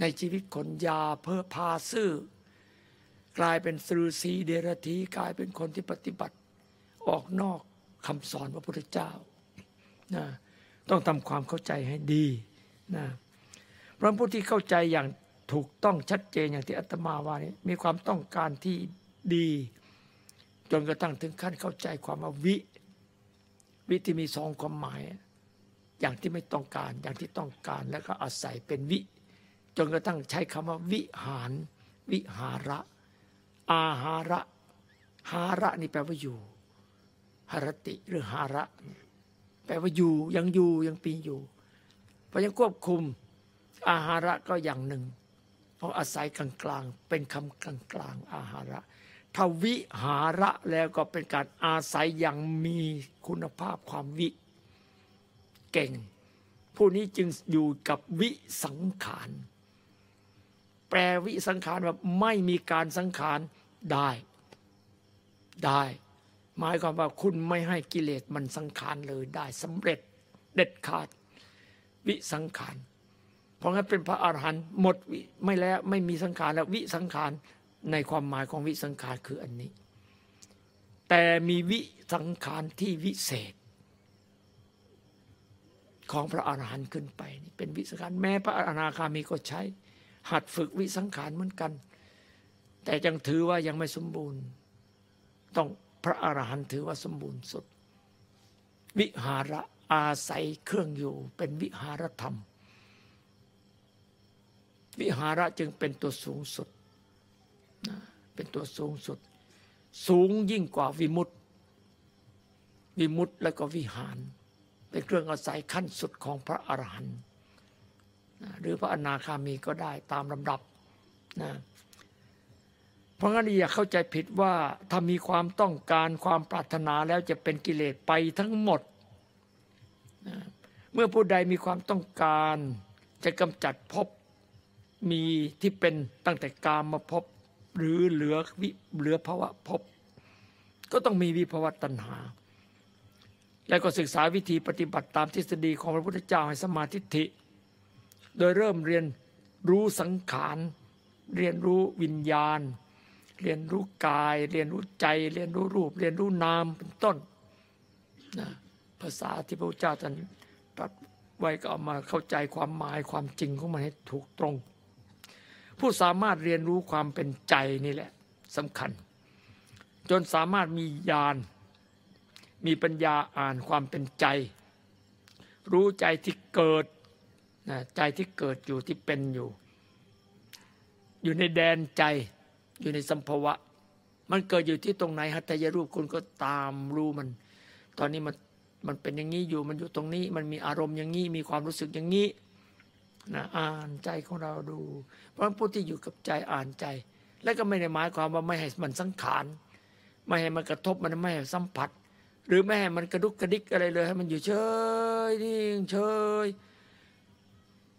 ในชีวิตคนยาเพื่อพาซื่อกลายเป็นสรุสีเดรธีกลายเป็นคนที่ปฏิบัติ ออกนอกคำสอนพระพุทธเจ้า นะต้องทำความเข้าใจให้ดีนะเพราะผู้ที่เข้าใจอย่างถูกต้องชัดเจนอย่างที่อาตมาว่านี่มีความต้องการที่ดี จนกระทั่งถึงขั้นเข้าใจความว่าวิวิที่มีสองความหมาย อย่างที่ไม่ต้องการอย่างที่ต้องการแล้วก็อาศัยเป็นวิ จนกระทั่งใช้คำว่าวิหาร วิหาระ อาหาระ หาระนี่แปลว่าอยู่หารติหรือหาระ แปลว่าอยู่ยังอยู่ยังปีอยู่ เพราะยังควบคุมอาหาระก็อย่างหนึ่ง เพราะอาศัยกลางๆเป็นคำกลางๆอาหาระถ้าวิหาระแล้วก็เป็นการอาศัยอย่างมีคุณภาพความวิ เก่ง ผู้นี้จึงอยู่กับวิสังขาร แปลวิสังขารว่าไม่มีการสังขารได้ ได้ หมายความว่าคุณไม่ให้กิเลสมันสังขารเลยได้สำเร็จเด็ดขาด วิสังขาร เพราะงั้นเป็นพระอรหันต์หมดวิไม่แล้วไม่มีสังขารแล้ววิสังขารในความหมายของวิสังขารคืออันนี้ แต่มีวิสังขารที่วิเศษ ของพระอรหันต์ขึ้นไปนี่เป็นวิสังขารแม้พระอนาคามีก็ใช้ หัดฝึกวิสังขารเหมือนกัน แต่ยังถือว่ายังไม่สมบูรณ์ ต้อง พระอรหันต์ถือว่าสมบูรณ์สุด วิหาระอาศัยเครื่องอยู่เป็นวิหารธรรม วิหาระจึงเป็นตัวสูงสุด เป็นตัวสูงสุด สูงยิ่งกว่าวิมุตติ วิมุตติแล้วก็วิหาร เป็นเครื่องอาศัยขั้นสุดของพระอรหันต์หรือพระอนาคามีก็ได้ตามลำดับนะ เพราะงั้นอย่าเข้าใจผิดว่าถ้ามีความต้องการความปรารถนาแล้วจะเป็นกิเลสไปทั้งหมดนะเมื่อผู้ใดมีความต้องการจะกำจัดภพมีที่เป็นตั้งแต่กามมาภพหรือเหลือวิเหลือภาวะภพก็ต้องมีวิภวตัณหา แล้วก็ศึกษาวิธีปฏิบัติตามทฤษฎีของพระพุทธเจ้าให้สมาธิฐิโดยเริ่มเรียนรู้สังขาร เรียนรู้วิญญาณ เรียนรู้กาย เรียนรู้ใจ เรียนรู้รูป เรียนรู้นามเป็นต้นนะภาษาที่พระพุทธเจ้าท่านตรัสไว้ก็เอามาเข้าใจความหมายความจริงของมันให้ถูกตรง ผู้สามารถเรียนรู้ความเป็นใจนี่แหละสำคัญ จนสามารถมีญาณมีปัญญาอ่านความเป็นใจ รู้ใจที่เกิดนะใจที่เกิดอยู่ที่เป็นอยู่ อยู่ในแดนใจ อยู่ในสัมภวะ มันเกิดอยู่ที่ตรงไหนหัตถยรูปคุณก็ตามรู้มัน ตอนนี้มันมันเป็นอย่างนี้อยู่มันอยู่ตรงนี้ มันมีอารมณ์อย่างนี้มีความรู้สึกอย่างนี้นะอ่านใจของเราดู เพราะผู้ที่อยู่กับใจอ่านใจ แล้วก็ไม่ได้หมายความว่าไม่ให้มันสังขารไม่ให้มันกระทบมันไม่ให้สัมผัส หรือไม่ให้มันกระดุกกระดิกอะไรเลยให้มันอยู่เฉยนิ่งเฉย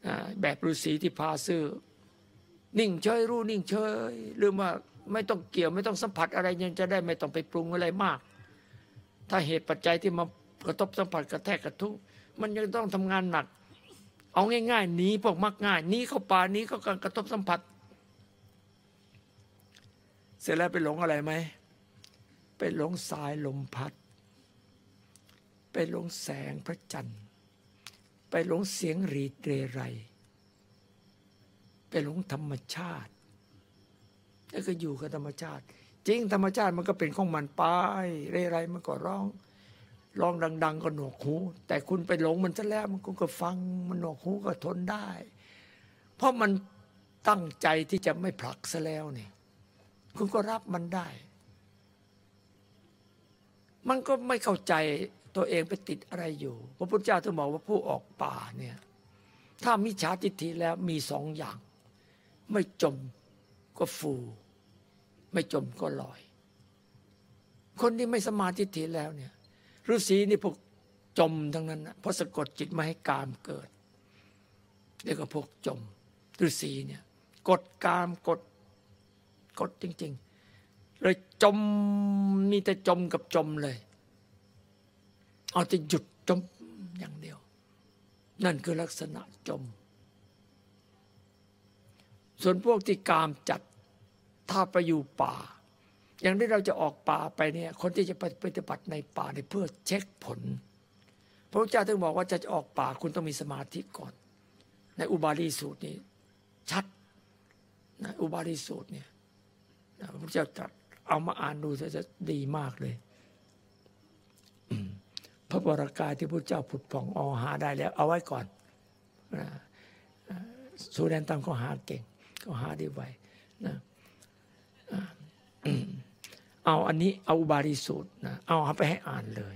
อ่าแบบฤาษีที่พาซื้อ นิ่งเฉยรู้นิ่งเฉยหรือว่าไม่ต้องเกี่ยวไม่ต้องสัมผัสอะไรยังจะได้ไม่ต้องไปปรุงอะไรมาก ถ้าเหตุปัจจัยที่มากระทบสัมผัสกระแทกกระทุ้มันยังต้องทำงานหนัก เอาง่ายๆหนีพวกมักง่ายหนีเข้าป่าหนีเข้าการกระทบสัมผัส เสร็จแล้วไปหลงอะไรไหมไปหลงสายลมพัด ไปหลงแสงพระจันทร์ ไปหลงเสียงรีดเรไร ไปหลงธรรมชาติ แล้วก็อยู่กับธรรมชาติ จริงธรรมชาติมันก็เป็นของมันไปเรไรมันก็ร้องร้องดัง ๆ ก็หนวกหู แต่คุณไปหลงมันซะแล้วมันก็ฟังมันหนวกหูก็ทนได้ เพราะมันตั้งใจที่จะไม่ผลักซะแล้วนี่คุณก็รับมันได้ มันก็ไม่เข้าใจตัวเองไปติดอะไรอยู่ พระพุทธเจ้าถึงบอกว่าผู้ออกป่าเนี่ย ถ้ามิจฉาทิฏฐิแล้วมีสองอย่าง ไม่จมก็ฟู ไม่จมก็ลอย คนที่ไม่สมาธิฐิแล้วเนี่ยฤาษีนี่พวกจมทั้งนั้นนะเพราะสะกดจิตไม่ให้กามเกิดเรียกว่าพวกจมฤาษีเนี่ยกดกามกดกดจริง ๆ เลยจมมีแต่จมกับจมเลย เอาแต่หยุดจมอย่างเดียว นั่นคือลักษณะจม ส่วนพวกที่กามจัดถ้าไปอยู่ป่า อย่างที่เราจะออกป่าไปเนี่ยคนที่จะปฏิบัติในป่าเนี่ยเพื่อเช็คผล พระพุทธเจ้าถึงบอกว่าจะออกป่าคุณต้องมีสมาธิก่อน ในอุบาลีสูตรนี้ชัดนะอุบาลีสูตรเนี่ยพระพุทธเจ้าตรัสเอามาอ่านดูจะดีมากเลย พระวรากายที่พระเจ้าผุดผ่องอหาได้แล้ว เอาไว้ก่อนสูแดนตังก็หาเก่ง ก็หาได้ไวนะเอาอันนี้เอาอุบาลีสูตรนะเอาไปให้อ่านเลย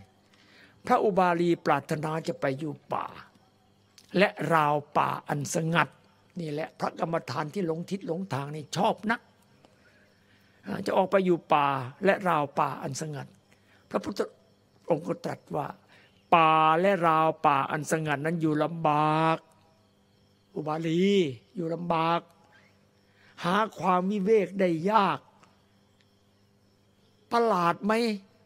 พระอุบาลีปรารถนาจะไปอยู่ป่า และราวป่าอันสงัด นี่แหละพระกรรมฐานที่หลงทิศหลงทางนี่ชอบนัก จะออกไปอยู่ป่าและราวป่าอันสงัด พระพุทธองค์ก็ตรัสว่า ป่าและราวป่าอันสงัดนั้นอยู่ลำบาก อุบาลีอยู่ลำบาก หาความวิเวกได้ยาก ประหลาดไหม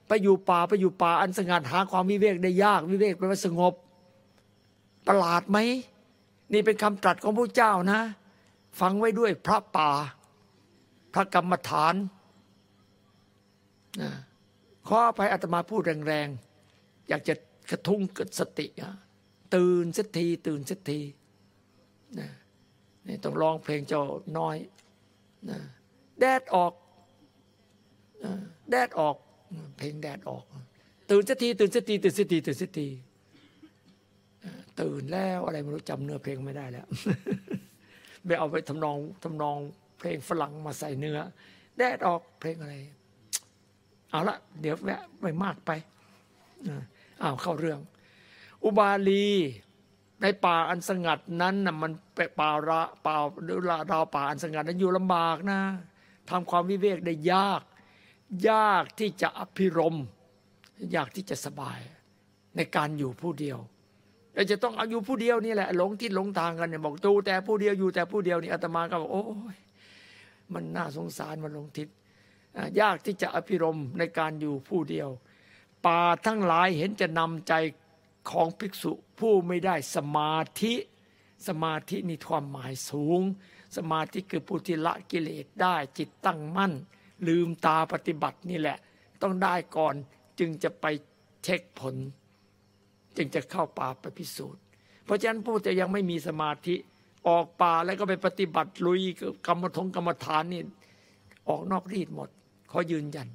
ไปอยู่ป่าไปอยู่ป่าอันสงัดหาความวิเวกได้ยาก วิเวกแปลว่าสงบ ประหลาดไหมนี่เป็นคำตรัสของพระเจ้านะ ฟังไว้ด้วยพระป่า พระกรรมฐานนะขออภัยอาตมาพูดแรงๆ อยากจะกระทุ้งเกิดสติ ตื่นสักที ตื่นสักทีนะนี่ต้องร้องเพลงเจ้าน้อย แดดออกแดดออก เพลงแดดออก ตื่นสักทีตื่นสักทีตื่นสักทีตื่นสักทีตื่นแล้วอะไรไม่รู้จำเนื้อเพลงไม่ได้แล้วไม่เอาไปทำนองทำนองเพลงฝรั่งมาใส่เนื้อ แดดออกเพลงอะไร เอาละเดี๋ยวแวะไปมากไปอ้าวเข้าเรื่อง อุบาลี ในป่าอันสงัดนั้นน่ะมันเป็นป่าระป่าหรือราวป่าอันสงัดนั้นอยู่ลำบากนะทำความวิเวกได้ยาก ยากที่จะอภิรมย์ยากที่จะสบายในการอยู่ผู้เดียวเราจะต้องเอาอยู่ผู้เดียวนี่แหละหลงทิศหลงทางกันเนี่ยบอกตูแต่ผู้เดียวอยู่แต่ผู้เดียวนี่อาตมาก็บอกโอ้ยมันน่าสงสารมันหลงทิศยากที่จะอภิรมย์ในการอยู่ผู้เดียวป่าทั้งหลายเห็นจะนำใจ ของภิกษุผู้ไม่ได้สมาธิ สมาธินี่ความหมายสูง สมาธิคือผู้ที่ละกิเลสได้จิตตั้งมั่น ลืมตาปฏิบัตินี่แหละ ต้องได้ก่อนจึงจะไปเช็คผล จึงจะเข้าป่าไปพิสูจน์ เพราะฉะนั้นผู้จะยังไม่มีสมาธิออกป่าแล้วก็ไปปฏิบัติลุยกรรมทงกรรมฐานนี่ออกนอกรีดหมดขอยืนยัน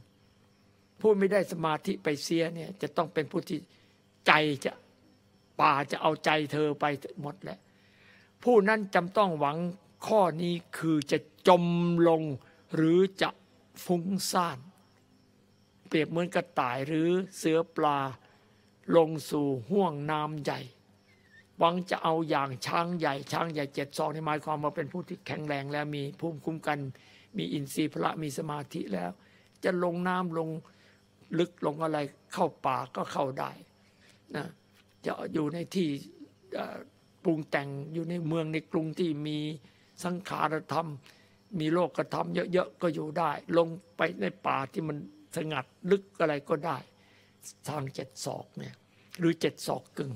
ผู้ไม่ได้สมาธิไปเสียเนี่ยจะต้องเป็นผู้ที่ ใจจะป่าจะเอาใจเธอไปหมดแหละ ผู้นั้นจำต้องหวังข้อนี้คือจะจมลงหรือจะฟุ้งซ่าน เปรียบเหมือนกระต่ายหรือเสือปลา ลงสู่ห่วงน้ำใหญ่ หวังจะเอาอย่างช้างใหญ่ ช้างใหญ่เจ็ดซองในหมายความว่าเป็นผู้ที่แข็งแรงแล้วมีภูมิคุ้มกัน มีอินทรีย์พละมีสมาธิแล้ว จะลงน้ำลงลึกลงอะไรเข้าป่าก็เข้าได้ นะจะอยู่ในที่ปรุงแต่งอยู่ในเมืองในกรุงที่มีสังขารธรรม มีโลกธรรมเยอะๆก็อยู่ได้ ลงไปในป่าที่มันสงัดลึกอะไรก็ได้ ทางเจ็ดศอกเนี่ยหรือเจ็ดศอกกึ่ง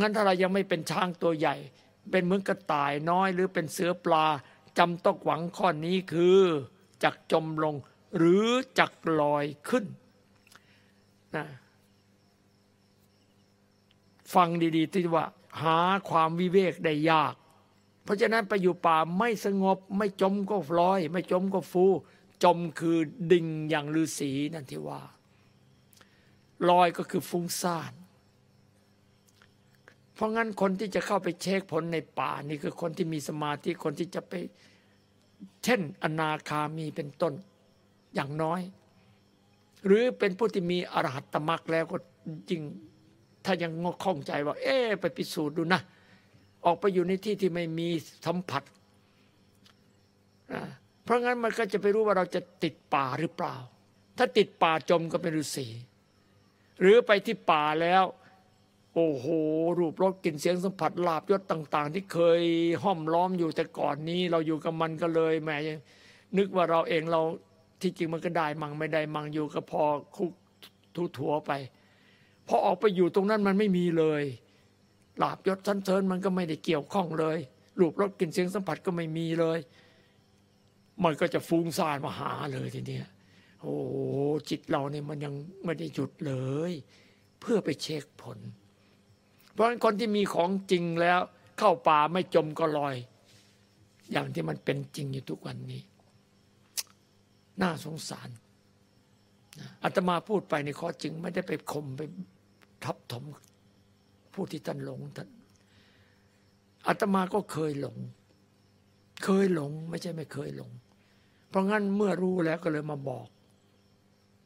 งั้นถ้าเรายังไม่เป็นช้างตัวใหญ่ เป็นเหมือนกระต่ายน้อยหรือเป็นเสือปลาจำต้องหวังข้อนี้คือจักจมลงหรือจักลอยขึ้นนะ ฟังดีๆที่ว่า หาความวิเวกได้ยาก เพราะฉะนั้นไปอยู่ป่าไม่สงบ ไม่จมก็ลอย ไม่จมก็ฟู จมคือดิ่งอย่างฤาษีนั่นที่ว่าลอยก็คือฟุ้งซ่าน เพราะงั้นคนที่จะเข้าไปเช็คผลในป่านี่คือคนที่มีสมาธิคนที่จะไป เช่น อนาคามีเป็นต้นอย่างน้อย หรือเป็นผู้ที่มีอรหัตตมรรคแล้วก็จริง ถ้ายังงข้องใจว่า เอ๊ะไปพิสูจน์ดูนะ ออกไปอยู่ในที่ที่ไม่มีสัมผัสนะเพราะงั้นมันก็จะไปรู้ว่าเราจะติดป่าหรือเปล่า ถ้าติดป่าจมก็เป็นฤาษีหรือไปที่ป่าแล้ว โอ้โห รูปรสกลิ่นเสียงสัมผัสลาบยศต่าง ๆ ที่เคยห้อมล้อมอยู่แต่ก่อนนี้ เราอยู่กับมันก็เลยแหมยนึกว่าเราเองเราที่จริงมันก็ได้มั่งไม่ได้มั่งอยู่ก็พอคุกทุถัวไป พอออกไปอยู่ตรงนั้นมันไม่มีเลยลาบยศสันเสริญมันก็ไม่ได้เกี่ยวข้องเลยรูปรสกลิ่นเสียงสัมผัสก็ไม่มีเลย มันก็จะฟุ้งซ่านมาหาเลยทีเนี้ยโอ้โหจิตเราเนี่ยมันยังไม่ได้หยุดเลย เพื่อไปเช็คผล เพราะฉะนั้นคนที่มีของจริงแล้ว เข้าป่าไม่จมก็ลอย อย่างที่มันเป็นจริงอยู่ทุกวันนี้ น่าสงสารอาตมาพูดไปในข้อจริงไม่ได้ไปข่มไป ทับถมผู้ที่ท่านหลงท่านอาตมาก็เคยหลง เคยหลงไม่ใช่ไม่เคยหลง เพราะงั้นเมื่อรู้แล้วก็เลยมาบอก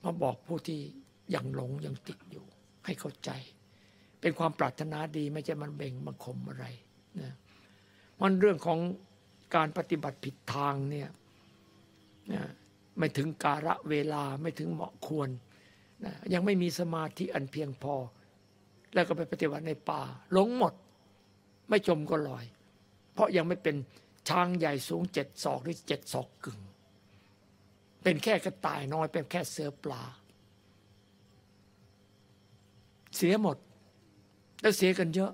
มาบอกผู้ที่ยังหลงยังติดอยู่ ให้เข้าใจ เป็นความปรารถนาดีไม่ใช่มันเบ่งมันข่มอะไรนะมันเรื่องของการปฏิบัติผิดทางเนี่ยนะไม่ถึงกาละเวลาไม่ถึงเหมาะควรนะยังไม่มีสมาธิอันเพียงพอ แล้วก็ไปปฏิบัติในป่าหลงหมด ไม่จมก็ลอย เพราะยังไม่เป็นช้างใหญ่สูงเจ็ดศอกหรือเจ็ดศอกกึ่ง เป็นแค่กระต่ายน้อย เป็นแค่เสือปลา เสียหมด แล้วเสียกันเยอะ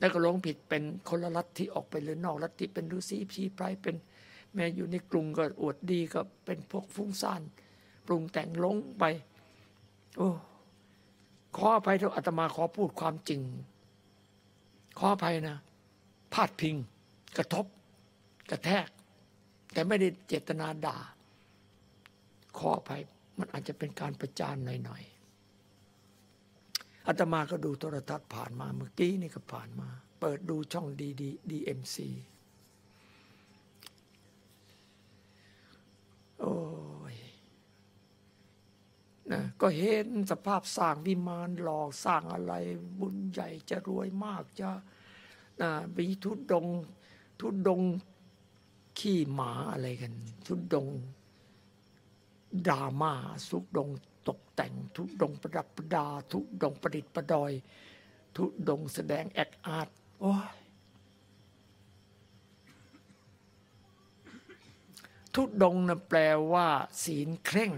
แล้วก็หลงผิดเป็นคนละลัทธิออกไปเลยนอกลัทธิเป็นฤาษีผีไพรเป็นแม้อยู่ในกรุงก็อวดดีก็เป็นพวกฟุ้งซ่านปรุงแต่งหลงไป โอ้ ขออภัยเถอะอาตมาขอพูดความจริง ขออภัยนะพาดพิง กระทบ กระแทก แต่ไม่ได้เจตนาด่า ขออภัยมันอาจจะเป็นการประจานหน่อยๆอาตมาก็ดูโทรทัศน์ผ่านมาเมื่อกี้นี่ก็ผ่านมา เปิดดูช่องดีดีดีเอ็มซีโอ้ ก็เห็นสภาพสร้างวิมานหลอกสร้างอะไรบุญใหญ่จะรวยมากจะนะมีทุดงทุดงขี้หมาอะไรกัน ทุดงดราม่าสุดงตกแต่ง ทุดงประดับประดา ทุดงประดิษฐ์ประดอย ทุดงแสดงแอคอาร์ตโอ้ยทุดงนะแปลว่า ศีลเคร่ง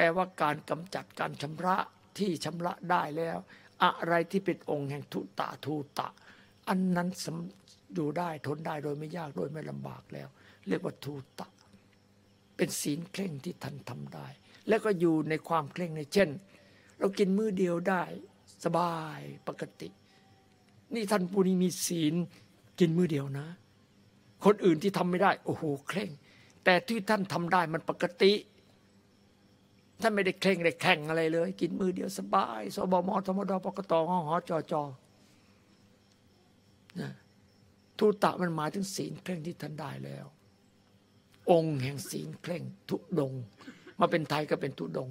แปลว่าการกำจัดการชำระที่ชำระได้แล้ว อะไรที่เป็นองค์แห่งทุตะทูตะ อันนั้นสำอยู่ได้ทนได้โดยไม่ยากโดยไม่ลำบากแล้ว เรียกว่าทูตะ เป็นศีลเคร่งที่ท่านทำได้ แล้วก็อยู่ในความเคร่งในเช่น เรากินมื้อเดียวได้สบายปกติ นี่ท่านผู้นี้มีศีลกินมื้อเดียวนะ คนอื่นที่ทำไม่ได้ โอ้โหเคร่ง แต่ที่ท่านทำได้มันปกติ ท่านไม่ได้เคร่งได้แข่งอะไรเลย กินมือเดียวสบายสบมธมดปกตหหจอจนะทูตะมันหมายถึงศีลเคร่งที่ท่านได้แล้ว องค์แห่งศีลเคร่งทุดง มาเป็นไทยก็เป็นทุดง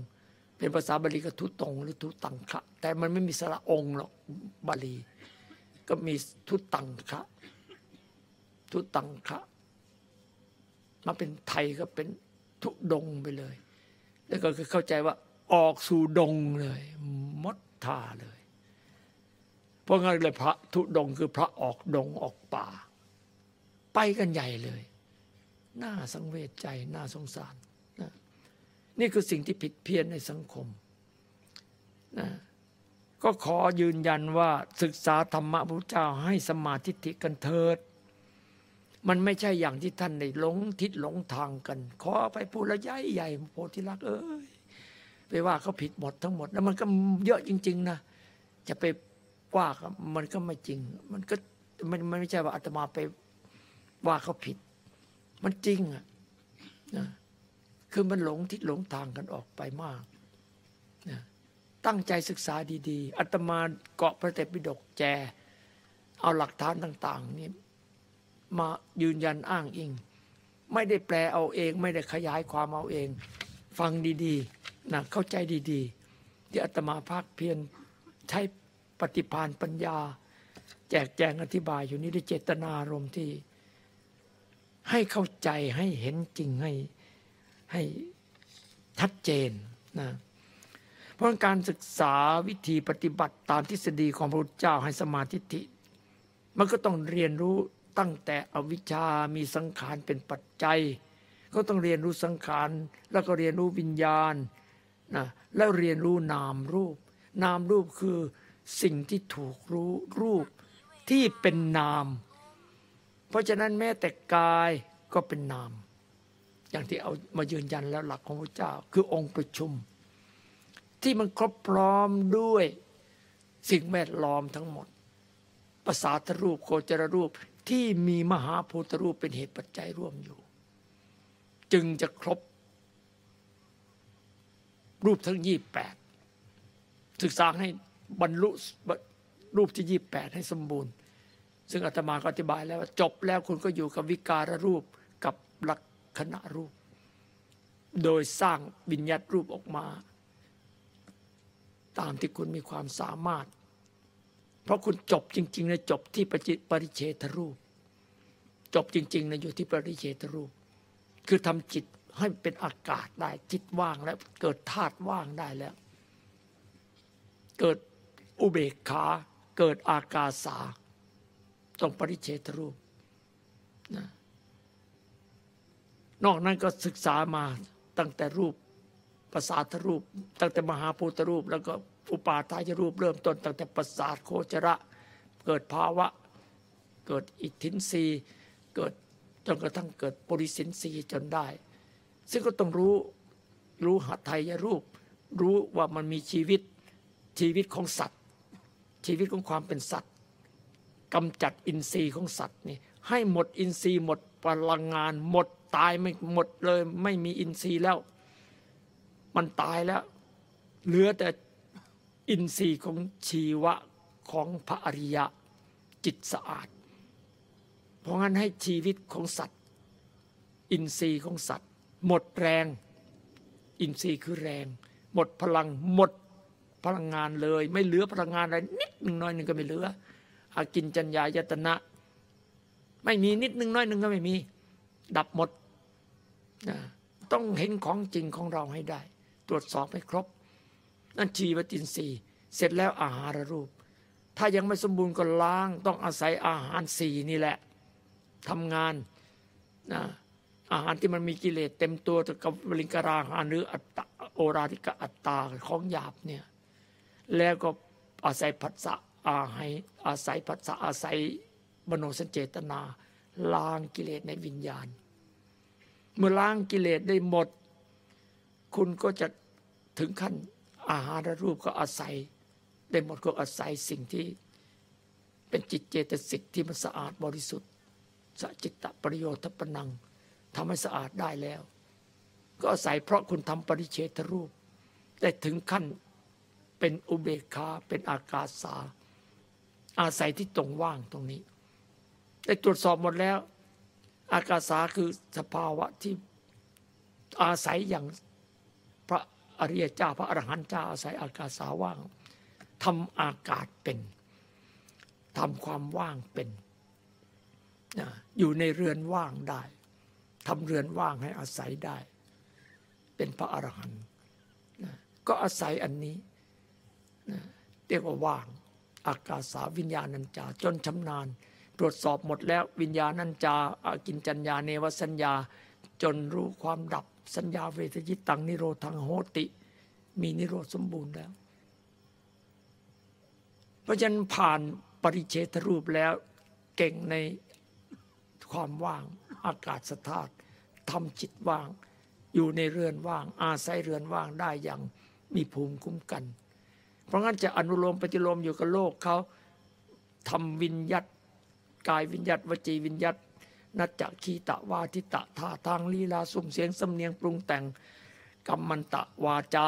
เป็นภาษาบาลีก็ทุตงหรือทุตังคะแต่มันไม่มีสระองค์หรอกบาลี ก็มีทุตังคะทุตังคะมาเป็นไทยก็เป็นทุดงไปเลย แล้วก็คือเข้าใจว่าออกสู่ดงเลยมดท่าเลย เพราะงั้นเลยพระทุดงคือพระออกดงออกป่า ไปกันใหญ่เลยน่าสังเวชใจน่าสงสารนะนี่คือสิ่งที่ผิดเพี้ยนในสังคมนะก็ขอยืนยันว่าศึกษาธรรมะพระเจ้าให้สมาธิิกันเถิด มันไม่ใช่อย่างที่ท่านได้หลงทิศหลงทางกัน ขอไปพูดละใหญ่ใหญ่โพธิลักษณ์เอ้ยไปว่าเขาผิดหมดทั้งหมด แล้วมันก็เยอะจริง ๆ นะ จะไปว่าเขามันก็ไม่จริง มันก็มันมันไม่ใช่ว่าอาตมาไปว่าเขาผิด มันจริงอะนะคือมันหลงทิศหลงทางกันออกไปมากนะตั้งใจศึกษาดี ๆอาตมาเกาะพระเตปิฎกแจ เอาหลักฐานต่าง ๆ นี่ มายืนยันอ้างอิง ไม่ได้แปลเอาเอง ไม่ได้ขยายความเอาเอง ฟังดีๆนะเข้าใจดีๆ ที่อาตมาภาคเพียรใช้ปฏิพานปัญญา แจกแจงอธิบายอยู่นี้ด้วยเจตนารมณ์ที่ ให้เข้าใจให้เห็นจริงให้ให้ชัดเจนนะเพราะการศึกษาวิธีปฏิบัติตามทฤษฎีของพระพุทธเจ้าให้สมาธิิมันก็ต้องเรียนรู้ ตั้งแต่อวิชชามีสังขารเป็นปัจจัยก็ต้องเรียนรู้สังขารแล้วก็เรียนรู้วิญญาณนะแล้วเรียนรู้นามรูป นามรูปคือสิ่งที่ถูกรู้รูปที่เป็นนาม เพราะฉะนั้นแม้แต่กายก็เป็นนาม อย่างที่เอามายืนยันแล้วหลักของพระเจ้า คือองค์ประชุม ที่มันครบพร้อมด้วยสิ่งแวดล้อมทั้งหมดภาษาทรูปโคจรรูป ที่มีมหาภูตรูปเป็นเหตุปัจจัยร่วมอยู่ จึงจะครบ รูปทั้งยี่แปดศึกษาให้บรรลุรูปที่ยี่แปดให้สมบูรณ์ ซึ่งอาตมาก็อธิบายแล้วว่าจบแล้วคุณก็อยู่กับวิการรูปกับลักษณะรูป โดยสร้างบิญญัตรูปออกมา ตามที่คุณมีความสามารถ เพราะคุณจบจริงๆนะจบที่ปริเฉทรูป จบจริงๆนะอยู่ที่ปริเฉทรูป คือทำจิตให้เป็นอากาศได้จิตว่างแล้วเกิดธาตุว่างได้แล้ว เกิดอุเบกขาเกิดอากาสาต้องปริเฉทรูปนะนอกนั้นก็ศึกษามาตั้งแต่รูปประสาทรูป ตั้งแต่มหาภูตรูปแล้วก็ อุปาทายรูปเริ่มต้นตั้งแต่ประสาทโคจระ เกิดภาวะ เกิดอิทธินรีเกิดจนกระทั่งเกิดปริสินรีจนได้ ซึ่งก็ต้องรู้รู้หัตถยรูป รู้ว่ามันมีชีวิตชีวิตของสัตว์ ชีวิตของความเป็นสัตว์กำจัดอินทรีย์ของสัตว์นี่ให้หมดอินทรีย์หมดพลังงานหมดตายไม่หมดเลย ไม่มีอินทรีย์แล้ว มันตายแล้ว เหลือแต่ อินทรีย์ของชีวะของพระอริยะจิตสะอาด เพราะงั้นให้ชีวิตของสัตว์ อินทรีย์ของสัตว์ หมดแรง อินทรีย์คือแรง หมดพลังหมดพลังงานเลย ไม่เหลือพลังงานอะไรนิดหนึ่งน้อยหนึ่งก็ไม่เหลืออากินจัญญายตนะ ไม่มีนิดหนึ่งน้อยหนึ่งก็ไม่มี ดับหมดนะต้องเห็นของจริงของเราให้ได้ ตรวจสอบให้ครบ นั่นชีวตินทรีย์เสร็จแล้วอาหารรูป ถ้ายังไม่สมบูรณ์ก็ล้าง ต้องอาศัยอาหารสี่นี่แหละทำงานนะอาหารที่มันมีกิเลสเต็มตัวกับวลิงกราหารหรืออัตตะโอราธิกะอัตตาของหยาบเนี่ยแล้วก็อาศัยผัสสะอาให้อาศัยผัสสะอาศัยมโนสัญเจตนาล้างกิเลสในวิญญาณ เมื่อล้างกิเลสได้หมด คุณก็จะถึงขั้น อาหารรูปก็อาศัย ได้หมดก็อาศัยสิ่งที่เป็นจิตเจตสิกที่มันสะอาดบริสุทธิ์สจิตตประโยชน์ทัปนังทำให้สะอาดได้แล้ว ก็อาศัยเพราะคุณทำปริเฉทรูป ได้ถึงขั้นเป็นอุเบกขาเป็นอากาสา อาศัยที่ตรงว่างตรงนี้ ได้ตรวจสอบหมดแล้ว อากาสาคือสภาวะที่อาศัยอย่างพระ อริยเจ้า พระอรหันต์เจ้าอาศัยอากาศสาว่างทำอากาศเป็นทำความว่างเป็นอยู่ในเรือนว่างได้ทำเรือนว่างให้อาศัยได้ เป็นพระอรหันต์ก็อาศัยอันนี้เรียกว่าว่าง อากาศสาวิญญาณัญจา จนชำนาญ ตรวจสอบหมดแล้ววิญญาณัญจาอากินจัญญาเนวสัญญาจนรู้ความดับ สัญญาเวทยิตังนิโรธังโหติ มีนิโรธสมบูรณ์แล้ว เพราะฉะนั้นผ่านปริเชทรูปแล้วเก่งในความว่างอากาศสธาตุทำจิตว่าง อยู่ในเรือนว่าง อาศัยเรือนว่างได้อย่างมีภูมิคุ้มกัน เพราะงั้นจะอนุโลมปฏิโลมอยู่กับโลกเขาทำวิญญัตกายวิญญัตวจีวิญญัต นัจจคีตะวาทิตะท่าทางลีลาสุ่มเสียงสำเนียงปรุงแต่งกรรมันตะวาจา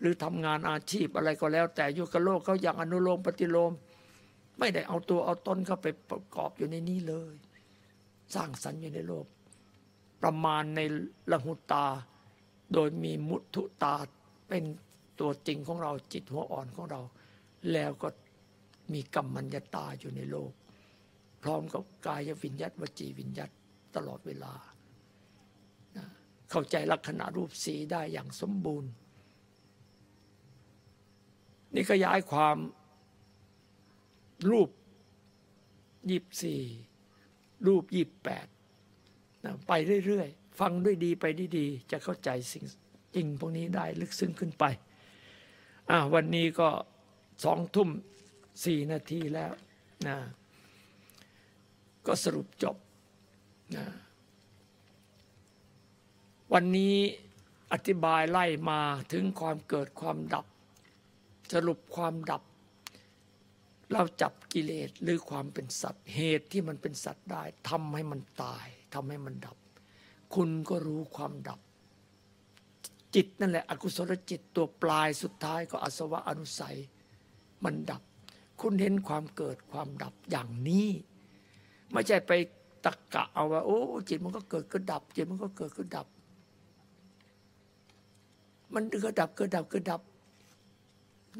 หรือทำงานอาชีพอะไรก็แล้ว แต่อยู่กับโลกเขาอย่างอนุโลมปฏิโลม ไม่ได้เอาตัวเอาตนเข้าไปประกอบอยู่ในนี้เลย สร้างสรรค์อยู่ในโลก ประมาณในละหุตา โดยมีมุทุตาเป็นตัวจริงของเราจิตหัวอ่อนของเรา แล้วก็มีกรรมัญญาตาอยู่ในโลก พร้อมกับกายวิญญัตวจีวิญญัตตลอดเวลา เข้าใจลักษณะรูปสีได้อย่างสมบูรณ์ นี่ขยายความรูปยีบสี่รูปยี่แปดนะไปเรื่อยๆ ฟังด้วยดีไปดีๆ จะเข้าใจสิ่งจริงพวกนี้ได้ลึกซึ้งขึ้นไปอ่าวันนี้ก็สองทุ่มสี่นาทีแล้วนะ ก็สรุปจบนะวันนี้อธิบายไล่มาถึงความเกิดความดับ สรุปความดับ เราจับกิเลสหรือความเป็นสัตว์เหตุที่มันเป็นสัตว์ได้ทำให้มันตายทำให้มันดับ คุณก็รู้ความดับ จิตนั่นแหละอกุศลจิตตัวปลายสุดท้ายก็อสวะอนุสัย มันดับ คุณเห็นความเกิดความดับอย่างนี้ ไม่ใช่ไปตะกกะเอาว่าโอ้จิตมันก็เกิดก็ดับ จิตมันก็เกิดก็ดับ มันเกิดดับเกิดดับเกิดดับ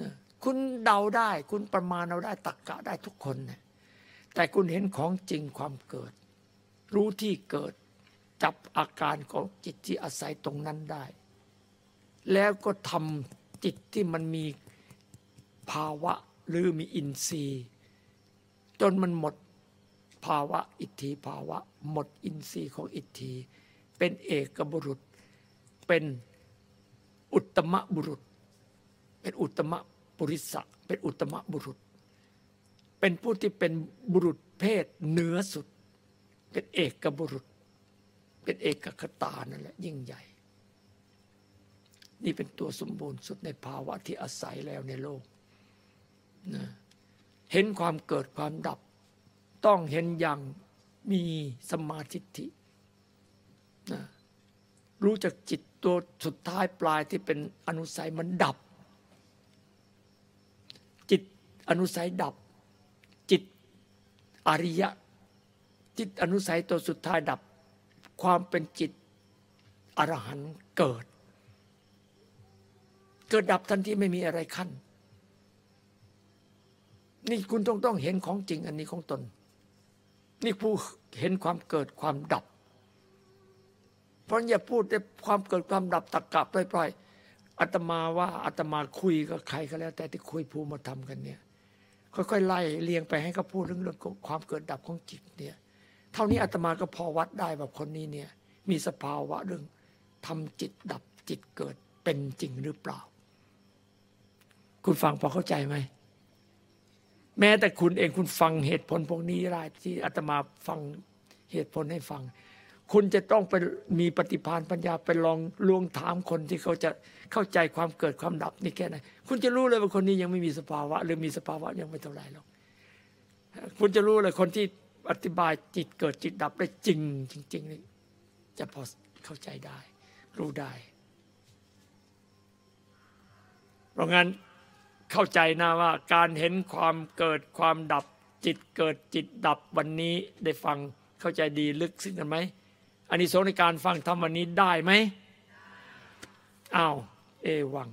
นะคุณเดาได้ คุณประมาณเอาได้ตักกะได้ทุกคนนี่ยแต่คุณเห็นของจริงความเกิด รู้ที่เกิด จับอาการของจิตที่อาศัยตรงนั้นได้ แล้วก็ทำจิตที่มันมีภาวะหรือมีอินทรีย์ จนมันหมด ภาวะอิทธิภาวะ หมดอินทรีย์ของอิทธิเป็นเอกบุรุษ เป็นอุตมะบุรุษ เป็นอุตมะปุริสะเป็นอุตมะบุรุษ เป็นผู้ที่เป็นบุรุษเพศเหนือสุด เป็นเอกบุรุษ เป็นเอกคตานั่นแหละยิ่งใหญ่ นี่เป็นตัวสมบูรณ์สุดในภาวะที่อาศัยแล้วในโลกนะเห็นความเกิดความดับ ต้องเห็นอย่างมีสมาธิินะรู้จักจิตตัวสุดท้ายปลายที่เป็นอนุสัยมันดับ จิตอนุสัยดับ จิตอริยะ จิตอนุสัยตัวสุดท้ายดับ ความเป็นจิตอรหันต์เกิด เกิดดับทันทีไม่มีอะไรขั้นนี่คุณต้องต้องเห็นของจริงอันนี้ของตน นี่ผู้เห็นความเกิดความดับ เพราะอย่าพูดแต่ความเกิดความดับตักกะปล่อยๆอาตมาว่าอาตมาคุยกับใครก็แล้ว แต่ที่คุยภูมิมาทำกันเนี่ย ค่อยๆไล่เรียงไปให้เขาพูดเรื่องเรื่องความเกิดดับของจิตเนี่ย เท่านี้อาตมาก็พอวัดได้ว่าคนนี้เนี่ย มีสภาวะเรื่องทำจิตดับจิตเกิดเป็นจริงหรือเปล่า คุณฟังพอเข้าใจไหม แม้แต่คุณเองคุณฟังเหตุผลพวกนี้ได้ที่อาตมาฟังเหตุผลให้ฟัง คุณจะต้องไปมีปฏิภาณปัญญาไปลองลวงถามคนที่เขาจะเข้าใจความเกิดความดับนี่แค่ไหนคุณจะรู้เลยว่าคนนี้ยังไม่มีสภาวะ หรือมีสภาวะยังไม่เท่าไหร่หรอกคุณจะรู้เลยคนที่อธิบายจิตเกิดจิตดับได้จริง จริงๆนี่จะพอเข้าใจได้ รู้ได้ เพราะงั้น เข้าใจนะว่าการเห็นความเกิดความดับจิตเกิดจิตดับวันนี้ได้ฟังเข้าใจดีลึกซึ้งกันไหมอันนี้สงส์ในการฟังทำวันนี้ได้ไหมอ้าวเอวัง